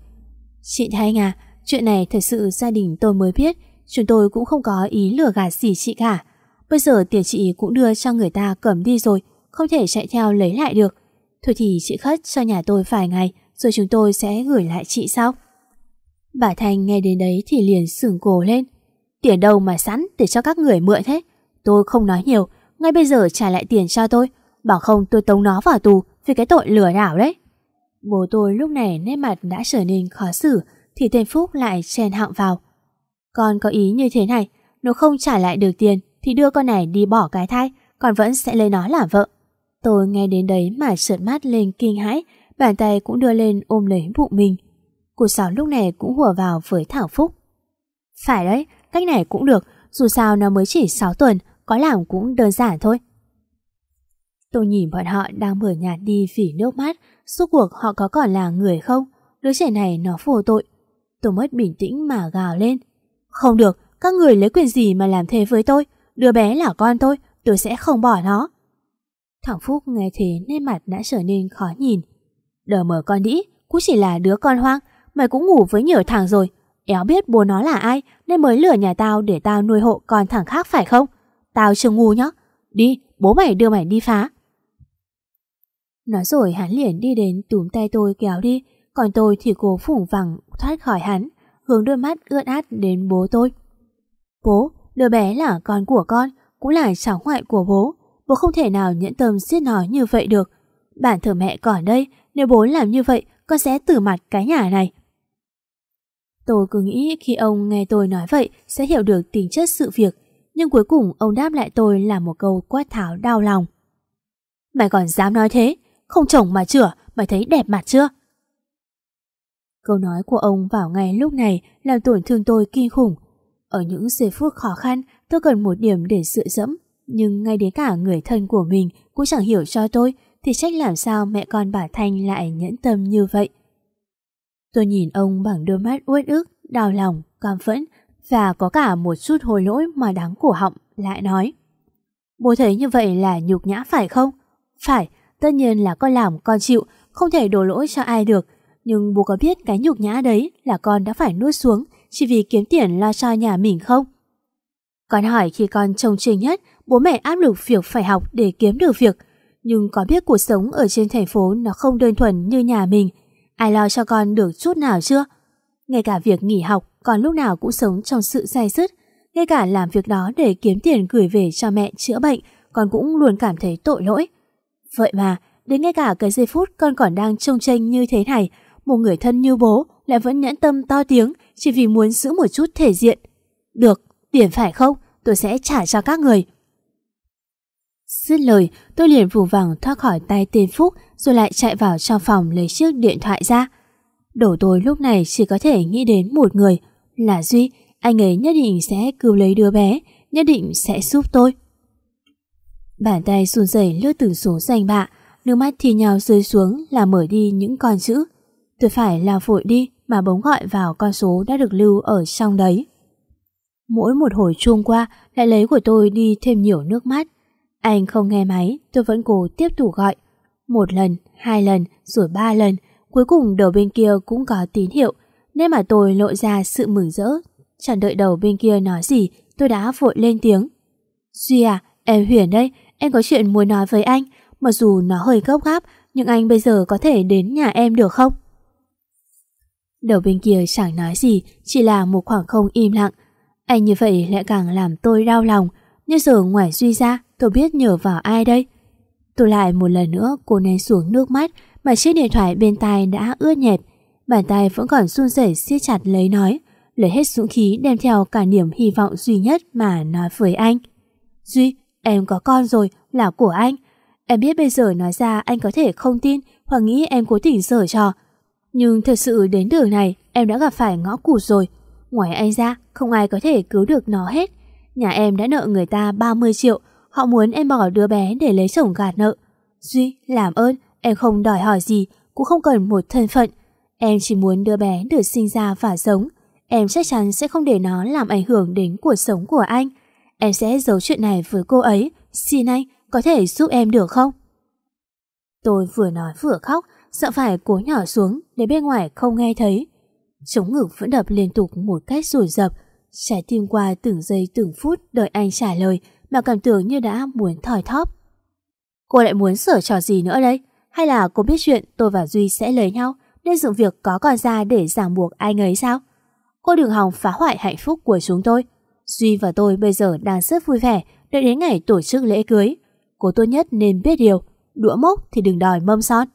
Speaker 2: Chị Thanh à, chuyện này thật sự gia đình tôi mới biết, chúng tôi cũng không có ý lừa gạt gì chị cả. Bây giờ tiền chị cũng đưa cho người ta cầm đi rồi, không thể chạy theo lấy lại được. Thôi thì chị khất cho nhà tôi vài ngày, rồi chúng tôi sẽ gửi lại chị sau. Bà Thanh nghe đến đấy thì liền sửng cổ lên. Tiền đâu mà sẵn để cho các người mượn thế? Tôi không nói nhiều, ngay bây giờ trả lại tiền cho tôi. Bảo không tôi tống nó vào tù vì cái tội lừa đảo đấy. Bố tôi lúc này nét mặt đã trở nên khó xử thì tên Phúc lại chen họng vào. Con có ý như thế này, nếu không trả lại được tiền thì đưa con này đi bỏ cái thai, còn vẫn sẽ lấy nó làm vợ. Tôi nghe đến đấy mà trợn mắt lên kinh hãi, bàn tay cũng đưa lên ôm lấy bụng mình. Cô Sáu lúc này cũng hùa vào với Thảo Phúc. Phải đấy, cách này cũng được, dù sao nó mới chỉ 6 tuần, có làm cũng đơn giản thôi. Tôi nhìn bọn họ đang mở nhạt đi vì nước mắt, suốt cuộc họ có còn là người không? Đứa trẻ này nó vô tội. Tôi mất bình tĩnh mà gào lên. Không được, các người lấy quyền gì mà làm thế với tôi? Đứa bé là con tôi, tôi sẽ không bỏ nó. Thằng Phúc nghe thế nên mặt đã trở nên khó nhìn. Đờ mở con đĩ, cũng chỉ là đứa con hoang, mày cũng ngủ với nhiều thằng rồi. Éo biết bố nó là ai nên mới lừa nhà tao để tao nuôi hộ con thằng khác phải không? Tao chưa ngu nhá. Đi, bố mày đưa mày đi phá. Nói rồi hắn liền đi đến túm tay tôi kéo đi, còn tôi thì cố phủng vẳng thoát khỏi hắn, hướng đôi mắt ướt át đến bố tôi. Bố, đứa bé là con của con, cũng là cháu ngoại của bố. Bố không thể nào nhẫn tâm giết nó như vậy được. Bản thờ mẹ còn đây, nếu bố làm như vậy, con sẽ tử mặt cái nhà này. Tôi cứ nghĩ khi ông nghe tôi nói vậy sẽ hiểu được tính chất sự việc, nhưng cuối cùng ông đáp lại tôi là một câu quát tháo đau lòng. Mày còn dám nói thế, không chồng mà chửa, mày thấy đẹp mặt chưa? Câu nói của ông vào ngay lúc này làm tổn thương tôi kinh khủng. Ở những giây phút khó khăn, tôi cần một điểm để dựa dẫm, nhưng ngay đến cả người thân của mình cũng chẳng hiểu cho tôi, thì trách làm sao mẹ con bà Thanh lại nhẫn tâm như vậy. Tôi nhìn ông bằng đôi mắt uất ức, đau lòng, cam phẫn và có cả một chút hối lỗi mà đáng cổ họng lại nói. Bố thấy như vậy là nhục nhã phải không? Phải, tất nhiên là con làm con chịu, không thể đổ lỗi cho ai được. Nhưng bố có biết cái nhục nhã đấy là con đã phải nuốt xuống chỉ vì kiếm tiền lo cho nhà mình không? Con hỏi khi con trông trình nhất, bố mẹ áp lực việc phải học để kiếm được việc. Nhưng có biết cuộc sống ở trên thành phố nó không đơn thuần như nhà mình. Ai lo cho con được chút nào chưa? Ngay cả việc nghỉ học, con lúc nào cũng sống trong sự say dứt. Ngay cả làm việc đó để kiếm tiền gửi về cho mẹ chữa bệnh, con cũng luôn cảm thấy tội lỗi. Vậy mà, đến ngay cả cái giây phút con còn đang trông tranh như thế này, một người thân như bố lại vẫn nhẫn tâm to tiếng chỉ vì muốn giữ một chút thể diện. Được, tiền phải không? Tôi sẽ trả cho các người. Dứt lời, tôi liền vùng vằng thoát khỏi tay tên Phúc rồi lại chạy vào trong phòng lấy chiếc điện thoại ra. Đổ tôi lúc này chỉ có thể nghĩ đến một người, là Duy. Anh ấy nhất định sẽ cứu lấy đứa bé, nhất định sẽ giúp tôi. Bàn tay run rẩy lướt từng số danh bạ, nước mắt thì nhào rơi xuống là mở đi những con chữ. Tôi phải lao vội đi mà bóng gọi vào con số đã được lưu ở trong đấy. Mỗi một hồi chuông qua lại lấy của tôi đi thêm nhiều nước mắt. Anh không nghe máy, tôi vẫn cố tiếp tục gọi. Một lần, hai lần, rồi ba lần, cuối cùng đầu bên kia cũng có tín hiệu, nên mà tôi lộ ra sự mừng rỡ. Chẳng đợi đầu bên kia nói gì, tôi đã vội lên tiếng. Duy à, em Huyền đây, em có chuyện muốn nói với anh, mặc dù nó hơi gấp gáp, nhưng anh bây giờ có thể đến nhà em được không? Đầu bên kia chẳng nói gì, chỉ là một khoảng không im lặng. Anh như vậy lại càng làm tôi đau lòng, nhưng giờ ngoài Duy ra, tôi biết nhờ vào ai đây? Tôi lại một lần nữa cô nén xuống nước mắt mà chiếc điện thoại bên tai đã ướt nhẹp. Bàn tay vẫn còn run rẩy siết chặt lấy nói, lấy hết dũng khí đem theo cả niềm hy vọng duy nhất mà nói với anh. Duy, em có con rồi, là của anh. Em biết bây giờ nói ra anh có thể không tin hoặc nghĩ em cố tình sở trò. Nhưng thật sự đến đường này em đã gặp phải ngõ cụt rồi. Ngoài anh ra, không ai có thể cứu được nó hết. Nhà em đã nợ người ta 30 triệu, họ muốn em bỏ đứa bé để lấy chồng gạt nợ. Duy, làm ơn, em không đòi hỏi gì, cũng không cần một thân phận. Em chỉ muốn đứa bé được sinh ra và sống. Em chắc chắn sẽ không để nó làm ảnh hưởng đến cuộc sống của anh. Em sẽ giấu chuyện này với cô ấy. Xin anh, có thể giúp em được không? Tôi vừa nói vừa khóc, sợ phải cố nhỏ xuống để bên ngoài không nghe thấy. Chống ngực vẫn đập liên tục một cách rủi rập, trái tim qua từng giây từng phút đợi anh trả lời mà cảm tưởng như đã muốn thòi thóp. Cô lại muốn sửa trò gì nữa đây? Hay là cô biết chuyện tôi và Duy sẽ lấy nhau nên dựng việc có còn ra để ràng buộc anh ấy sao? Cô đừng hòng phá hoại hạnh phúc của chúng tôi. Duy và tôi bây giờ đang rất vui vẻ đợi đến ngày tổ chức lễ cưới. Cô tốt nhất nên biết điều, đũa mốc thì đừng đòi mâm son.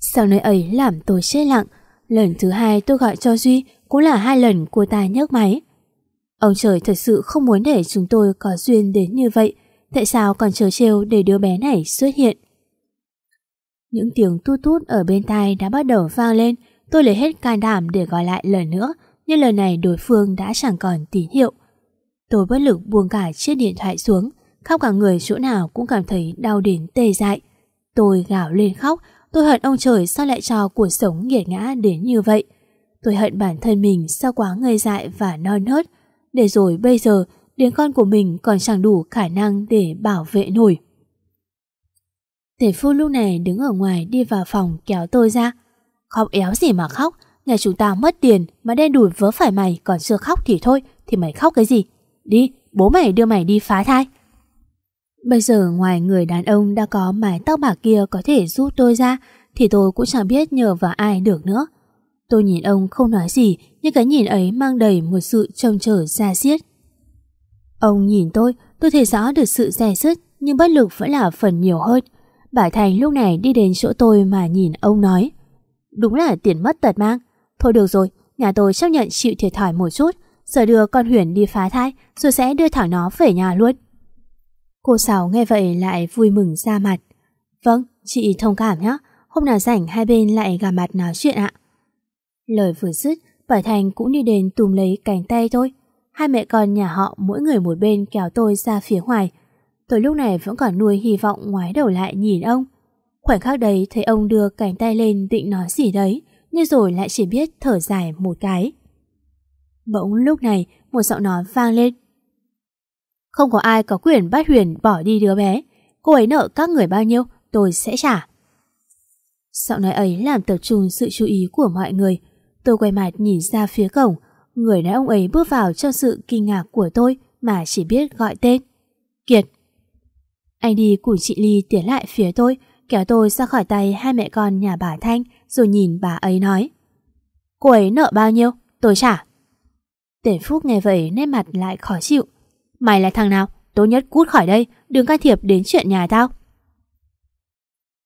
Speaker 2: Sau nơi ấy làm tôi chết lặng. Lần thứ hai tôi gọi cho Duy cũng là hai lần cô ta nhấc máy. Ông trời thật sự không muốn để chúng tôi có duyên đến như vậy. Tại sao còn chờ trêu để đứa bé này xuất hiện? Những tiếng tút tút ở bên tai đã bắt đầu vang lên. Tôi lấy hết can đảm để gọi lại lần nữa. Nhưng lần này đối phương đã chẳng còn tín hiệu. Tôi bất lực buông cả chiếc điện thoại xuống. Khóc cả người chỗ nào cũng cảm thấy đau đến tê dại. Tôi gào lên khóc. Tôi hận ông trời sao lại cho cuộc sống nghiệt ngã đến như vậy. Tôi hận bản thân mình sao quá ngây dại và non nớt. Để rồi bây giờ đứa con của mình còn chẳng đủ khả năng để bảo vệ nổi. Tể phu lúc này đứng ở ngoài đi vào phòng kéo tôi ra. Khóc éo gì mà khóc, nhà chúng ta mất tiền mà đen đủi vớ phải mày còn chưa khóc thì thôi, thì mày khóc cái gì? Đi, bố mày đưa mày đi phá thai. Bây giờ ngoài người đàn ông đã có mái tóc bạc kia có thể giúp tôi ra thì tôi cũng chẳng biết nhờ vào ai được nữa. Tôi nhìn ông không nói gì nhưng cái nhìn ấy mang đầy một sự trông chờ xa xiết. Ông nhìn tôi, tôi thấy rõ được sự dè dứt nhưng bất lực vẫn là phần nhiều hơn. Bà Thành lúc này đi đến chỗ tôi mà nhìn ông nói Đúng là tiền mất tật mang Thôi được rồi, nhà tôi chấp nhận chịu thiệt thòi một chút Giờ đưa con Huyền đi phá thai Rồi sẽ đưa thẳng nó về nhà luôn Cô Sáu nghe vậy lại vui mừng ra mặt Vâng, chị thông cảm nhé Hôm nào rảnh hai bên lại gặp mặt nói chuyện ạ Lời vừa dứt bảy Thành cũng đi đến tùm lấy cánh tay tôi Hai mẹ con nhà họ mỗi người một bên kéo tôi ra phía ngoài Tôi lúc này vẫn còn nuôi hy vọng ngoái đầu lại nhìn ông. Khoảnh khắc đấy thấy ông đưa cánh tay lên định nói gì đấy, nhưng rồi lại chỉ biết thở dài một cái. Bỗng lúc này một giọng nói vang lên. Không có ai có quyền bắt Huyền bỏ đi đứa bé. Cô ấy nợ các người bao nhiêu, tôi sẽ trả. Giọng nói ấy làm tập trung sự chú ý của mọi người. Tôi quay mặt nhìn ra phía cổng. Người đàn ông ấy bước vào trong sự kinh ngạc của tôi mà chỉ biết gọi tên. Kiệt. Anh đi cùng chị Ly tiến lại phía tôi, kéo tôi ra khỏi tay hai mẹ con nhà bà Thanh rồi nhìn bà ấy nói. Cô ấy nợ bao nhiêu? Tôi trả. Tể Phúc nghe vậy nét mặt lại khó chịu. Mày là thằng nào? Tốt nhất cút khỏi đây, đừng can thiệp đến chuyện nhà tao.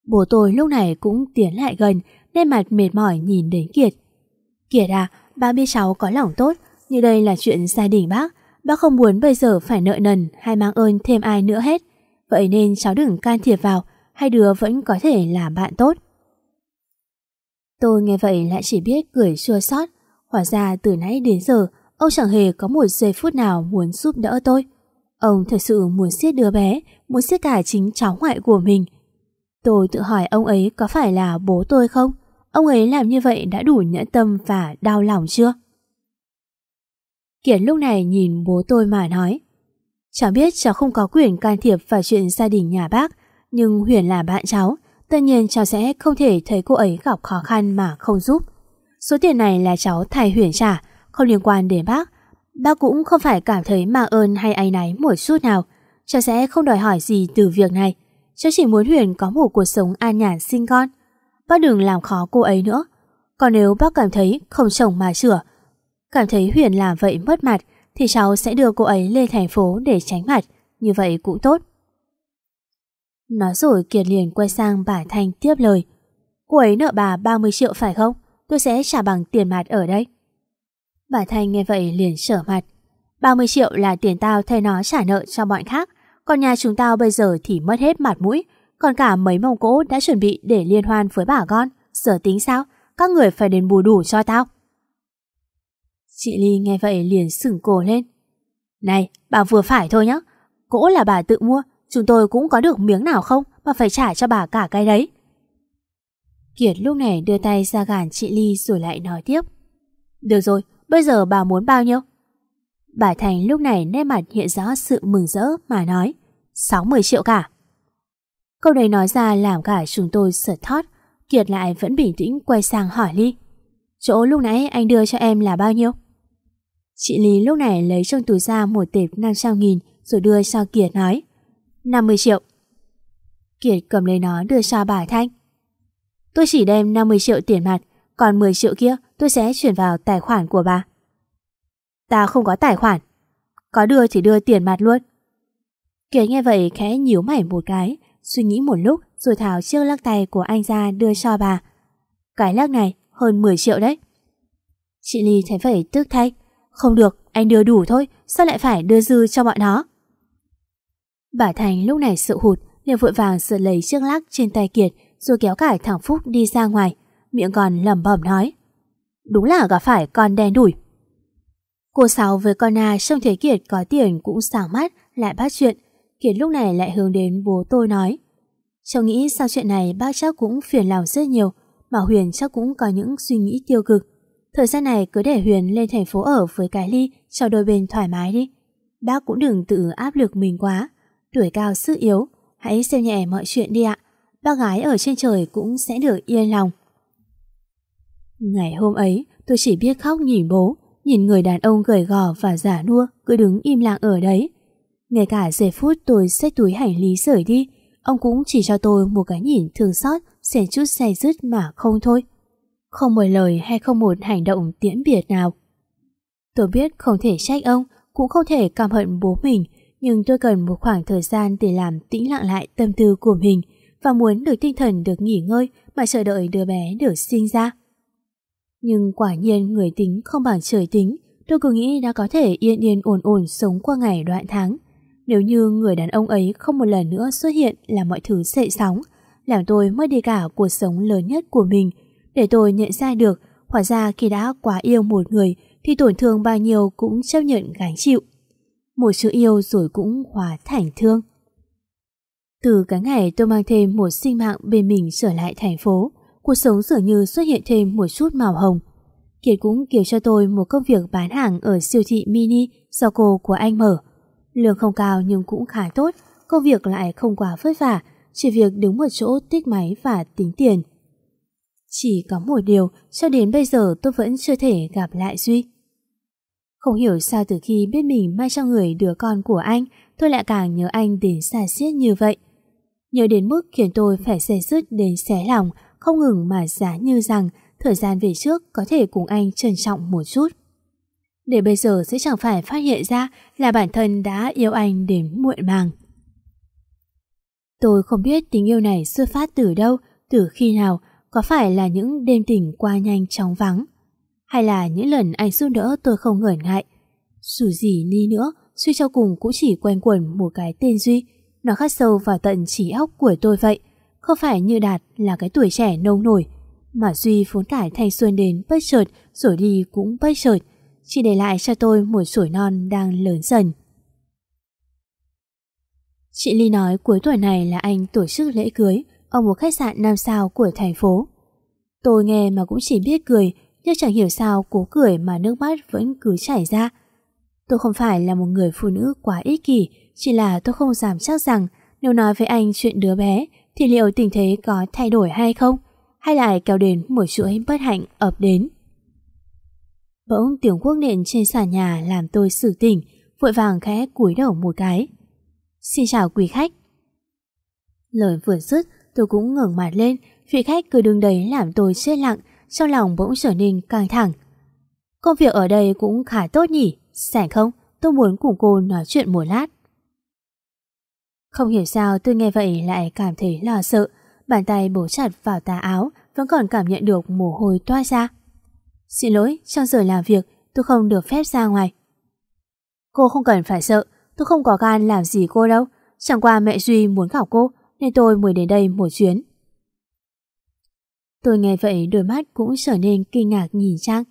Speaker 2: Bố tôi lúc này cũng tiến lại gần, nên mặt mệt mỏi nhìn đến Kiệt. Kiệt à, ba biết cháu có lòng tốt, như đây là chuyện gia đình bác. Bác không muốn bây giờ phải nợ nần hay mang ơn thêm ai nữa hết. Vậy nên cháu đừng can thiệp vào, hai đứa vẫn có thể là bạn tốt. Tôi nghe vậy lại chỉ biết cười chua xót. Hóa ra từ nãy đến giờ, ông chẳng hề có một giây phút nào muốn giúp đỡ tôi. Ông thật sự muốn siết đứa bé, muốn siết cả chính cháu ngoại của mình. Tôi tự hỏi ông ấy có phải là bố tôi không? Ông ấy làm như vậy đã đủ nhẫn tâm và đau lòng chưa? Kiệt lúc này nhìn bố tôi mà nói Cháu biết cháu không có quyền can thiệp vào chuyện gia đình nhà bác Nhưng Huyền là bạn cháu Tất nhiên cháu sẽ không thể thấy cô ấy gặp khó khăn mà không giúp Số tiền này là cháu thay Huyền trả không liên quan đến bác Bác cũng không phải cảm thấy mà ơn hay áy náy một chút nào Cháu sẽ không đòi hỏi gì từ việc này Cháu chỉ muốn Huyền có một cuộc sống an nhàn sinh con Bác đừng làm khó cô ấy nữa Còn nếu bác cảm thấy không chồng mà sửa Cảm thấy Huyền làm vậy mất mặt thì cháu sẽ đưa cô ấy lên thành phố để tránh mặt, như vậy cũng tốt. Nói rồi Kiệt liền quay sang bà Thanh tiếp lời. Cô ấy nợ bà 30 triệu phải không? Tôi sẽ trả bằng tiền mặt ở đây. Bà Thanh nghe vậy liền trở mặt. 30 triệu là tiền tao thay nó trả nợ cho bọn khác. Còn nhà chúng tao bây giờ thì mất hết mặt mũi. Còn cả mấy mông cỗ đã chuẩn bị để liên hoan với bà con. Giờ tính sao? Các người phải đền bù đủ cho tao. Chị Ly nghe vậy liền sửng cổ lên. Này, bà vừa phải thôi nhá. Cỗ là bà tự mua, chúng tôi cũng có được miếng nào không mà phải trả cho bà cả cái đấy. Kiệt lúc này đưa tay ra gàn chị Ly rồi lại nói tiếp. Được rồi, bây giờ bà muốn bao nhiêu? Bà Thành lúc này nét mặt hiện rõ sự mừng rỡ mà nói 60 triệu cả. Câu này nói ra làm cả chúng tôi sợt thót. Kiệt lại vẫn bình tĩnh quay sang hỏi Ly. Chỗ lúc nãy anh đưa cho em là bao nhiêu? Chị Lý lúc này lấy trong túi ra một tệp 500 nghìn rồi đưa cho Kiệt nói 50 triệu. Kiệt cầm lấy nó đưa cho bà Thanh. Tôi chỉ đem 50 triệu tiền mặt, còn 10 triệu kia tôi sẽ chuyển vào tài khoản của bà. Ta không có tài khoản. Có đưa thì đưa tiền mặt luôn. Kiệt nghe vậy khẽ nhíu mày một cái, suy nghĩ một lúc rồi tháo chiếc lắc tay của anh ra đưa cho bà. Cái lắc này hơn 10 triệu đấy. Chị Ly thấy vậy tức thay. Không được, anh đưa đủ thôi, sao lại phải đưa dư cho bọn nó? Bà Thành lúc này sợ hụt, liền vội vàng sợ lấy chiếc lắc trên tay Kiệt rồi kéo cả thằng Phúc đi ra ngoài, miệng còn lẩm bẩm nói. Đúng là gặp phải con đen đủi. Cô Sáu với con A trông thấy Kiệt có tiền cũng sáng mắt, lại bắt chuyện. Kiệt lúc này lại hướng đến bố tôi nói. Cháu nghĩ sau chuyện này bác chắc cũng phiền lòng rất nhiều, mà Huyền chắc cũng có những suy nghĩ tiêu cực. Thời gian này cứ để Huyền lên thành phố ở với cái ly cho đôi bên thoải mái đi. Bác cũng đừng tự áp lực mình quá. Tuổi cao sức yếu, hãy xem nhẹ mọi chuyện đi ạ. Bác gái ở trên trời cũng sẽ được yên lòng. Ngày hôm ấy, tôi chỉ biết khóc nhìn bố, nhìn người đàn ông gầy gò và giả nua cứ đứng im lặng ở đấy. Ngay cả giây phút tôi xách túi hành lý rời đi, ông cũng chỉ cho tôi một cái nhìn thương xót, xen chút say dứt mà không thôi. Không một lời hay không một hành động tiễn biệt nào. Tôi biết không thể trách ông, cũng không thể cảm hận bố mình, nhưng tôi cần một khoảng thời gian để làm tĩnh lặng lại tâm tư của mình và muốn được tinh thần được nghỉ ngơi mà chờ đợi đứa bé được sinh ra. Nhưng quả nhiên người tính không bằng trời tính, tôi cứ nghĩ đã có thể yên yên ổn ổn sống qua ngày đoạn tháng. Nếu như người đàn ông ấy không một lần nữa xuất hiện là mọi thứ sệ sóng, làm tôi mất đi cả cuộc sống lớn nhất của mình, để tôi nhận ra được hóa ra khi đã quá yêu một người thì tổn thương bao nhiêu cũng chấp nhận gánh chịu. Một chữ yêu rồi cũng hóa thành thương. Từ cái ngày tôi mang thêm một sinh mạng bên mình trở lại thành phố, cuộc sống dường như xuất hiện thêm một chút màu hồng. Kiệt cũng kiểu cho tôi một công việc bán hàng ở siêu thị mini do cô của anh mở. Lương không cao nhưng cũng khá tốt, công việc lại không quá vất vả, chỉ việc đứng một chỗ tích máy và tính tiền. Chỉ có một điều, cho đến bây giờ tôi vẫn chưa thể gặp lại Duy. Không hiểu sao từ khi biết mình mang cho người đứa con của anh, tôi lại càng nhớ anh đến xa xiết như vậy. Nhớ đến mức khiến tôi phải xe dứt đến xé lòng, không ngừng mà giá như rằng thời gian về trước có thể cùng anh trân trọng một chút. Để bây giờ sẽ chẳng phải phát hiện ra là bản thân đã yêu anh đến muộn màng. Tôi không biết tình yêu này xuất phát từ đâu, từ khi nào, có phải là những đêm tình qua nhanh chóng vắng, hay là những lần anh giúp đỡ tôi không ngẩn ngại. Dù gì đi nữa, suy cho cùng cũng chỉ quen quẩn một cái tên Duy, nó khắc sâu vào tận trí óc của tôi vậy. Không phải như Đạt là cái tuổi trẻ nông nổi, mà Duy vốn cải thanh xuân đến bất chợt rồi đi cũng bất chợt, chỉ để lại cho tôi một sủi non đang lớn dần. Chị Ly nói cuối tuần này là anh tổ chức lễ cưới ở một khách sạn 5 sao của thành phố. Tôi nghe mà cũng chỉ biết cười, nhưng chẳng hiểu sao cố cười mà nước mắt vẫn cứ chảy ra. Tôi không phải là một người phụ nữ quá ích kỷ, chỉ là tôi không dám chắc rằng nếu nói với anh chuyện đứa bé thì liệu tình thế có thay đổi hay không, hay lại kéo đến một chuỗi bất hạnh ập đến. Bỗng tiếng quốc nện trên sàn nhà làm tôi sử tỉnh, vội vàng khẽ cúi đầu một cái. Xin chào quý khách. Lời vừa dứt, tôi cũng ngẩng mặt lên, vị khách cứ đứng đấy làm tôi chết lặng, trong lòng bỗng trở nên căng thẳng. Công việc ở đây cũng khá tốt nhỉ, sảnh không? Tôi muốn cùng cô nói chuyện một lát. Không hiểu sao tôi nghe vậy lại cảm thấy lo sợ, bàn tay bổ chặt vào tà áo, vẫn còn cảm nhận được mồ hôi toa ra. Xin lỗi, trong giờ làm việc, tôi không được phép ra ngoài. Cô không cần phải sợ, tôi không có gan làm gì cô đâu. Chẳng qua mẹ Duy muốn gặp cô, nên tôi mới đến đây một chuyến. Tôi nghe vậy đôi mắt cũng trở nên kinh ngạc nhìn Trang.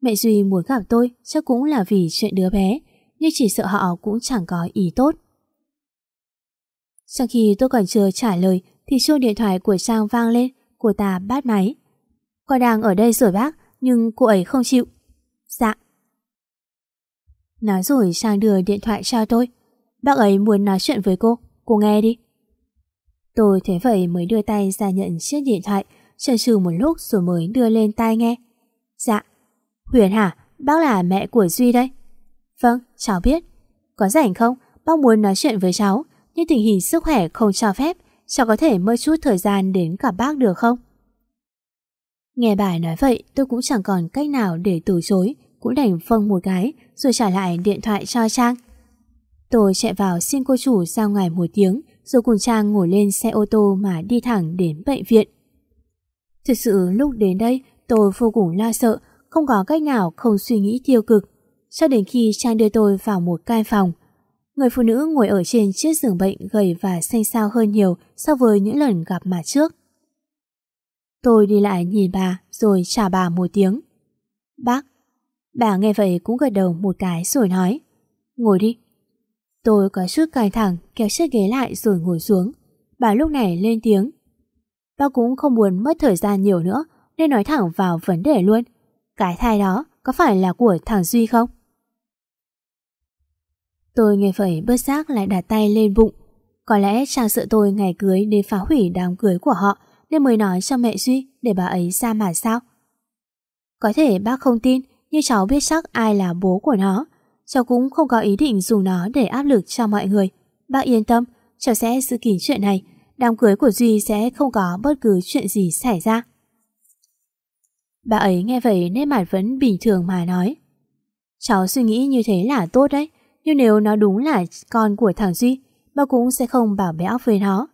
Speaker 2: Mẹ Duy muốn gặp tôi chắc cũng là vì chuyện đứa bé, nhưng chỉ sợ họ cũng chẳng có ý tốt. Sau khi tôi còn chưa trả lời thì chuông điện thoại của Trang vang lên, cô ta bắt máy. Con đang ở đây rồi bác, nhưng cô ấy không chịu. Dạ. Nói rồi Trang đưa điện thoại cho tôi. Bác ấy muốn nói chuyện với cô, cô nghe đi. Tôi thế vậy mới đưa tay ra nhận chiếc điện thoại, chần chừ một lúc rồi mới đưa lên tai nghe. Dạ. Huyền hả? Bác là mẹ của Duy đây. Vâng, cháu biết. Có rảnh không? Bác muốn nói chuyện với cháu, nhưng tình hình sức khỏe không cho phép, cháu có thể mơ chút thời gian đến gặp bác được không? Nghe bà nói vậy tôi cũng chẳng còn cách nào để từ chối Cũng đành vâng một cái Rồi trả lại điện thoại cho Trang. Tôi chạy vào xin cô chủ ra ngoài một tiếng Rồi cùng Trang ngồi lên xe ô tô Mà đi thẳng đến bệnh viện. Thực sự lúc đến đây Tôi vô cùng lo sợ Không có cách nào không suy nghĩ tiêu cực. Cho đến khi Trang đưa tôi vào một căn phòng Người phụ nữ ngồi ở trên chiếc giường bệnh gầy và xanh xao hơn nhiều so với những lần gặp mà trước. Tôi đi lại nhìn bà rồi chào bà một tiếng. Bác. Bà nghe vậy cũng gật đầu một cái rồi nói. Ngồi đi. Tôi có chút cài thẳng kéo chiếc ghế lại rồi ngồi xuống. Bà lúc này lên tiếng. Bác cũng không muốn mất thời gian nhiều nữa, nên nói thẳng vào vấn đề luôn. Cái thai đó có phải là của thằng Duy không? Tôi nghe vậy bớt giác lại đặt tay lên bụng. Có lẽ chàng sợ tôi ngày cưới đến phá hủy đám cưới của họ nên mới nói cho mẹ Duy để bà ấy ra mà sao. Có thể bác không tin, nhưng cháu biết chắc ai là bố của nó. Cháu cũng không có ý định dùng nó để áp lực cho mọi người. Bác yên tâm, cháu sẽ giữ kín chuyện này. Đám cưới của Duy sẽ không có bất cứ chuyện gì xảy ra. Bà ấy nghe vậy nét mặt vẫn bình thường mà nói. Cháu suy nghĩ như thế là tốt đấy. Nhưng nếu nó đúng là con của thằng Duy, bà cũng sẽ không bảo béo với nó.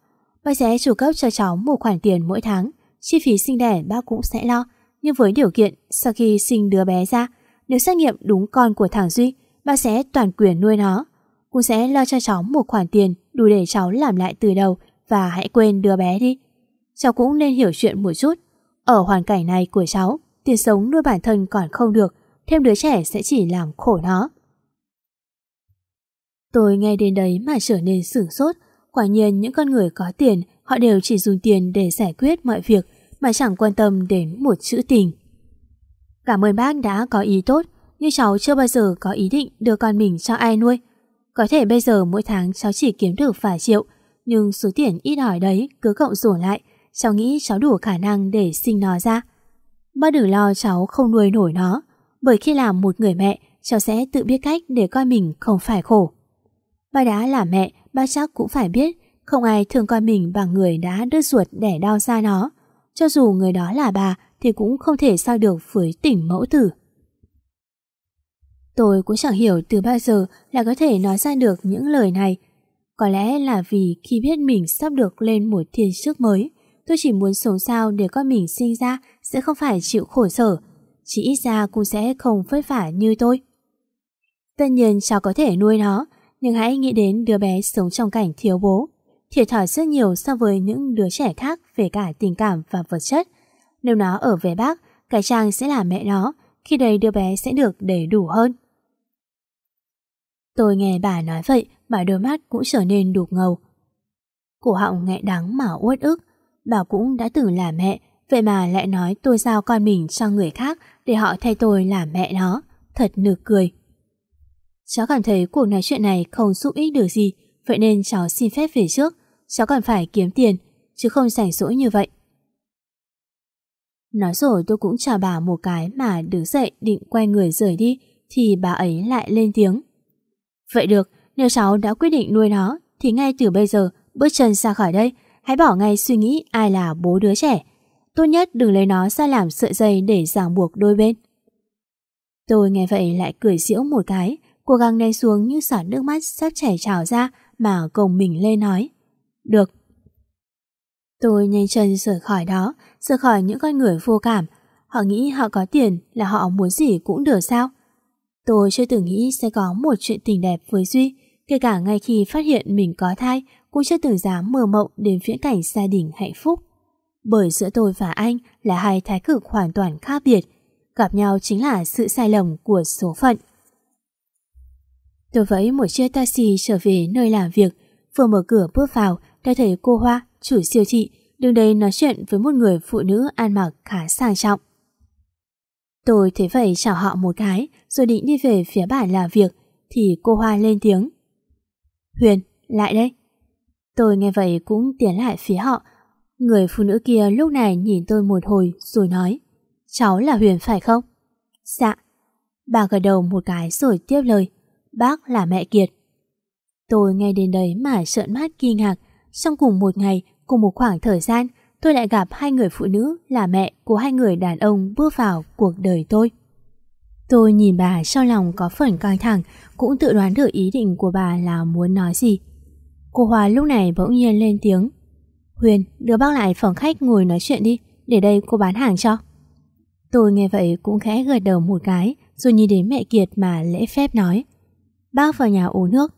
Speaker 2: Bà sẽ chủ cấp cho cháu một khoản tiền mỗi tháng, chi phí sinh đẻ bác cũng sẽ lo. Nhưng với điều kiện sau khi sinh đứa bé ra, nếu xét nghiệm đúng con của thằng Duy, bà sẽ toàn quyền nuôi nó. Cũng sẽ lo cho cháu một khoản tiền đủ để cháu làm lại từ đầu và hãy quên đứa bé đi. Cháu cũng nên hiểu chuyện một chút. Ở hoàn cảnh này của cháu, tiền sống nuôi bản thân còn không được, thêm đứa trẻ sẽ chỉ làm khổ nó. Tôi nghe đến đấy mà trở nên sửng sốt, Quả nhiên những con người có tiền họ đều chỉ dùng tiền để giải quyết mọi việc mà chẳng quan tâm đến một chữ tình. Cảm ơn bác đã có ý tốt nhưng cháu chưa bao giờ có ý định đưa con mình cho ai nuôi. Có thể bây giờ mỗi tháng cháu chỉ kiếm được vài triệu, nhưng số tiền ít ỏi đấy cứ cộng dồn lại, cháu nghĩ cháu đủ khả năng để sinh nó ra. Bác đừng lo cháu không nuôi nổi nó, bởi khi làm một người mẹ, cháu sẽ tự biết cách để coi mình không phải khổ. Bà đã là mẹ, bà chắc cũng phải biết không ai thường coi mình bằng người đã đứt ruột đẻ đau ra nó. Cho dù người đó là bà thì cũng không thể sao được với tỉnh mẫu tử. Tôi cũng chẳng hiểu từ bao giờ là có thể nói ra được những lời này. Có lẽ là vì khi biết mình sắp được lên một thiên sức mới, tôi chỉ muốn sống sao để con mình sinh ra sẽ không phải chịu khổ sở, chỉ ít ra cũng sẽ không vất vả như tôi. Tất nhiên cháu có thể nuôi nó, nhưng hãy nghĩ đến đứa bé sống trong cảnh thiếu bố. Thiệt thòi rất nhiều so với những đứa trẻ khác về cả tình cảm và vật chất. Nếu nó ở về bác, cái Trang sẽ là mẹ nó, khi đấy đứa bé sẽ được đầy đủ hơn. Tôi nghe bà nói vậy mà đôi mắt cũng trở nên đục ngầu. Cổ họng nghẹn đắng mà uất ức. Bà cũng đã từng là mẹ, vậy mà lại nói tôi giao con mình cho người khác để họ thay tôi làm mẹ nó. Thật nực cười. Cháu cảm thấy cuộc nói chuyện này không giúp ích được gì, vậy nên cháu xin phép về trước. Cháu còn phải kiếm tiền, chứ không rảnh rỗi như vậy. Nói rồi tôi cũng chào bà một cái mà đứng dậy định quay người rời đi, thì bà ấy lại lên tiếng. Vậy được, nếu cháu đã quyết định nuôi nó, thì ngay từ bây giờ bước chân ra khỏi đây, hãy bỏ ngay suy nghĩ ai là bố đứa trẻ. Tốt nhất đừng lấy nó ra làm sợi dây để ràng buộc đôi bên. Tôi nghe vậy lại cười giễu một cái, cố gắng nén xuống như sả nước mắt sắp chảy trào ra mà gồng mình lên nói. Được. Tôi nhanh chân rời khỏi đó, rời khỏi những con người vô cảm. Họ nghĩ họ có tiền là họ muốn gì cũng được sao? Tôi chưa từng nghĩ sẽ có một chuyện tình đẹp với Duy, kể cả ngay khi phát hiện mình có thai, cũng chưa từng dám mơ mộng đến viễn cảnh gia đình hạnh phúc. Bởi giữa tôi và anh là hai thái cực hoàn toàn khác biệt, gặp nhau chính là sự sai lầm của số phận. Tôi vẫy một chiếc taxi trở về nơi làm việc, vừa mở cửa bước vào đã thấy cô Hoa, chủ siêu thị, đứng đây nói chuyện với một người phụ nữ ăn mặc khá sang trọng. Tôi thấy vậy chào họ một cái rồi định đi về phía bản làm việc thì cô Hoa lên tiếng. Huyền, lại đây. Tôi nghe vậy cũng tiến lại phía họ. Người phụ nữ kia lúc này nhìn tôi một hồi rồi nói Cháu là Huyền phải không? Dạ. Bà gật đầu một cái rồi tiếp lời Bác là mẹ Kiệt. Tôi nghe đến đấy mà trợn mắt kinh ngạc. Trong cùng một ngày, cùng một khoảng thời gian, tôi lại gặp hai người phụ nữ là mẹ của hai người đàn ông bước vào cuộc đời tôi. Tôi nhìn bà sau lòng có phần căng thẳng, cũng tự đoán được ý định của bà là muốn nói gì. Cô Hòa lúc này bỗng nhiên lên tiếng. Huyền, đưa bác lại phòng khách ngồi nói chuyện đi, để đây cô bán hàng cho. Tôi nghe vậy cũng khẽ gật đầu một cái, rồi nhìn đến mẹ Kiệt mà lễ phép nói. Bác vào nhà uống nước.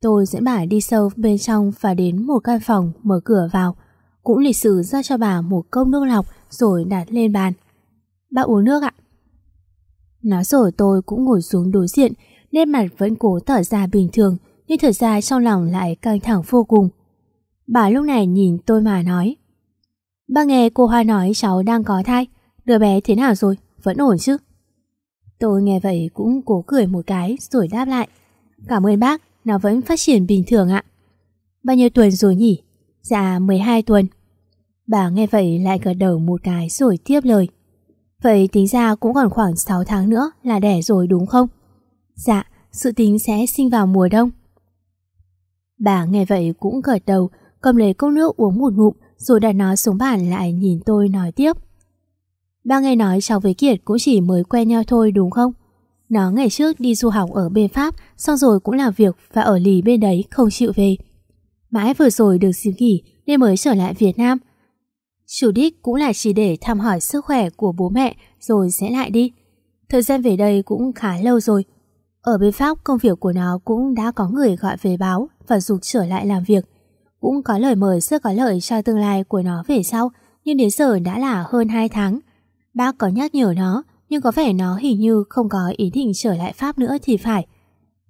Speaker 2: Tôi dẫn bà đi sâu bên trong và đến một căn phòng mở cửa vào, cũng lịch sử ra cho bà một cốc nước lọc rồi đặt lên bàn. Bác uống nước ạ. Nói rồi tôi cũng ngồi xuống đối diện, nên mặt vẫn cố tỏ ra bình thường, nhưng thật ra trong lòng lại căng thẳng vô cùng. Bà lúc này nhìn tôi mà nói. Bác nghe cô Hoa nói cháu đang có thai, đứa bé thế nào rồi, vẫn ổn chứ? Tôi nghe vậy cũng cố cười một cái rồi đáp lại. Cảm ơn bác, nó vẫn phát triển bình thường ạ. Bao nhiêu tuần rồi nhỉ? Dạ 12 tuần. Bà nghe vậy lại gật đầu một cái rồi tiếp lời. Vậy tính ra cũng còn khoảng 6 tháng nữa là đẻ rồi đúng không? Dạ, sự tính sẽ sinh vào mùa đông. Bà nghe vậy cũng gật đầu, cầm lấy cốc nước uống một ngụm rồi đặt nó xuống bàn lại nhìn tôi nói tiếp. Ba nghe nói cháu với Kiệt cũng chỉ mới quen nhau thôi đúng không? Nó ngày trước đi du học ở bên Pháp xong rồi cũng làm việc và ở lì bên đấy không chịu về. Mãi vừa rồi được xin nghỉ nên mới trở lại Việt Nam Chủ đích cũng là chỉ để thăm hỏi sức khỏe của bố mẹ rồi sẽ lại đi. Thời gian về đây cũng khá lâu rồi. Ở bên Pháp công việc của nó cũng đã có người gọi về báo và dục trở lại làm việc. Cũng có lời mời rất có lợi cho tương lai của nó về sau, nhưng đến giờ đã là hơn 2 tháng. Bác có nhắc nhở nó, nhưng có vẻ nó hình như không có ý định trở lại Pháp nữa thì phải.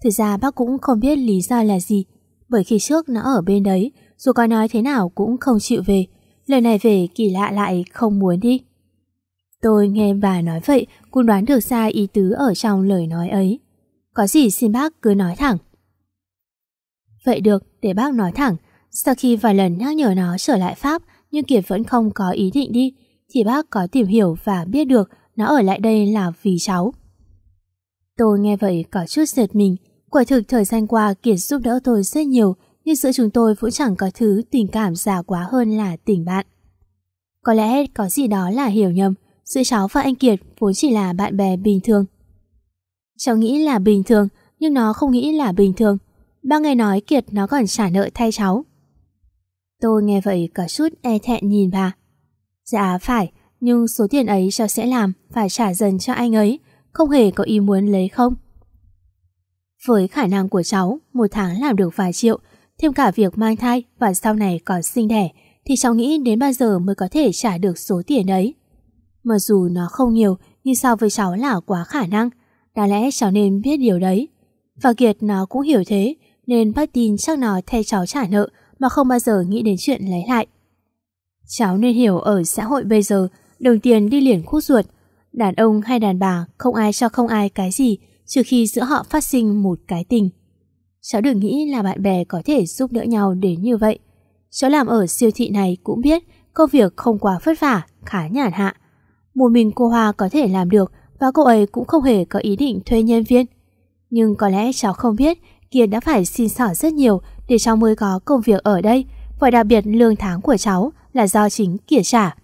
Speaker 2: Thực ra bác cũng không biết lý do là gì, bởi khi trước nó ở bên đấy, dù có nói thế nào cũng không chịu về, Lần này về kỳ lạ lại không muốn đi. Tôi nghe bà nói vậy cũng đoán được ra ý tứ ở trong lời nói ấy. Có gì xin bác cứ nói thẳng. Vậy được, để bác nói thẳng. Sau khi vài lần nhắc nhở nó trở lại Pháp, nhưng Kiệt vẫn không có ý định đi, thì bác có tìm hiểu và biết được nó ở lại đây là vì cháu. Tôi nghe vậy có chút giật mình. Quả thực thời gian qua Kiệt giúp đỡ tôi rất nhiều, nhưng giữa chúng tôi cũng chẳng có thứ tình cảm già quá hơn là tình bạn. Có lẽ có gì đó là hiểu nhầm, giữa cháu và anh Kiệt vốn chỉ là bạn bè bình thường. Cháu nghĩ là bình thường, nhưng nó không nghĩ là bình thường. Ba ngày nói Kiệt nó còn trả nợ thay cháu. Tôi nghe vậy có chút e thẹn nhìn bà. Dạ phải, nhưng số tiền ấy cháu sẽ làm, phải trả dần cho anh ấy, không hề có ý muốn lấy không. Với khả năng của cháu, một tháng làm được vài triệu, thêm cả việc mang thai và sau này còn sinh đẻ, thì cháu nghĩ đến bao giờ mới có thể trả được số tiền ấy. Mặc dù nó không nhiều, nhưng so với cháu là quá khả năng, đáng lẽ cháu nên biết điều đấy. Và Kiệt nó cũng hiểu thế, nên bác tin chắc nó thay cháu trả nợ mà không bao giờ nghĩ đến chuyện lấy lại. Cháu nên hiểu ở xã hội bây giờ, đồng tiền đi liền khúc ruột. Đàn ông hay đàn bà không ai cho không ai cái gì trừ khi giữa họ phát sinh một cái tình. Cháu đừng nghĩ là bạn bè có thể giúp đỡ nhau đến như vậy. Cháu làm ở siêu thị này cũng biết công việc không quá vất vả, khá nhàn hạ. Một mình cô Hoa có thể làm được và cô ấy cũng không hề có ý định thuê nhân viên. Nhưng có lẽ cháu không biết Kiên đã phải xin xỏ rất nhiều để cháu mới có công việc ở đây và đặc biệt lương tháng của cháu là do chính kia trả.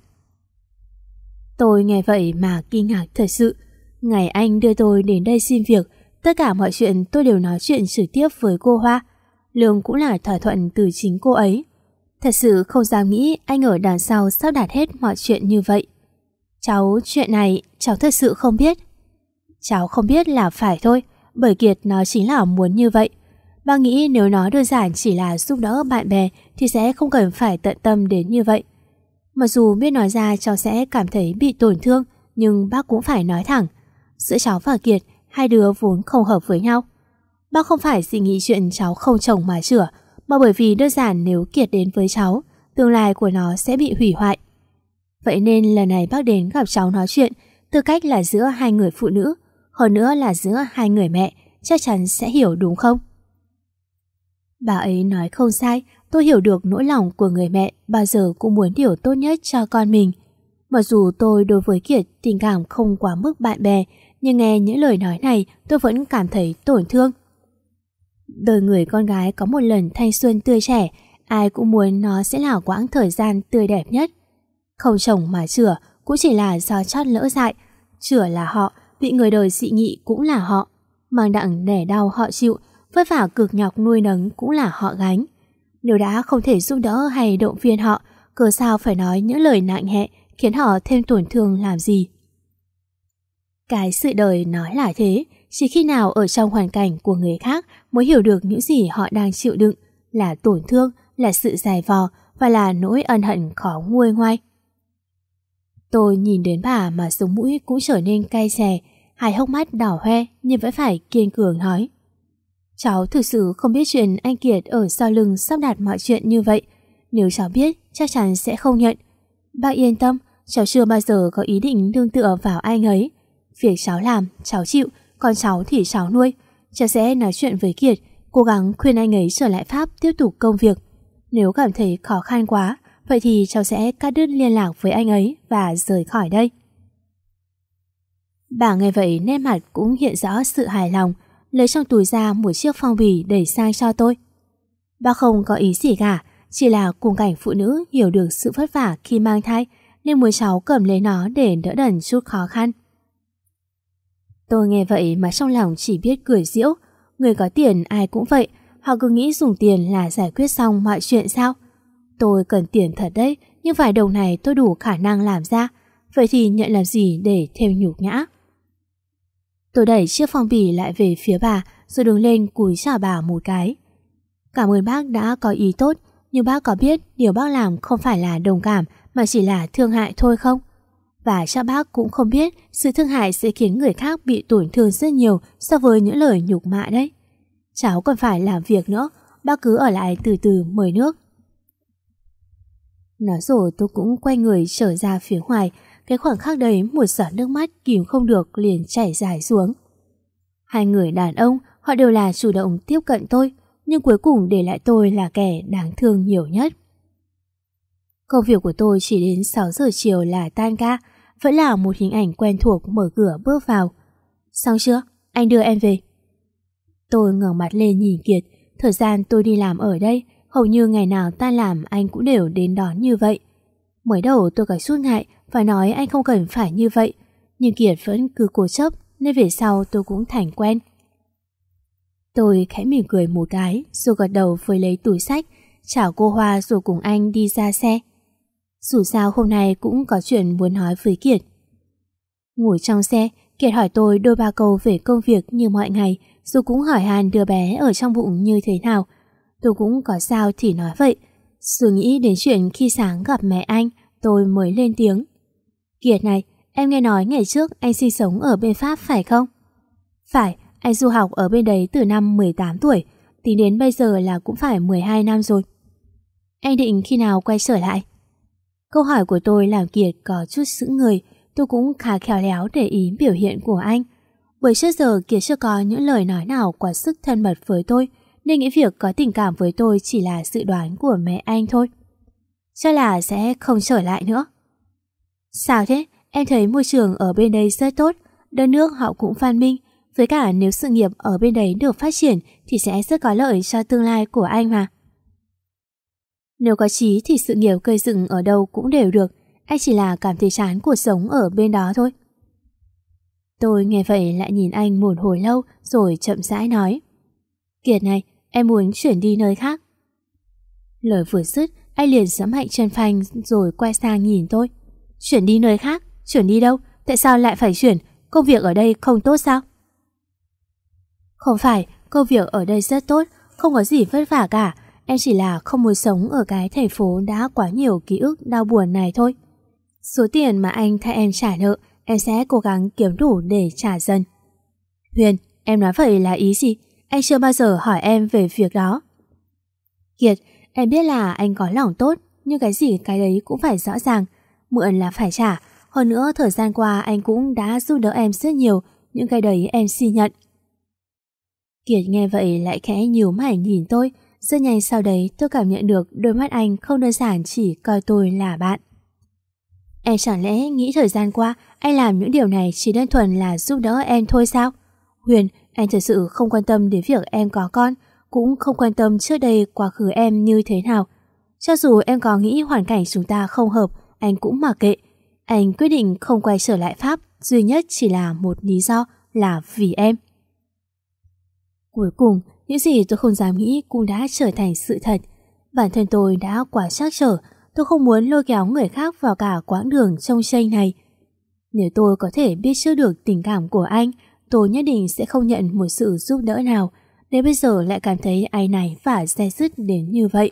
Speaker 2: Tôi nghe vậy mà kinh ngạc thật sự. Ngày anh đưa tôi đến đây xin việc, tất cả mọi chuyện tôi đều nói chuyện trực tiếp với cô Hoa. Lương cũng là thỏa thuận từ chính cô ấy. Thật sự không dám nghĩ anh ở đằng sau sắp đặt hết mọi chuyện như vậy. Cháu, chuyện này cháu thật sự không biết. Cháu không biết là phải thôi, bởi Kiệt nó chính là muốn như vậy. Ba nghĩ nếu nó đơn giản chỉ là giúp đỡ bạn bè thì sẽ không cần phải tận tâm đến như vậy. Mặc dù biết nói ra cháu sẽ cảm thấy bị tổn thương, nhưng bác cũng phải nói thẳng. Giữa cháu và Kiệt, hai đứa vốn không hợp với nhau. Bác không phải suy nghĩ chuyện cháu không chồng mà chữa, mà bởi vì đơn giản nếu Kiệt đến với cháu, tương lai của nó sẽ bị hủy hoại. Vậy nên lần này bác đến gặp cháu nói chuyện, tư cách là giữa hai người phụ nữ, hơn nữa là giữa hai người mẹ, chắc chắn sẽ hiểu đúng không? Bà ấy nói không sai, tôi hiểu được nỗi lòng của người mẹ bao giờ cũng muốn điều tốt nhất cho con mình. Mặc dù tôi đối với Kiệt tình cảm không quá mức bạn bè, nhưng nghe những lời nói này tôi vẫn cảm thấy tổn thương. Đời người con gái có một lần thanh xuân tươi trẻ, ai cũng muốn nó sẽ là quãng thời gian tươi đẹp nhất. Không chồng mà chửa cũng chỉ là do chót lỡ dại, chửa là họ, bị người đời dị nghị cũng là họ. Mang đặng đẻ đau họ chịu, vất vả cực nhọc nuôi nấng cũng là họ gánh. Nếu đã không thể giúp đỡ hay động viên họ, cớ sao phải nói những lời nặng hẹ khiến họ thêm tổn thương làm gì. Cái sự đời nói là thế, chỉ khi nào ở trong hoàn cảnh của người khác mới hiểu được những gì họ đang chịu đựng, là tổn thương, là sự dài vò và là nỗi ân hận khó nguôi ngoai. Tôi nhìn đến bà mà sống mũi cũng trở nên cay xè, hai hốc mắt đỏ hoe nhưng vẫn phải kiên cường nói. Cháu thực sự không biết chuyện anh Kiệt ở sau lưng sắp đặt mọi chuyện như vậy. Nếu cháu biết, chắc chắn sẽ không nhận. Bác yên tâm, cháu chưa bao giờ có ý định đương tựa vào anh ấy. Việc cháu làm, cháu chịu, còn cháu thì cháu nuôi. Cháu sẽ nói chuyện với Kiệt, cố gắng khuyên anh ấy trở lại Pháp tiếp tục công việc. Nếu cảm thấy khó khăn quá, vậy thì cháu sẽ cắt đứt liên lạc với anh ấy và rời khỏi đây. Bà nghe vậy nét mặt cũng hiện rõ sự hài lòng, lấy trong túi ra một chiếc phong bì đẩy sang cho tôi. Bác không có ý gì cả, chỉ là cùng cảnh phụ nữ hiểu được sự vất vả khi mang thai nên muốn cháu cầm lấy nó để đỡ đần chút khó khăn. Tôi nghe vậy mà trong lòng chỉ biết cười giễu, người có tiền ai cũng vậy, họ cứ nghĩ dùng tiền là giải quyết xong mọi chuyện sao? Tôi cần tiền thật đấy, nhưng vài đồng này tôi đủ khả năng làm ra, vậy thì nhận làm gì để thêm nhục nhã? Tôi đẩy chiếc phong bì lại về phía bà rồi đứng lên cúi chào bà một cái. Cảm ơn bác đã có ý tốt, nhưng bác có biết điều bác làm không phải là đồng cảm mà chỉ là thương hại thôi không? Và chắc bác cũng không biết sự thương hại sẽ khiến người khác bị tổn thương rất nhiều so với những lời nhục mạ đấy. Cháu còn phải làm việc nữa, bác cứ ở lại từ từ mời nước. Nói rồi tôi cũng quay người trở ra phía ngoài cái khoảng khắc đấy một giọt nước mắt kìm không được liền chảy dài xuống. Hai người đàn ông, họ đều là chủ động tiếp cận tôi. nhưng cuối cùng để lại tôi là kẻ đáng thương nhiều nhất. Công việc của tôi chỉ đến 6 giờ chiều là tan ca, vẫn là một hình ảnh quen thuộc mở cửa bước vào. Xong chưa? Anh đưa em về. Tôi ngẩng mặt lên nhìn Kiệt, thời gian tôi đi làm ở đây, hầu như ngày nào tan làm anh cũng đều đến đón như vậy. Mới đầu tôi cả chút ngại phải nói anh không cần phải như vậy, nhưng Kiệt vẫn cứ cố chấp nên về sau tôi cũng thành quen. Tôi khẽ mỉm cười một cái rồi gật đầu với lấy túi sách, chào cô Hoa rồi cùng anh đi ra xe. Dù sao hôm nay cũng có chuyện muốn nói với Kiệt. Ngồi trong xe, Kiệt hỏi tôi đôi ba câu về công việc như mọi ngày, rồi cũng hỏi Hàn đứa bé ở trong bụng như thế nào. Tôi cũng có sao thì nói vậy. Dù nghĩ đến chuyện khi sáng gặp mẹ anh, tôi mới lên tiếng. Kiệt này, em nghe nói ngày trước anh sinh sống ở bên Pháp phải không? Phải, anh du học ở bên đấy từ năm 18 tuổi, tính đến bây giờ là cũng phải 12 năm rồi. Anh định khi nào quay trở lại? Câu hỏi của tôi làm Kiệt có chút sững người, tôi cũng khá khéo léo để ý biểu hiện của anh. Bởi trước giờ Kiệt chưa có những lời nói nào quá sức thân mật với tôi, nên nghĩ việc có tình cảm với tôi chỉ là dự đoán của mẹ anh thôi. Cho là sẽ không trở lại nữa. Sao thế? Em thấy môi trường ở bên đây rất tốt, đất nước họ cũng văn minh, với cả nếu sự nghiệp ở bên đấy được phát triển thì sẽ rất có lợi cho tương lai của anh mà. Nếu có chí thì sự nghiệp cây dựng ở đâu cũng đều được, anh chỉ là cảm thấy chán cuộc sống ở bên đó thôi. Tôi nghe vậy lại nhìn anh một hồi lâu rồi chậm rãi nói. Kiệt này, em muốn chuyển đi nơi khác. Lời vừa dứt, anh liền giẫm mạnh chân phanh rồi quay sang nhìn tôi. Chuyển đi nơi khác? Chuyển đi đâu? Tại sao lại phải chuyển? Công việc ở đây không tốt sao? Không phải, công việc ở đây rất tốt, không có gì vất vả cả. Em chỉ là không muốn sống ở cái thành phố đã quá nhiều ký ức đau buồn này thôi. Số tiền mà anh thay em trả nợ, em sẽ cố gắng kiếm đủ để trả dần. Huyền, em nói vậy là ý gì? Anh chưa bao giờ hỏi em về việc đó. Kiệt, em biết là anh có lòng tốt, nhưng cái gì cái đấy cũng phải rõ ràng. Mượn là phải trả. Hơn nữa, thời gian qua anh cũng đã giúp đỡ em rất nhiều, những cái đấy em xin nhận. Kiệt nghe vậy lại khẽ nhiều mày nhìn tôi, rất nhanh sau đấy tôi cảm nhận được đôi mắt anh không đơn giản chỉ coi tôi là bạn. Em chẳng lẽ nghĩ thời gian qua anh làm những điều này chỉ đơn thuần là giúp đỡ em thôi sao? Huyền, anh thật sự không quan tâm đến việc em có con, cũng không quan tâm trước đây quá khứ em như thế nào. Cho dù em có nghĩ hoàn cảnh chúng ta không hợp, anh cũng mặc kệ. Anh quyết định không quay trở lại Pháp, duy nhất chỉ là một lý do là vì em. Cuối cùng, những gì tôi không dám nghĩ cũng đã trở thành sự thật. Bản thân tôi đã quá chắc trở, tôi không muốn lôi kéo người khác vào cả quãng đường trong tranh này. Nếu tôi có thể biết trước được tình cảm của anh, tôi nhất định sẽ không nhận một sự giúp đỡ nào, nếu bây giờ lại cảm thấy ai này và xe dứt đến như vậy.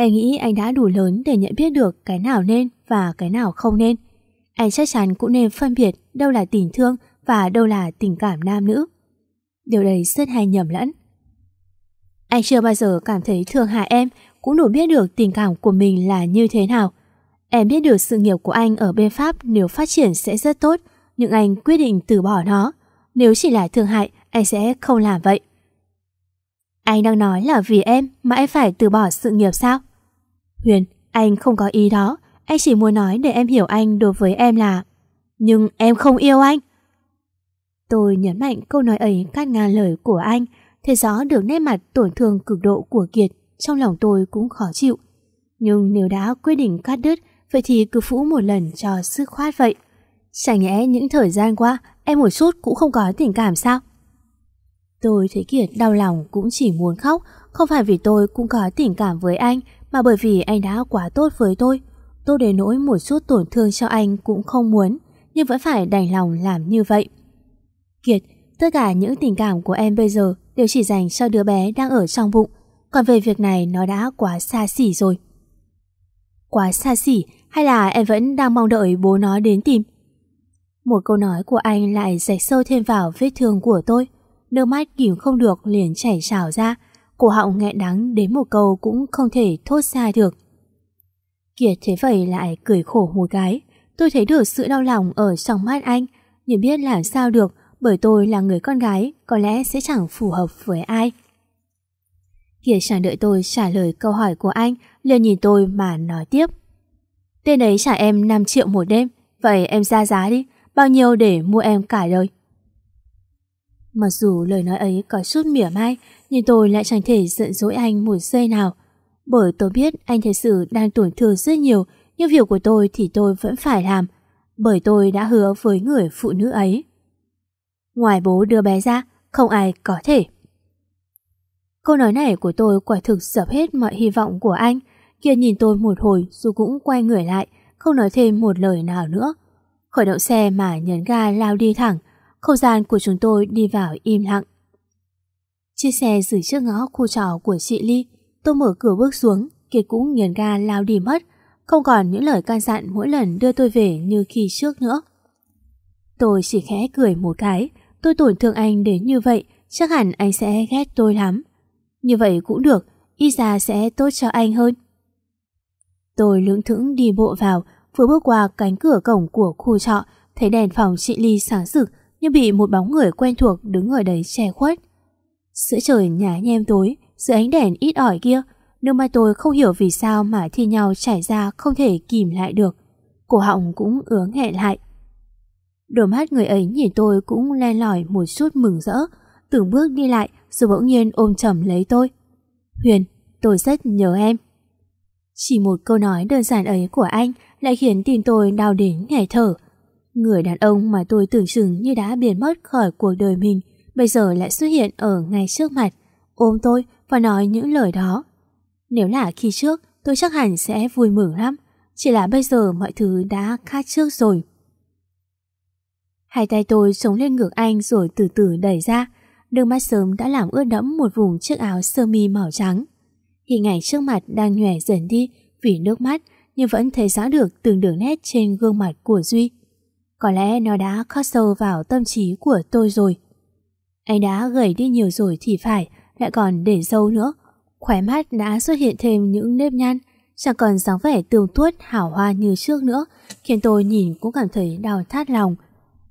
Speaker 2: Em nghĩ anh đã đủ lớn để nhận biết được cái nào nên và cái nào không nên. Anh chắc chắn cũng nên phân biệt đâu là tình thương và đâu là tình cảm nam nữ. Điều đấy rất hay nhầm lẫn. Anh chưa bao giờ cảm thấy thương hại em, cũng đủ biết được tình cảm của mình là như thế nào. Em biết được sự nghiệp của anh ở bên Pháp nếu phát triển sẽ rất tốt, nhưng anh quyết định từ bỏ nó. Nếu chỉ là thương hại, anh sẽ không làm vậy. Anh đang nói là vì em mà em phải từ bỏ sự nghiệp sao? Huyền, anh không có ý đó. Anh chỉ muốn nói để em hiểu anh đối với em là Nhưng em không yêu anh. Tôi nhấn mạnh câu nói ấy cắt ngang lời của anh, thấy rõ được nét mặt tổn thương cực độ của Kiệt, trong lòng tôi cũng khó chịu. Nhưng nếu đã quyết định cắt đứt, vậy thì cứ phũ một lần cho sức khoát vậy. Chẳng nhẽ những thời gian qua, em một chút cũng không có tình cảm sao? Tôi thấy Kiệt đau lòng cũng chỉ muốn khóc, không phải vì tôi cũng có tình cảm với anh, mà bởi vì anh đã quá tốt với tôi. Tôi để nỗi một chút tổn thương cho anh cũng không muốn, nhưng vẫn phải đành lòng làm như vậy. Kiệt, tất cả những tình cảm của em bây giờ đều chỉ dành cho đứa bé đang ở trong bụng, còn về việc này nó đã quá xa xỉ rồi. Quá xa xỉ hay là em vẫn đang mong đợi bố nó đến tìm? Một câu nói của anh lại rạch sâu thêm vào vết thương của tôi. Nước mắt kìm không được liền chảy trào ra, cổ họng nghẹn đắng đến một câu cũng không thể thốt ra được. Kiệt thế vậy lại cười khổ một cái. Tôi thấy được sự đau lòng ở trong mắt anh, nhưng biết làm sao được bởi tôi là người con gái có lẽ sẽ chẳng phù hợp với ai. Kiệt chẳng đợi tôi trả lời câu hỏi của anh, liền nhìn tôi mà nói tiếp. Tên ấy trả em 5 triệu một đêm, vậy em ra giá đi, bao nhiêu để mua em cả đời. Mặc dù lời nói ấy có chút mỉa mai, nhưng tôi lại chẳng thể giận dỗi anh một giây nào. Bởi tôi biết anh thật sự đang tổn thương rất nhiều, nhưng việc của tôi thì tôi vẫn phải làm, bởi tôi đã hứa với người phụ nữ ấy. Ngoài bố đưa bé ra, không ai có thể. Câu nói này của tôi quả thực dập hết mọi hy vọng của anh. Kia nhìn tôi một hồi dù cũng quay người lại, không nói thêm một lời nào nữa. Khởi động xe mà nhấn ga lao đi thẳng, không gian của chúng tôi đi vào im lặng. Chiếc xe dừng trước ngõ khu trọ của chị Ly, tôi mở cửa bước xuống, Kiệt cũng nghiền ga lao đi mất, không còn những lời can dặn mỗi lần đưa tôi về như khi trước nữa. Tôi chỉ khẽ cười một cái, tôi tổn thương anh đến như vậy, chắc hẳn anh sẽ ghét tôi lắm. Như vậy cũng được, y ra sẽ tốt cho anh hơn. Tôi lưỡng thững đi bộ vào, vừa bước qua cánh cửa cổng của khu trọ, thấy đèn phòng chị Ly sáng rực như bị một bóng người quen thuộc đứng ở đấy che khuất. Giữa trời nhá nhem tối, giữa ánh đèn ít ỏi kia, nước mắt tôi không hiểu vì sao mà thi nhau chảy ra không thể kìm lại được. Cổ họng cũng ứa nghẹn lại. Đôi mắt người ấy nhìn tôi cũng len lỏi một chút mừng rỡ, từng bước đi lại rồi bỗng nhiên ôm chầm lấy tôi. Huyền, tôi rất nhớ em. Chỉ một câu nói đơn giản ấy của anh lại khiến tim tôi đau đến nghẹt thở. Người đàn ông mà tôi tưởng chừng như đã biến mất khỏi cuộc đời mình bây giờ lại xuất hiện ở ngay trước mặt, ôm tôi và nói những lời đó. Nếu là khi trước, tôi chắc hẳn sẽ vui mừng lắm. Chỉ là bây giờ mọi thứ đã khác trước rồi. Hai tay tôi chống lên ngực anh rồi từ từ đẩy ra. Nước mắt sớm đã làm ướt đẫm một vùng chiếc áo sơ mi màu trắng. Hình ảnh trước mặt đang nhòe dần đi vì nước mắt nhưng vẫn thấy rõ được từng đường nét trên gương mặt của Duy. Có lẽ nó đã khắc sâu vào tâm trí của tôi rồi. Anh đã gầy đi nhiều rồi thì phải, lại còn để dâu nữa. Khóe mắt đã xuất hiện thêm những nếp nhăn, chẳng còn dáng vẻ tường tuốt hảo hoa như trước nữa, khiến tôi nhìn cũng cảm thấy đau thắt lòng.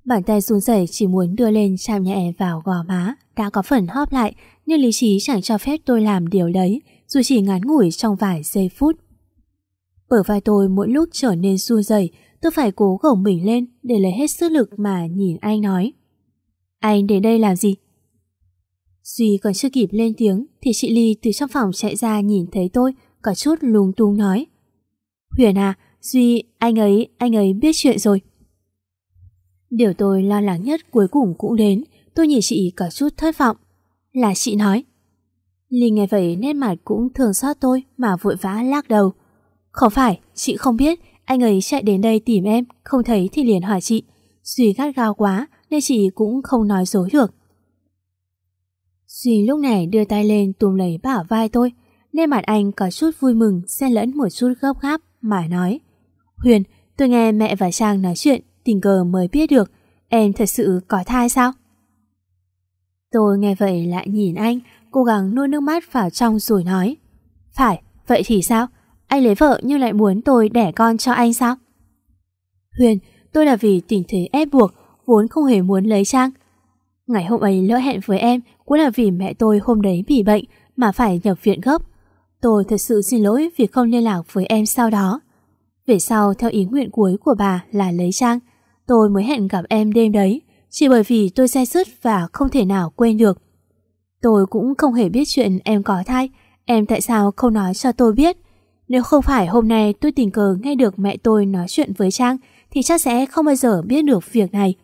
Speaker 2: Bàn tay run rẩy chỉ muốn đưa lên chạm nhẹ vào gò má, đã có phần hóp lại, nhưng lý trí chẳng cho phép tôi làm điều đấy, dù chỉ ngắn ngủi trong vài giây phút. Bờ vai tôi mỗi lúc trở nên run rẩy, tôi phải cố gồng mình lên để lấy hết sức lực mà nhìn anh nói. Anh đến đây làm gì? Duy còn chưa kịp lên tiếng thì chị Ly từ trong phòng chạy ra nhìn thấy tôi, có chút lung tung nói. Huyền à, Duy, anh ấy, anh ấy biết chuyện rồi. Điều tôi lo lắng nhất cuối cùng cũng đến, tôi nhìn chị có chút thất vọng. Là chị nói. Ly nghe vậy nét mặt cũng thường xót tôi mà vội vã lắc đầu. Không phải, chị không biết, anh ấy chạy đến đây tìm em, không thấy thì liền hỏi chị. Duy gắt gao quá nên chị cũng không nói dối được. Duy lúc này đưa tay lên tùm lấy bả vai tôi, nên mặt anh có chút vui mừng, xen lẫn một chút gấp gáp mà nói. Huyền, tôi nghe mẹ và Trang nói chuyện, tình cờ mới biết được, em thật sự có thai sao? Tôi nghe vậy lại nhìn anh, cố gắng nuôi nước mắt vào trong rồi nói. Phải, vậy thì sao? Anh lấy vợ nhưng lại muốn tôi đẻ con cho anh sao? Huyền, tôi là vì tình thế ép buộc, vốn không hề muốn lấy Trang. Ngày hôm ấy lỡ hẹn với em cũng là vì mẹ tôi hôm đấy bị bệnh mà phải nhập viện gấp. Tôi thật sự xin lỗi vì không liên lạc với em sau đó. Về sau, theo ý nguyện cuối của bà là lấy Trang, tôi mới hẹn gặp em đêm đấy, chỉ bởi vì tôi say sứt và không thể nào quên được. Tôi cũng không hề biết chuyện em có thai, em tại sao không nói cho tôi biết. Nếu không phải hôm nay tôi tình cờ nghe được mẹ tôi nói chuyện với Trang, thì chắc sẽ không bao giờ biết được việc này.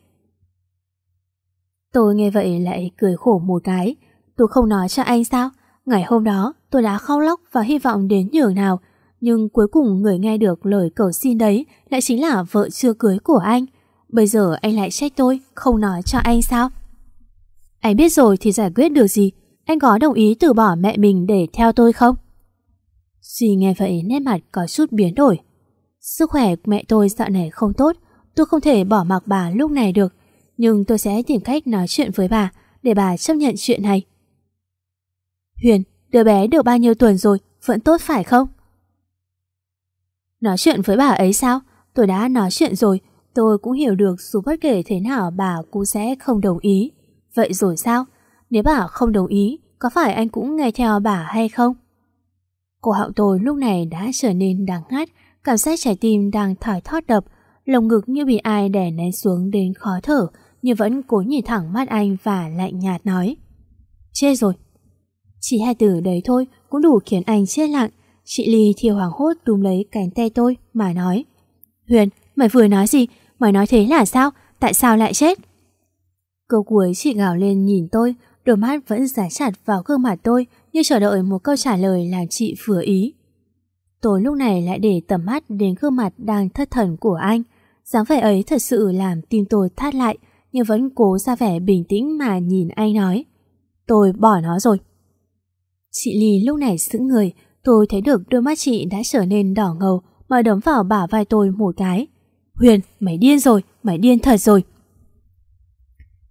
Speaker 2: Tôi nghe vậy lại cười khổ một cái. Tôi không nói cho anh sao? Ngày hôm đó tôi đã khóc lóc và hy vọng đến nhường nào. Nhưng cuối cùng người nghe được lời cầu xin đấy lại chính là vợ chưa cưới của anh. Bây giờ anh lại trách tôi, không nói cho anh sao? Anh biết rồi thì giải quyết được gì? Anh có đồng ý từ bỏ mẹ mình để theo tôi không? Duy nghe vậy nét mặt có chút biến đổi. Sức khỏe mẹ tôi dạo này không tốt, tôi không thể bỏ mặc bà lúc này được nhưng tôi sẽ tìm cách nói chuyện với bà để bà chấp nhận chuyện này. Huyền, đứa bé được bao nhiêu tuần rồi, vẫn tốt phải không? Nói chuyện với bà ấy sao? Tôi đã nói chuyện rồi, tôi cũng hiểu được dù bất kể thế nào bà cũng sẽ không đồng ý. Vậy rồi sao? Nếu bà không đồng ý có phải anh cũng nghe theo bà hay không? Cổ họng tôi lúc này đã trở nên đắng ngắt, cảm giác trái tim đang thỏi thót đập, lồng ngực như bị ai đè nén xuống đến khó thở, nhưng vẫn cố nhìn thẳng mắt anh và lạnh nhạt nói. Chết rồi. Chỉ hai từ đấy thôi cũng đủ khiến anh chết lặng. Chị Ly thì hoảng hốt túm lấy cánh tay tôi mà nói. Huyền, mày vừa nói gì? Mày nói thế là sao? Tại sao lại chết? Câu cuối chị gào lên nhìn tôi, đôi mắt vẫn dán chặt vào gương mặt tôi như chờ đợi một câu trả lời làm chị vừa ý. Tôi lúc này lại để tầm mắt đến gương mặt đang thất thần của anh. dáng vẻ ấy thật sự làm tim tôi thắt lại, nhưng vẫn cố ra vẻ bình tĩnh mà nhìn anh nói. Tôi bỏ nó rồi. Chị Ly lúc này sững người, tôi thấy được đôi mắt chị đã trở nên đỏ ngầu mà đấm vào bả vai tôi một cái. Huyền, mày điên rồi, mày điên thật rồi.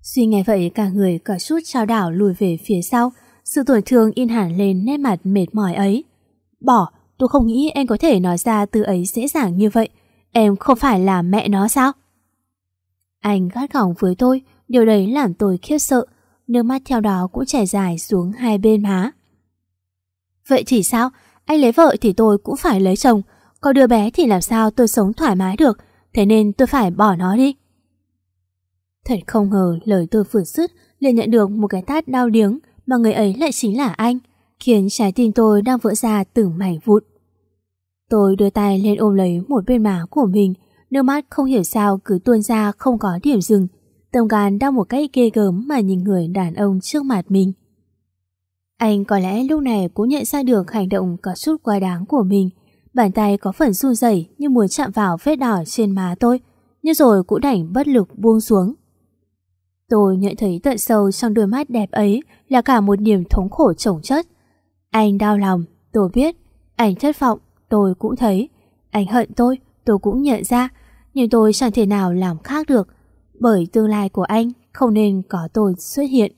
Speaker 2: Suy nghe vậy cả người cả chút trao đảo lùi về phía sau, sự tổn thương in hẳn lên nét mặt mệt mỏi ấy. Bỏ, tôi không nghĩ em có thể nói ra từ ấy dễ dàng như vậy. Em không phải là mẹ nó sao? Anh gắt gỏng với tôi, điều đấy làm tôi khiếp sợ, nước mắt theo đó cũng chảy dài xuống hai bên má. Vậy thì sao? Anh lấy vợ thì tôi cũng phải lấy chồng, có đứa bé thì làm sao tôi sống thoải mái được, thế nên tôi phải bỏ nó đi. Thật không ngờ lời tôi vừa dứt liền nhận được một cái tát đau điếng mà người ấy lại chính là anh, khiến trái tim tôi đang vỡ ra từng mảnh vụn. Tôi đưa tay lên ôm lấy một bên má của mình, nước mắt không hiểu sao cứ tuôn ra không có điểm dừng. Tâm gan đang một cách ghê gớm mà nhìn người đàn ông trước mặt mình. Anh có lẽ lúc này cũng nhận ra được hành động có chút quá đáng của mình. Bàn tay có phần run rẩy như muốn chạm vào vết đỏ trên má tôi, nhưng rồi cũng đành bất lực buông xuống. Tôi nhận thấy tận sâu trong đôi mắt đẹp ấy là cả một niềm thống khổ chồng chất. Anh đau lòng, tôi biết. Anh thất vọng, tôi cũng thấy. Anh hận tôi, tôi cũng nhận ra. Nhưng tôi chẳng thể nào làm khác được. Bởi tương lai của anh không nên có tôi xuất hiện.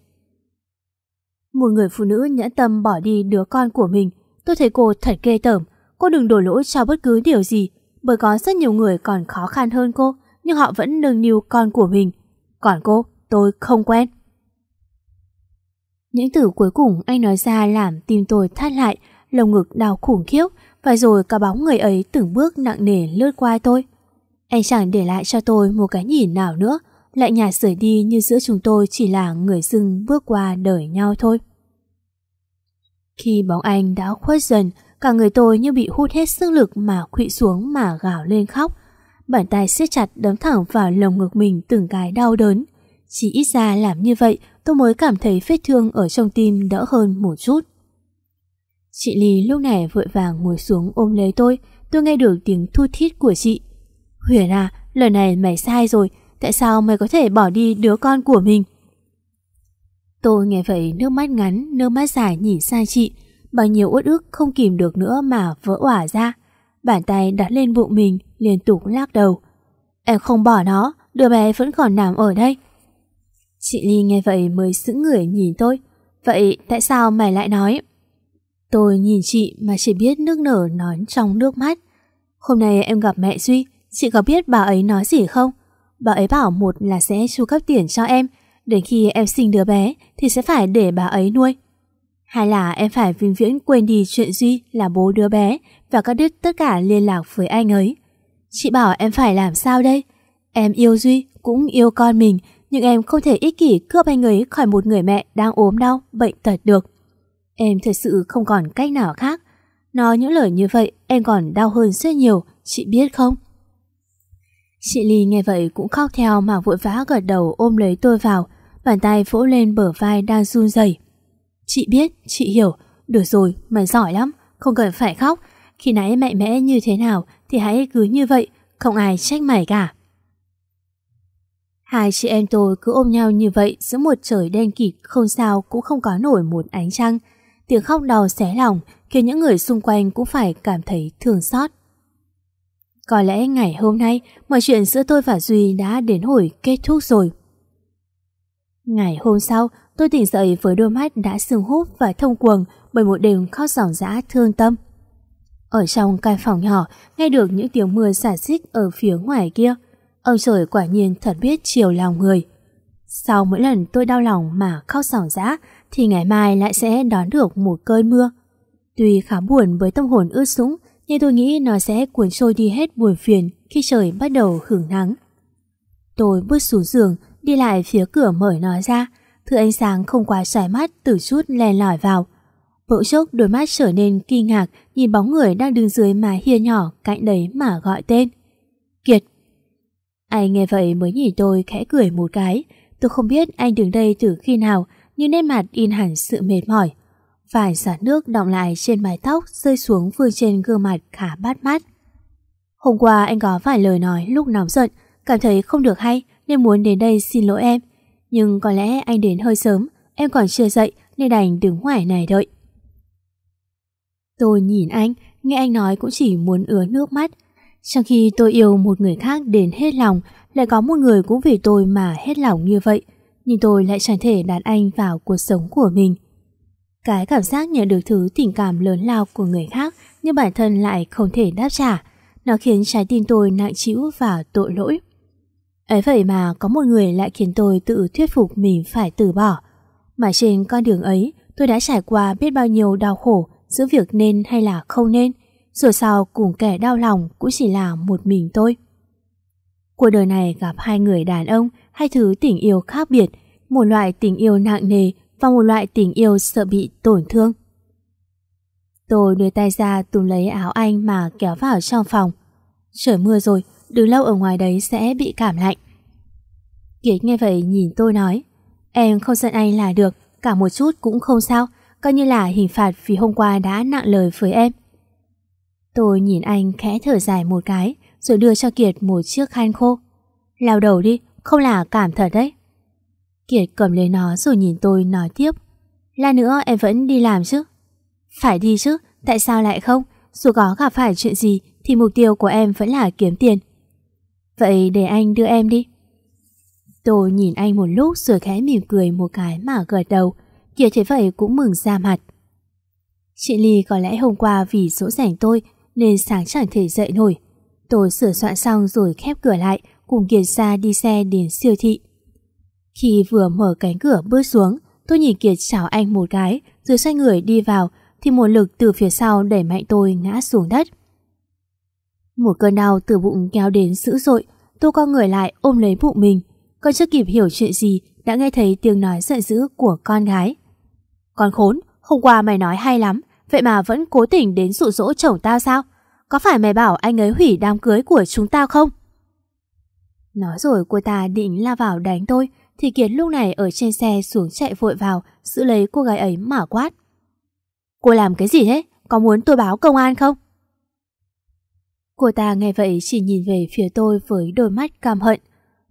Speaker 2: Một người phụ nữ nhẫn tâm bỏ đi đứa con của mình. Tôi thấy cô thật ghê tởm. Cô đừng đổ lỗi cho bất cứ điều gì. Bởi có rất nhiều người còn khó khăn hơn cô. Nhưng họ vẫn nâng niu con của mình. Còn cô tôi không quen. Những từ cuối cùng anh nói ra làm tim tôi thắt lại, lồng ngực đau khủng khiếp và rồi cả bóng người ấy từng bước nặng nề lướt qua tôi. Anh chẳng để lại cho tôi một cái nhìn nào nữa, lại nhà rời đi như giữa chúng tôi chỉ là người dưng bước qua đời nhau thôi. Khi bóng anh đã khuất dần, cả người tôi như bị hút hết sức lực mà khụy xuống mà gào lên khóc. Bàn tay siết chặt đấm thẳng vào lồng ngực mình từng cái đau đớn. Chỉ ít ra làm như vậy tôi mới cảm thấy vết thương ở trong tim đỡ hơn một chút. Chị Ly lúc này vội vàng ngồi xuống ôm lấy tôi, tôi nghe được tiếng thu thít của chị. Huyền à, lần này mày sai rồi, tại sao mày có thể bỏ đi đứa con của mình? Tôi nghe vậy nước mắt ngắn, nước mắt dài nhìn sang chị, bao nhiêu uất ức không kìm được nữa mà vỡ òa ra. Bàn tay đặt lên bụng mình, liên tục lắc đầu. Em không bỏ nó, đứa bé vẫn còn nằm ở đây. Chị Ly nghe vậy mới sững người nhìn tôi. Vậy tại sao mày lại nói? Tôi nhìn chị mà chỉ biết nước nở nói trong nước mắt. Hôm nay em gặp mẹ Duy, chị có biết bà ấy nói gì không? Bà ấy bảo một là sẽ chu cấp tiền cho em, đến khi em sinh đứa bé thì sẽ phải để bà ấy nuôi. Hay là em phải vĩnh viễn quên đi chuyện Duy là bố đứa bé và cắt đứt tất cả liên lạc với anh ấy. Chị bảo em phải làm sao đây? Em yêu Duy, cũng yêu con mình nhưng em không thể ích kỷ cướp anh ấy khỏi một người mẹ đang ốm đau, bệnh tật được. Em thật sự không còn cách nào khác. Nói những lời như vậy em còn đau hơn rất nhiều, chị biết không? Chị Ly nghe vậy cũng khóc theo mà vội vã gật đầu ôm lấy tôi vào, bàn tay vỗ lên bờ vai đang run rẩy. Chị biết, chị hiểu, được rồi, mày giỏi lắm, không cần phải khóc. Khi nãy mạnh mẽ như thế nào thì hãy cứ như vậy, không ai trách mày cả. Hai chị em tôi cứ ôm nhau như vậy giữa một trời đen kịt không sao cũng không có nổi một ánh trăng. Tiếng khóc đau xé lòng khiến những người xung quanh cũng phải cảm thấy thương xót. Có lẽ ngày hôm nay mọi chuyện giữa tôi và Duy đã đến hồi kết thúc rồi. Ngày hôm sau, tôi tỉnh dậy với đôi mắt đã sưng húp và thông cuồng bởi một đêm khóc ròng rã thương tâm. Ở trong căn phòng nhỏ, nghe được những tiếng mưa xả xích ở phía ngoài kia. Ông trời quả nhiên thật biết chiều lòng người. Sau mỗi lần tôi đau lòng mà khóc ròng rã thì ngày mai lại sẽ đón được một cơn mưa. Tuy khá buồn với tâm hồn ướt sũng, nhưng tôi nghĩ nó sẽ cuốn trôi đi hết buồn phiền khi trời bắt đầu hưởng nắng. Tôi bước xuống giường, đi lại phía cửa mở nó ra, thứ ánh sáng không quá xoài mắt từ chút len lỏi vào. Bỗng chốc đôi mắt trở nên kinh ngạc nhìn bóng người đang đứng dưới mái hiên nhỏ cạnh đấy mà gọi tên. Kiệt! Anh nghe vậy mới nhìn tôi khẽ cười một cái. Tôi không biết anh đứng đây từ khi nào nhưng nét mặt in hẳn sự mệt mỏi. Vài giọt nước đọng lại trên mái tóc rơi xuống vương trên gương mặt khá bát mát. Hôm qua anh có vài lời nói lúc nóng giận, cảm thấy không được hay nên muốn đến đây xin lỗi em. Nhưng có lẽ anh đến hơi sớm, em còn chưa dậy nên đành đứng ngoài này đợi. Tôi nhìn anh, nghe anh nói cũng chỉ muốn ứa nước mắt. Trong khi tôi yêu một người khác đến hết lòng, lại có một người cũng vì tôi mà hết lòng như vậy. Nhưng tôi lại chẳng thể đặt anh vào cuộc sống của mình. Cái cảm giác nhận được thứ tình cảm lớn lao của người khác nhưng bản thân lại không thể đáp trả. Nó khiến trái tim tôi nặng trĩu và tội lỗi. Ấy vậy mà có một người lại khiến tôi tự thuyết phục mình phải từ bỏ. Mà trên con đường ấy, tôi đã trải qua biết bao nhiêu đau khổ giữa việc nên hay là không nên. Rồi sau cùng kẻ đau lòng cũng chỉ là một mình tôi. Cuộc đời này gặp hai người đàn ông, hai thứ tình yêu khác biệt, một loại tình yêu nặng nề và một loại tình yêu sợ bị tổn thương. Tôi đưa tay ra túm lấy áo anh mà kéo vào trong phòng. Trời mưa rồi, đứng lâu ở ngoài đấy sẽ bị cảm lạnh. Kiệt nghe vậy nhìn tôi nói, em không giận anh là được, cả một chút cũng không sao, coi như là hình phạt vì hôm qua đã nặng lời với em. Tôi nhìn anh khẽ thở dài một cái, rồi đưa cho Kiệt một chiếc khăn khô. Lao đầu đi, không là cảm thật đấy. Kiệt cầm lấy nó rồi nhìn tôi nói tiếp. Là nữa em vẫn đi làm chứ? Phải đi chứ, tại sao lại không? Dù có gặp phải chuyện gì thì mục tiêu của em vẫn là kiếm tiền. Vậy để anh đưa em đi. Tôi nhìn anh một lúc rồi khẽ mỉm cười một cái mà gật đầu. Kiệt thế vậy cũng mừng ra mặt. Chị Ly có lẽ hôm qua vì dỗ dành tôi nên sáng chẳng thể dậy nổi. Tôi sửa soạn xong rồi khép cửa lại cùng Kiệt ra đi xe đến siêu thị. Khi vừa mở cánh cửa bước xuống, tôi nhìn Kiệt chào anh một cái rồi xoay người đi vào thì một lực từ phía sau đẩy mạnh tôi ngã xuống đất. Một cơn đau từ bụng kéo đến dữ dội, tôi co người lại ôm lấy bụng mình. Còn chưa kịp hiểu chuyện gì đã nghe thấy tiếng nói giận dữ của con gái. Con khốn, hôm qua mày nói hay lắm, vậy mà vẫn cố tình đến dụ dỗ chồng tao sao? Có phải mày bảo anh ấy hủy đám cưới của chúng tao không? Nói rồi cô ta định la vào đánh tôi, thì Kiệt lúc này ở trên xe xuống chạy vội vào, giữ lấy cô gái ấy mà quát. Cô làm cái gì thế? Có muốn tôi báo công an không? Cô ta nghe vậy chỉ nhìn về phía tôi với đôi mắt cam hận.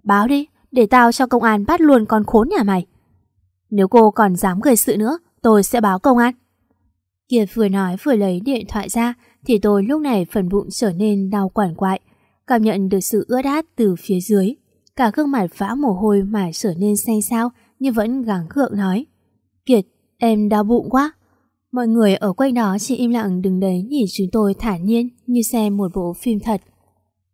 Speaker 2: Báo đi, để tao cho công an bắt luôn con khốn nhà mày. Nếu cô còn dám gây sự nữa, tôi sẽ báo công an. Kiệt vừa nói vừa lấy điện thoại ra thì tôi lúc này phần bụng trở nên đau quằn quại, cảm nhận được sự ướt át từ phía dưới. Cả gương mặt vã mồ hôi mà trở nên xanh xao nhưng vẫn gắng gượng nói. Kiệt, em đau bụng quá. Mọi người ở quanh đó chỉ im lặng đứng đấy nhìn chúng tôi thản nhiên như xem một bộ phim thật.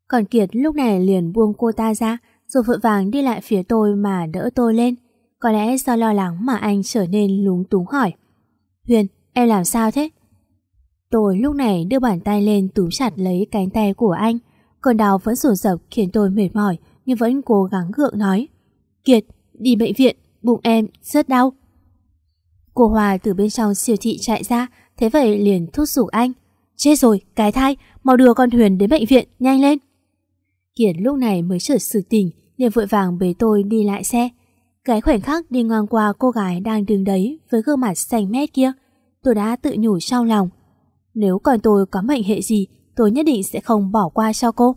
Speaker 2: Còn Kiệt lúc này liền buông cô ta ra rồi vội vàng đi lại phía tôi mà đỡ tôi lên. Có lẽ do lo lắng mà anh trở nên lúng túng hỏi. Huyền, em làm sao thế? Tôi lúc này đưa bàn tay lên túm chặt lấy cánh tay của anh. Cơn đau vẫn rủ rập khiến tôi mệt mỏi nhưng vẫn cố gắng gượng nói. Kiệt, đi bệnh viện, bụng em rất đau. Cô Hòa từ bên trong siêu thị chạy ra, thế vậy liền thúc giục anh. Chết rồi, cái thai, mau đưa con Huyền đến bệnh viện, nhanh lên. Kiệt lúc này mới chợt sự tình, liền vội vàng bế tôi đi lại xe. Cái khoảnh khắc đi ngang qua cô gái đang đứng đấy với gương mặt xanh mét kia, tôi đã tự nhủ trong lòng. Nếu còn tôi có mệnh hệ gì, tôi nhất định sẽ không bỏ qua cho cô.